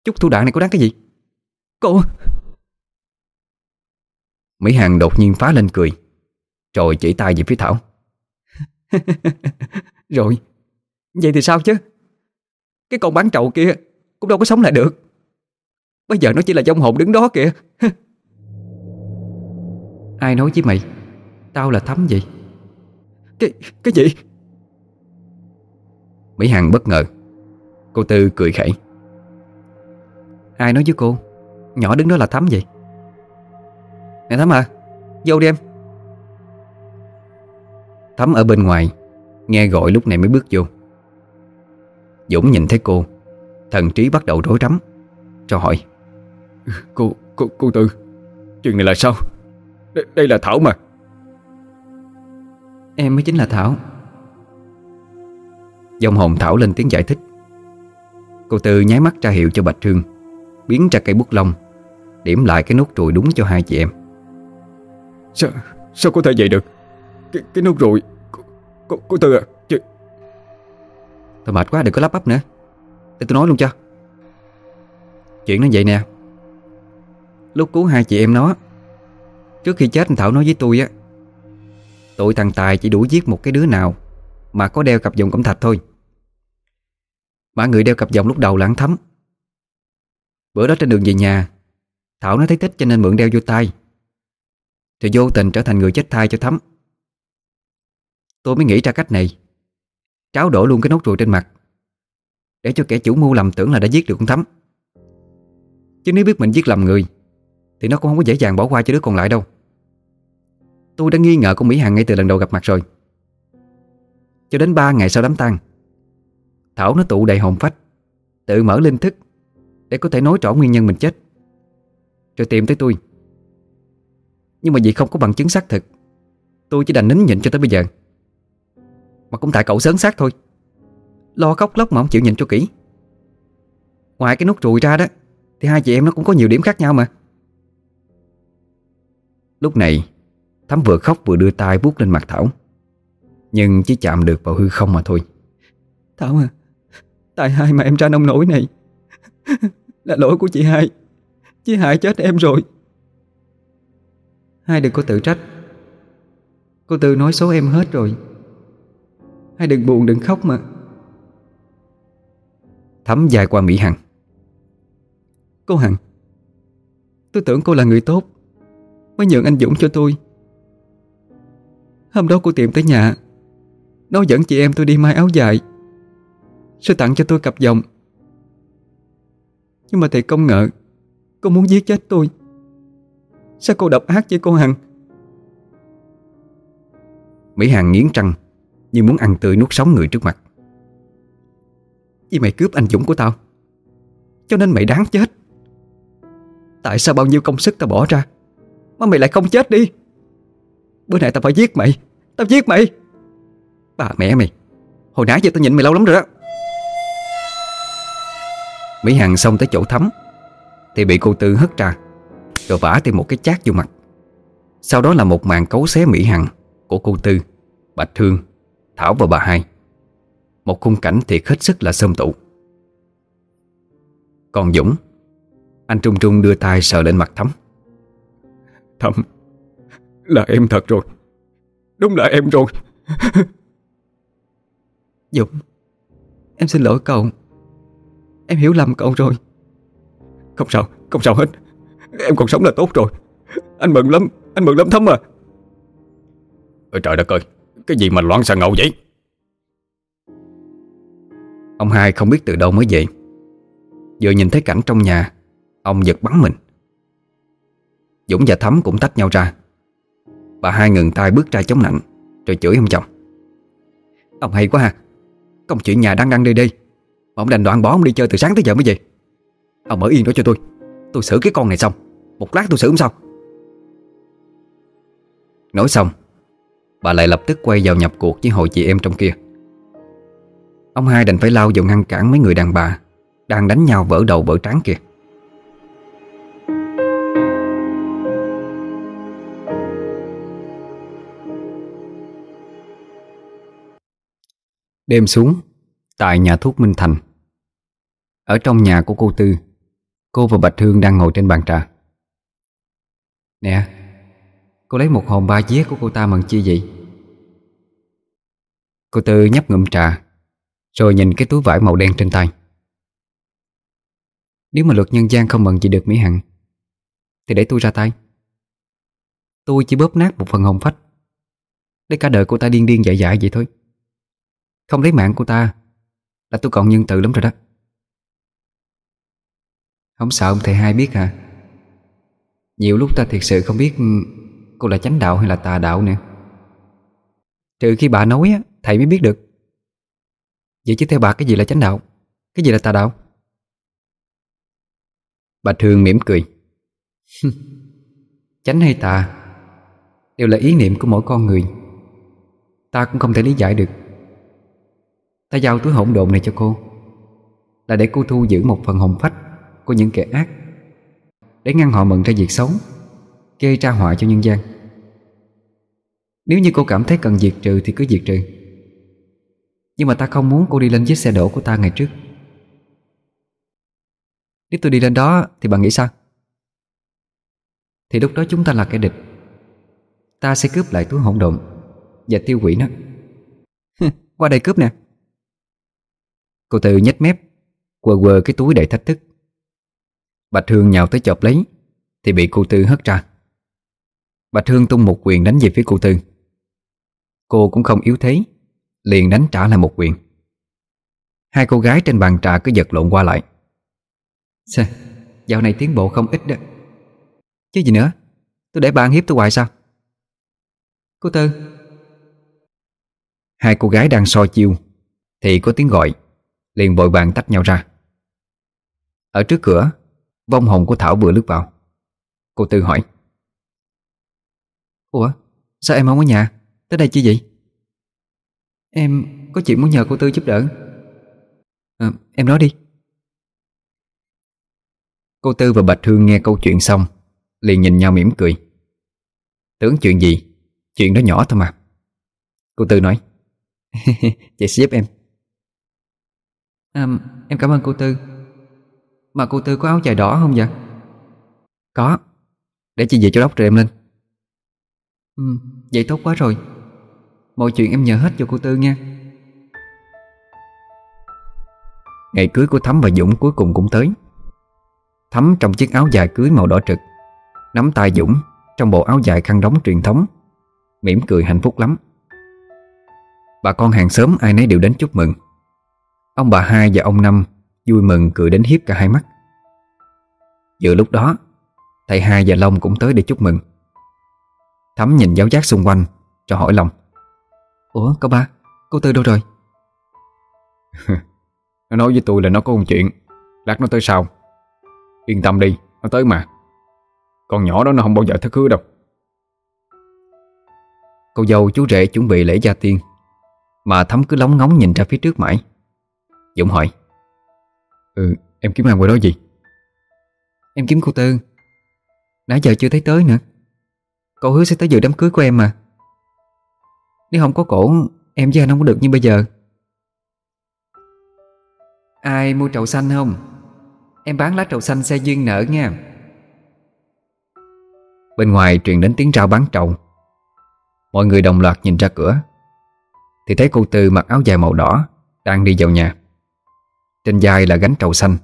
Chút thủ đoạn này có đáng cái gì? Cô! Mỹ Hằng đột nhiên phá lên cười Rồi chỉ tay về phía Thảo. [laughs] Rồi Vậy thì sao chứ? Cái con bán trậu kia Cũng đâu có sống lại được. Bây giờ nó chỉ là dông hồn đứng đó kìa. [laughs] Ai nói với mày? Tao là thắm gì Cái, cái gì? Mỹ Hằng bất ngờ. Cô Tư cười khẩy. Ai nói với cô? Nhỏ đứng đó là thắm vậy. Nè Thắm à Vô đi em. Thắm ở bên ngoài Nghe gọi lúc này mới bước vô. Dũng nhìn thấy cô Thần trí bắt đầu rối rắm Cho hỏi. Cô, cô, cô Tư Chuyện này là sao đây, đây là Thảo mà. Em mới chính là Thảo. Dòng hồn Thảo lên tiếng giải thích. Cô Tư nháy mắt ra hiệu cho Bạch Trương Biến ra cây bút lông Điểm lại cái nốt ruồi đúng cho hai chị em. Sao, sao có thể vậy được? Cái, cái nốt ruồi Cô, cô, Tư à chứ... Thôi mệt quá đừng có lắp bắp nữa. Để tôi nói luôn cho. Chuyện nó vậy nè. Lúc cứu hai chị em nó Trước khi chết, Thảo nói với tôi á, Tụi thằng Tài chỉ đuổi giết một cái đứa nào Mà có đeo cặp vòng cẩm thạch thôi. Mà người đeo cặp vòng lúc đầu là ăn thấm Bữa đó trên đường về nhà, Thảo nó thấy thích cho nên mượn đeo vô tay. Rồi vô tình trở thành người chết thai cho thấm Tôi mới nghĩ ra cách này. Tráo đổ luôn cái nốt ruồi trên mặt, Để cho kẻ chủ mưu lầm tưởng là đã giết được con thấm Chứ nếu biết mình giết lầm người, Thì nó cũng không có dễ dàng bỏ qua cho đứa còn lại đâu. Tôi đã nghi ngờ cô Mỹ Hằng ngay từ lần đầu gặp mặt rồi. Cho đến 3 ngày sau đám tang, Thảo nó tụ đầy hồn phách, Tự mở linh thức Để có thể nói rõ nguyên nhân mình chết, Rồi tìm tới tôi. Nhưng mà vì không có bằng chứng xác thực, Tôi chỉ đành nín nhịn cho tới bây giờ. Mà cũng tại cậu sớm xác thôi, Lo khóc lóc mà không chịu nhìn cho kỹ. Ngoài cái nút trùi ra đó, Thì hai chị em nó cũng có nhiều điểm khác nhau mà. Lúc này Thắm vừa khóc vừa đưa tay vuốt lên mặt Thảo. Nhưng chỉ chạm được vào hư không mà thôi. Thảo à Tại hai mà em ra nông nổi này. [laughs] Là lỗi của chị hai. Chị hai chết em rồi. Hai đừng có tự trách. Cô Tư nói số em hết rồi. Hai đừng buồn đừng khóc mà. Thắm dài qua Mỹ Hằng. Cô Hằng Tôi tưởng cô là người tốt Mới nhượng anh Dũng cho tôi Hôm đó cô tìm tới nhà Nó dẫn chị em tôi đi mai áo dài. Rồi tặng cho tôi cặp vòng. Nhưng mà thầy công ngờ Cô muốn giết chết tôi. Sao cô độc ác với cô Hằng? Mỹ Hằng nghiến răng Như muốn ăn tươi nuốt sống người trước mặt. Vì mày cướp anh Dũng của tao Cho nên mày đáng chết. Tại sao bao nhiêu công sức tao bỏ ra Mà mày lại không chết đi Bữa nay tao phải giết mày. Tao giết mày. Bà mẹ mày. Hồi nãy giờ tao nhịn mày lâu lắm rồi đó. Mỹ Hằng xong tới chỗ thấm, Thì bị cô Tư hất ra Rồi vả thêm một cái chát vô mặt. Sau đó là một màn cấu xé Mỹ Hằng Của cô Tư, Bạch Thương, Thảo và bà hai. Một khung cảnh thiệt hết sức là sơm tụ. Còn Dũng Anh Trung Trung đưa tay sờ lên mặt thấm. Thấm. Là em thật rồi. Đúng là em rồi. [laughs] Dũng Em xin lỗi cậu. Em hiểu lầm cậu rồi. Không sao, không sao hết. Em còn sống là tốt rồi. Anh mừng lắm, anh mừng lắm Thắm à. Ôi trời đất ơi Cái gì mà loạn xà ngầu vậy? Ông hai không biết từ đâu mới về. Vừa nhìn thấy cảnh trong nhà Ông giật bắn mình. Dũng và Thắm cũng tách nhau ra Bà hai ngừng tay bước ra chống nạnh, Rồi chửi ông chồng. Ông hay quá ha Công chuyện nhà đang ăn đi đi Mà ông đành đoạn bỏ ông đi chơi từ sáng tới giờ mới về. Ông ở yên đó cho tôi Tôi xử cái con này xong, Một lát tôi xử ông xong Nói xong, Bà lại lập tức quay vào nhập cuộc với hội chị em trong kia. Ông hai đành phải lao vào ngăn cản mấy người đàn bà Đang đánh nhau vỡ đầu vỡ trán kia. Đêm xuống, Tại nhà thuốc Minh Thành. Ở trong nhà của cô Tư, Cô và Bạch Hương đang ngồi trên bàn trà. Nè, Cô lấy một hồn ba vía của cô ta bằng chi vậy? Cô Tư nhấp ngụm trà, Rồi nhìn cái túi vải màu đen trên tay. Nếu mà luật nhân gian không mừng gì được Mỹ Hằng, Thì để tôi ra tay. Tôi chỉ bóp nát một phần hồng phách, Để cả đời cô ta điên điên dại dại vậy thôi. Không lấy mạng của ta Là tôi còn nhân từ lắm rồi đó. Không sợ ông thầy hai biết hả? Nhiều lúc ta thiệt sự không biết Cô là chánh đạo hay là tà đạo nè Trừ khi bà nói á, Thầy mới biết được. Vậy chứ theo bà cái gì là chánh đạo? Cái gì là tà đạo? Bà Thương mỉm cười. cười. [laughs] Chánh hay tà Đều là ý niệm của mỗi con người. Ta cũng không thể lý giải được. Ta giao túi hỗn độn này cho cô, Là để cô thu giữ một phần hồn phách Của những kẻ ác, Để ngăn họ mận ra việc xấu Gây ra họa cho nhân gian. Nếu như cô cảm thấy cần diệt trừ Thì cứ diệt trừ. Nhưng mà ta không muốn cô đi lên chiếc xe đổ của ta ngày trước. Nếu tôi đi lên đó Thì bạn nghĩ sao? Thì lúc đó chúng ta là kẻ địch. Ta sẽ cướp lại túi hỗn độn Và tiêu hủy nó. [laughs] Qua đây cướp nè. Cô Tư nhếch mép, Quờ quờ cái túi đầy thách thức. Bạch Hương nhào tới chọc lấy, Thì bị cô Tư hất ra. Bạch Hương tung một quyền đánh về phía cô Tư. Cô cũng không yếu thế, Liền đánh trả lại một quyền. Hai cô gái trên bàn trà cứ giật lộn qua lại. Sao? Dạo này tiến bộ không ít đó. Chứ gì nữa, Tôi để bạn hiếp tôi hoài sao? Cô Tư. Hai cô gái đang so chiêu, Thì có tiếng gọi. Liền vội vàng tách nhau ra. Ở trước cửa Vong hồn của Thảo vừa lướt vào. Cô Tư hỏi Ủa sao em không ở nhà? Tới đây chi vậy? Em có chuyện muốn nhờ cô Tư giúp đỡ. À, Em nói đi. Cô Tư và Bạch Hương nghe câu chuyện xong Liền nhìn nhau mỉm cười. Tưởng chuyện gì? Chuyện đó nhỏ thôi mà. Cô Tư nói Chị sẽ giúp em à, Em cảm ơn cô Tư. Mà cô Tư có áo dài đỏ không vậy? Có. Để chị về cho đốc rồi em lên. Ừ, Vậy tốt quá rồi. Mọi chuyện em nhờ hết cho cô Tư nha. Ngày cưới của Thắm và Dũng cuối cùng cũng tới. Thắm trong chiếc áo dài cưới màu đỏ trực Nắm tay Dũng Trong bộ áo dài khăn đóng truyền thống mỉm cười hạnh phúc lắm. Bà con hàng xóm ai nấy đều đến chúc mừng. Ông bà hai và ông Năm Vui mừng cười đến hiếp cả hai mắt. Vừa lúc đó Thầy hai và Long cũng tới để chúc mừng. Thắm nhìn giáo giác xung quanh Cho hỏi Long Ủa cậu ba Cô Tư đâu rồi? [laughs] Nó nói với tôi là nó có một chuyện Lát nó tới sau. Yên tâm đi Nó tới mà. Con nhỏ đó nó không bao giờ thất hứa đâu. Cô dâu chú rể chuẩn bị lễ gia tiên Mà Thắm cứ lóng ngóng nhìn ra phía trước mãi Dũng hỏi. Ừ em kiếm hàng qua đó gì? Em kiếm cô Tư. Nãy giờ chưa thấy tới nữa. Cậu hứa sẽ tới dự đám cưới của em mà. Nếu không có cổ Em với anh không có được như bây giờ. Ai mua trậu xanh không? Em bán lá trậu xanh xe duyên nở nha. Bên ngoài truyền đến tiếng rao bán trậu Mọi người đồng loạt nhìn ra cửa. Thì thấy cô Tư mặc áo dài màu đỏ Đang đi vào nhà trên vai là gánh trầu xanh.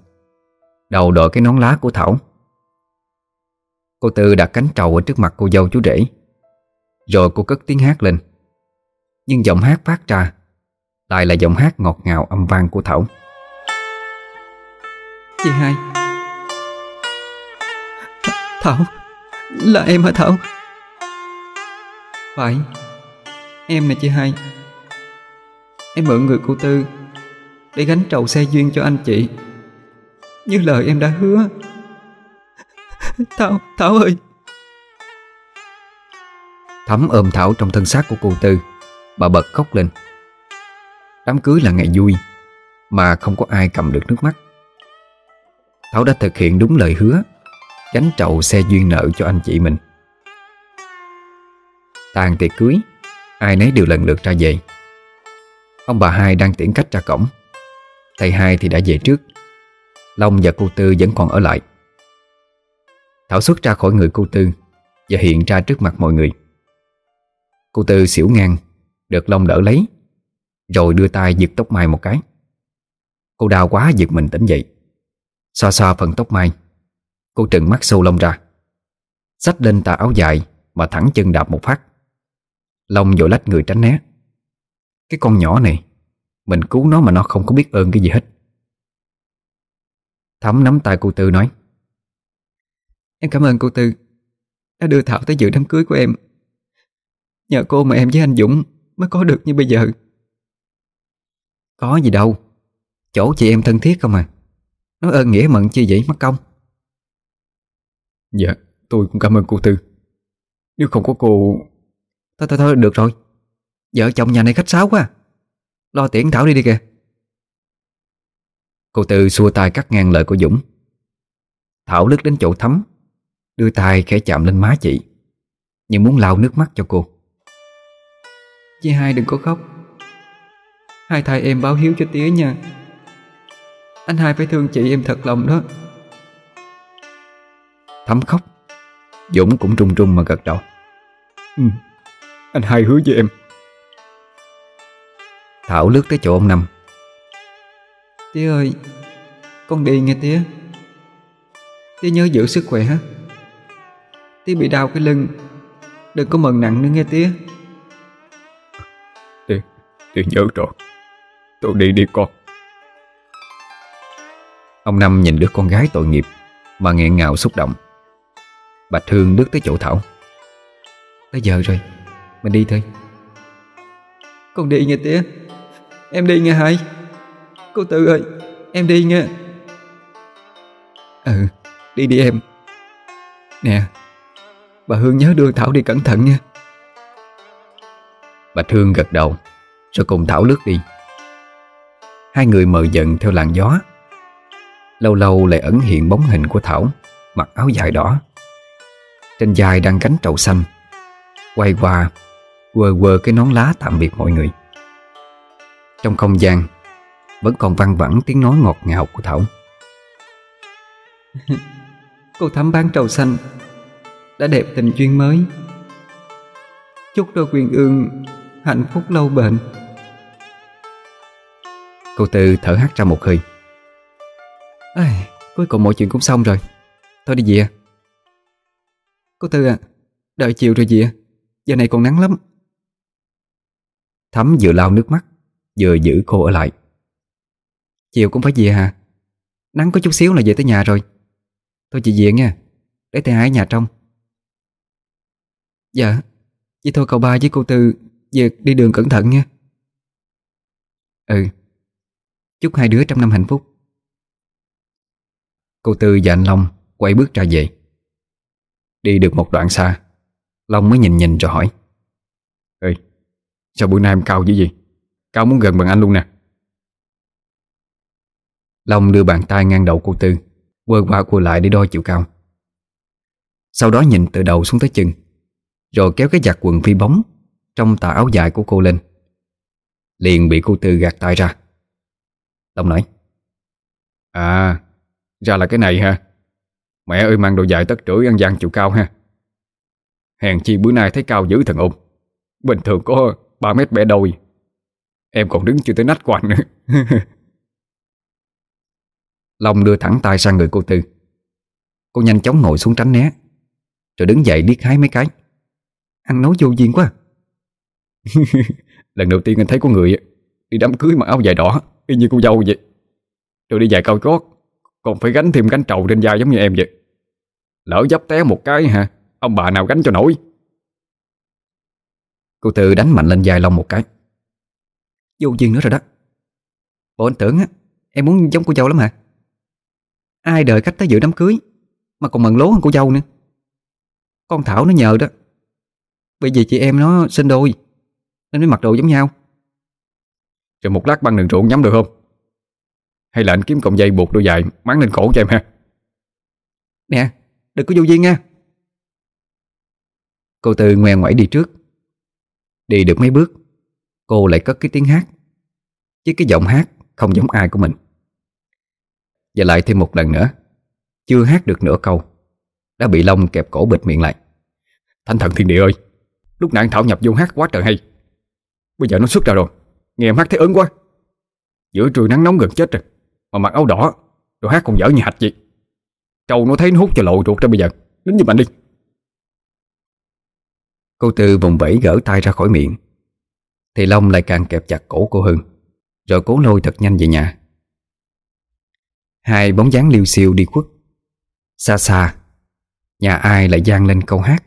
Đầu đội cái nón lá của Thảo. Cô Tư đặt cánh trầu ở trước mặt cô dâu chú rể. Rồi cô cất tiếng hát lên. Nhưng giọng hát phát ra, Lại là giọng hát ngọt ngào âm vang của Thảo. Chị hai. Thảo, Là em hả Thảo? Phải, Em nè chị hai. Em mượn người cô Tư. Để gánh trầu xe duyên cho anh chị. Như lời em đã hứa. Thảo, Thảo ơi. Thắm ôm Thảo trong thân xác của cô Tư. Bà bật khóc lên. Đám cưới là ngày vui Mà không có ai cầm được nước mắt. Thảo đã thực hiện đúng lời hứa Gánh trầu xe duyên nợ cho anh chị mình. Tàn tiệc cưới Ai nấy đều lần lượt ra về. Ông bà hai đang tiễn cách ra cổng. Thầy hai thì đã về trước. Long và cô Tư vẫn còn ở lại. Thảo xuất ra khỏi người cô Tư Và hiện ra trước mặt mọi người. Cô Tư xỉu ngang, Được Long đỡ lấy, Rồi đưa tay giật tóc mai một cái. Cô đau quá giật mình tỉnh dậy. Xoa xoa phần tóc mai, Cô trừng mắt sâu lông ra. Xách lên tà áo dài Mà thẳng chân đạp một phát. Long vội lách người tránh né. Cái con nhỏ này mình cứu nó mà nó không có biết ơn cái gì hết. Thắm nắm tay cô Tư nói Em cảm ơn cô Tư Đã đưa Thảo tới dự đám cưới của em. Nhờ cô mà em với anh Dũng Mới có được như bây giờ. Có gì đâu Chỗ chị em thân thiết không à. Nói ơn nghĩa mận chi vậy mất công. Dạ tôi cũng cảm ơn cô Tư. Nếu không có cô Thôi thôi thôi được rồi. Vợ chồng nhà này khách sáo quá Lo tiễn Thảo đi đi kìa. Cô Tư xua tay cắt ngang lời của Dũng. Thảo lướt đến chỗ thấm Đưa tay khẽ chạm lên má chị Nhưng muốn lau nước mắt cho cô. Chị hai đừng có khóc. Hai thai em báo hiếu cho tía nha. Anh hai phải thương chị em thật lòng đó. Thấm khóc. Dũng cũng run run mà gật đầu. Ừ, Anh hai hứa với em. Thảo lướt tới chỗ ông Năm. Tía ơi Con đi nghe tía. Tía nhớ giữ sức khỏe Tía bị đau cái lưng. Đừng có mần nặng nữa nghe tía. Chị nhớ rồi. Tôi đi đi con. Ông Năm nhìn đứa con gái tội nghiệp Mà nghẹn ngào xúc động. Bạch Hương bước tới chỗ Thảo. Tới giờ rồi Mình đi thôi. Con đi nghe tía Em đi nghe hai Cô Tư ơi, Em đi nghe. Ừ Đi đi em. Nè, Bà Hương nhớ đưa Thảo đi cẩn thận nha. Bạch Hương gật đầu, Rồi cùng Thảo lướt đi. Hai người mờ dần theo làn gió. Lâu lâu lại ẩn hiện bóng hình của Thảo, Mặc áo dài đỏ. Trên dài đang cánh trầu xanh. Quay qua Quơ quơ cái nón lá tạm biệt mọi người. Trong không gian Vẫn còn văng vẳng tiếng nói ngọt ngào của Thảo. [laughs] Cô thắm bán trầu xanh Đã đẹp tình duyên mới. Chúc cho quyền ương Hạnh phúc lâu bền. Cô Tư thở hắt ra một hơi. Ai, Cuối cùng mọi chuyện cũng xong rồi. Thôi đi về. Cô Tư à Đợi chiều rồi về. Giờ này còn nắng lắm. Thắm vừa lau nước mắt Vừa giữ cô ở lại. Chiều cũng phải về hả? Nắng có chút xíu là về tới nhà rồi. Thôi chị về nha Để thầy ở nhà trong. Dạ Vậy thôi cậu ba với cô Tư Về đi đường cẩn thận nha. Ừ Chúc hai đứa trăm năm hạnh phúc. Cô Tư và anh Long quay bước ra về. Đi được một đoạn xa Long mới nhìn nhìn rồi hỏi. Ê, sao bữa nay em cao dữ gì? Cao muốn gần bằng anh luôn nè. Long đưa bàn tay ngang đầu cô Tư, Quơ qua quơ lại để đo chiều cao. Sau đó nhìn từ đầu xuống tới chân, Rồi kéo cái giặt quần phi bóng Trong tà áo dài của cô lên. Liền bị cô Tư gạt tay ra. Long nói À Ra là cái này ha. Mẹ ơi, mang đồ dài tất trưởi ăn gian chiều cao ha. Hèn chi bữa nay thấy cao dữ thần ôm Bình thường có 3 mét bẻ đôi. Em còn đứng chưa tới nách của anh nữa. [laughs] Long đưa thẳng tay sang người cô Tư. Cô nhanh chóng ngồi xuống tránh né, Rồi đứng dậy điếc hái mấy cái. Anh nói vô duyên quá. [laughs] Lần đầu tiên anh thấy có người Đi đám cưới mặc áo dài đỏ, Y như cô dâu vậy. Rồi đi dài cao chót Còn phải gánh thêm gánh trầu trên vai giống như em vậy. Lỡ dấp té một cái hả, Ông bà nào gánh cho nổi? Cô Tư đánh mạnh lên vai Long một cái. Vô duyên nữa rồi đó. Bộ anh tưởng á Em muốn giống cô dâu lắm hả? Ai đợi khách tới dự đám cưới Mà còn mần lố hơn cô dâu nữa. Con Thảo nó nhờ đó. Bởi vì chị em nó sinh đôi Nên mới mặc đồ giống nhau. Rồi một lát băng đường ruộng nhắm được không? Hay là anh kiếm cọng dây buộc đôi dài Máng lên cổ cho em ha? Nè đừng có vô duyên nha. Cô Tư ngoe ngoẩy đi trước Đi được mấy bước Cô lại cất cái tiếng hát. Chứ cái giọng hát không giống ai của mình. Và lại thêm một lần nữa, Chưa hát được nửa câu, Đã bị Long kẹp cổ bịt miệng lại. Thanh thần thiên địa ơi, Lúc nãy Thảo nhập vô hát quá trời hay. Bây giờ nó xuất ra rồi, Nghe em hát thấy ớn quá. Giữa trời nắng nóng gần chết rồi, Mà mặc áo đỏ, Rồi hát còn dở như hạch vậy. Trâu nó thấy nó hút cho lộ ruột ra bây giờ, Nín như mạnh đi. Cô Tư vùng vẫy gỡ tay ra khỏi miệng. Thì Long lại càng kẹp chặt cổ cô Hương, Rồi cố lôi thật nhanh về nhà. Hai bóng dáng liêu xiêu đi khuất. Xa xa Nhà ai lại gian lên câu hát?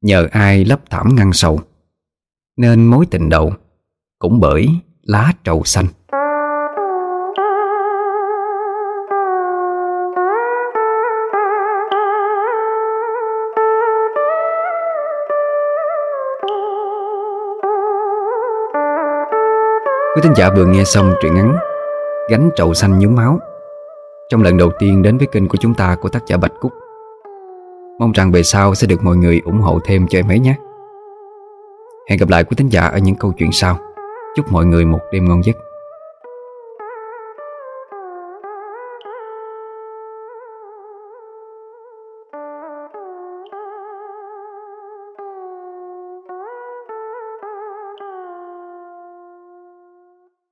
Nhờ ai lấp thảm ngăn sầu Nên mối tình đầu Cũng bởi lá trầu xanh. Quý thính giả vừa nghe xong truyện ngắn Gánh trầu xanh nhúng máu. Trong lần đầu tiên đến với kênh của chúng ta của tác giả Bạch Cúc, Mong rằng về sau sẽ được mọi người ủng hộ thêm cho em ấy nhé. Hẹn gặp lại quý thính giả ở những câu chuyện sau. Chúc mọi người một đêm ngon giấc.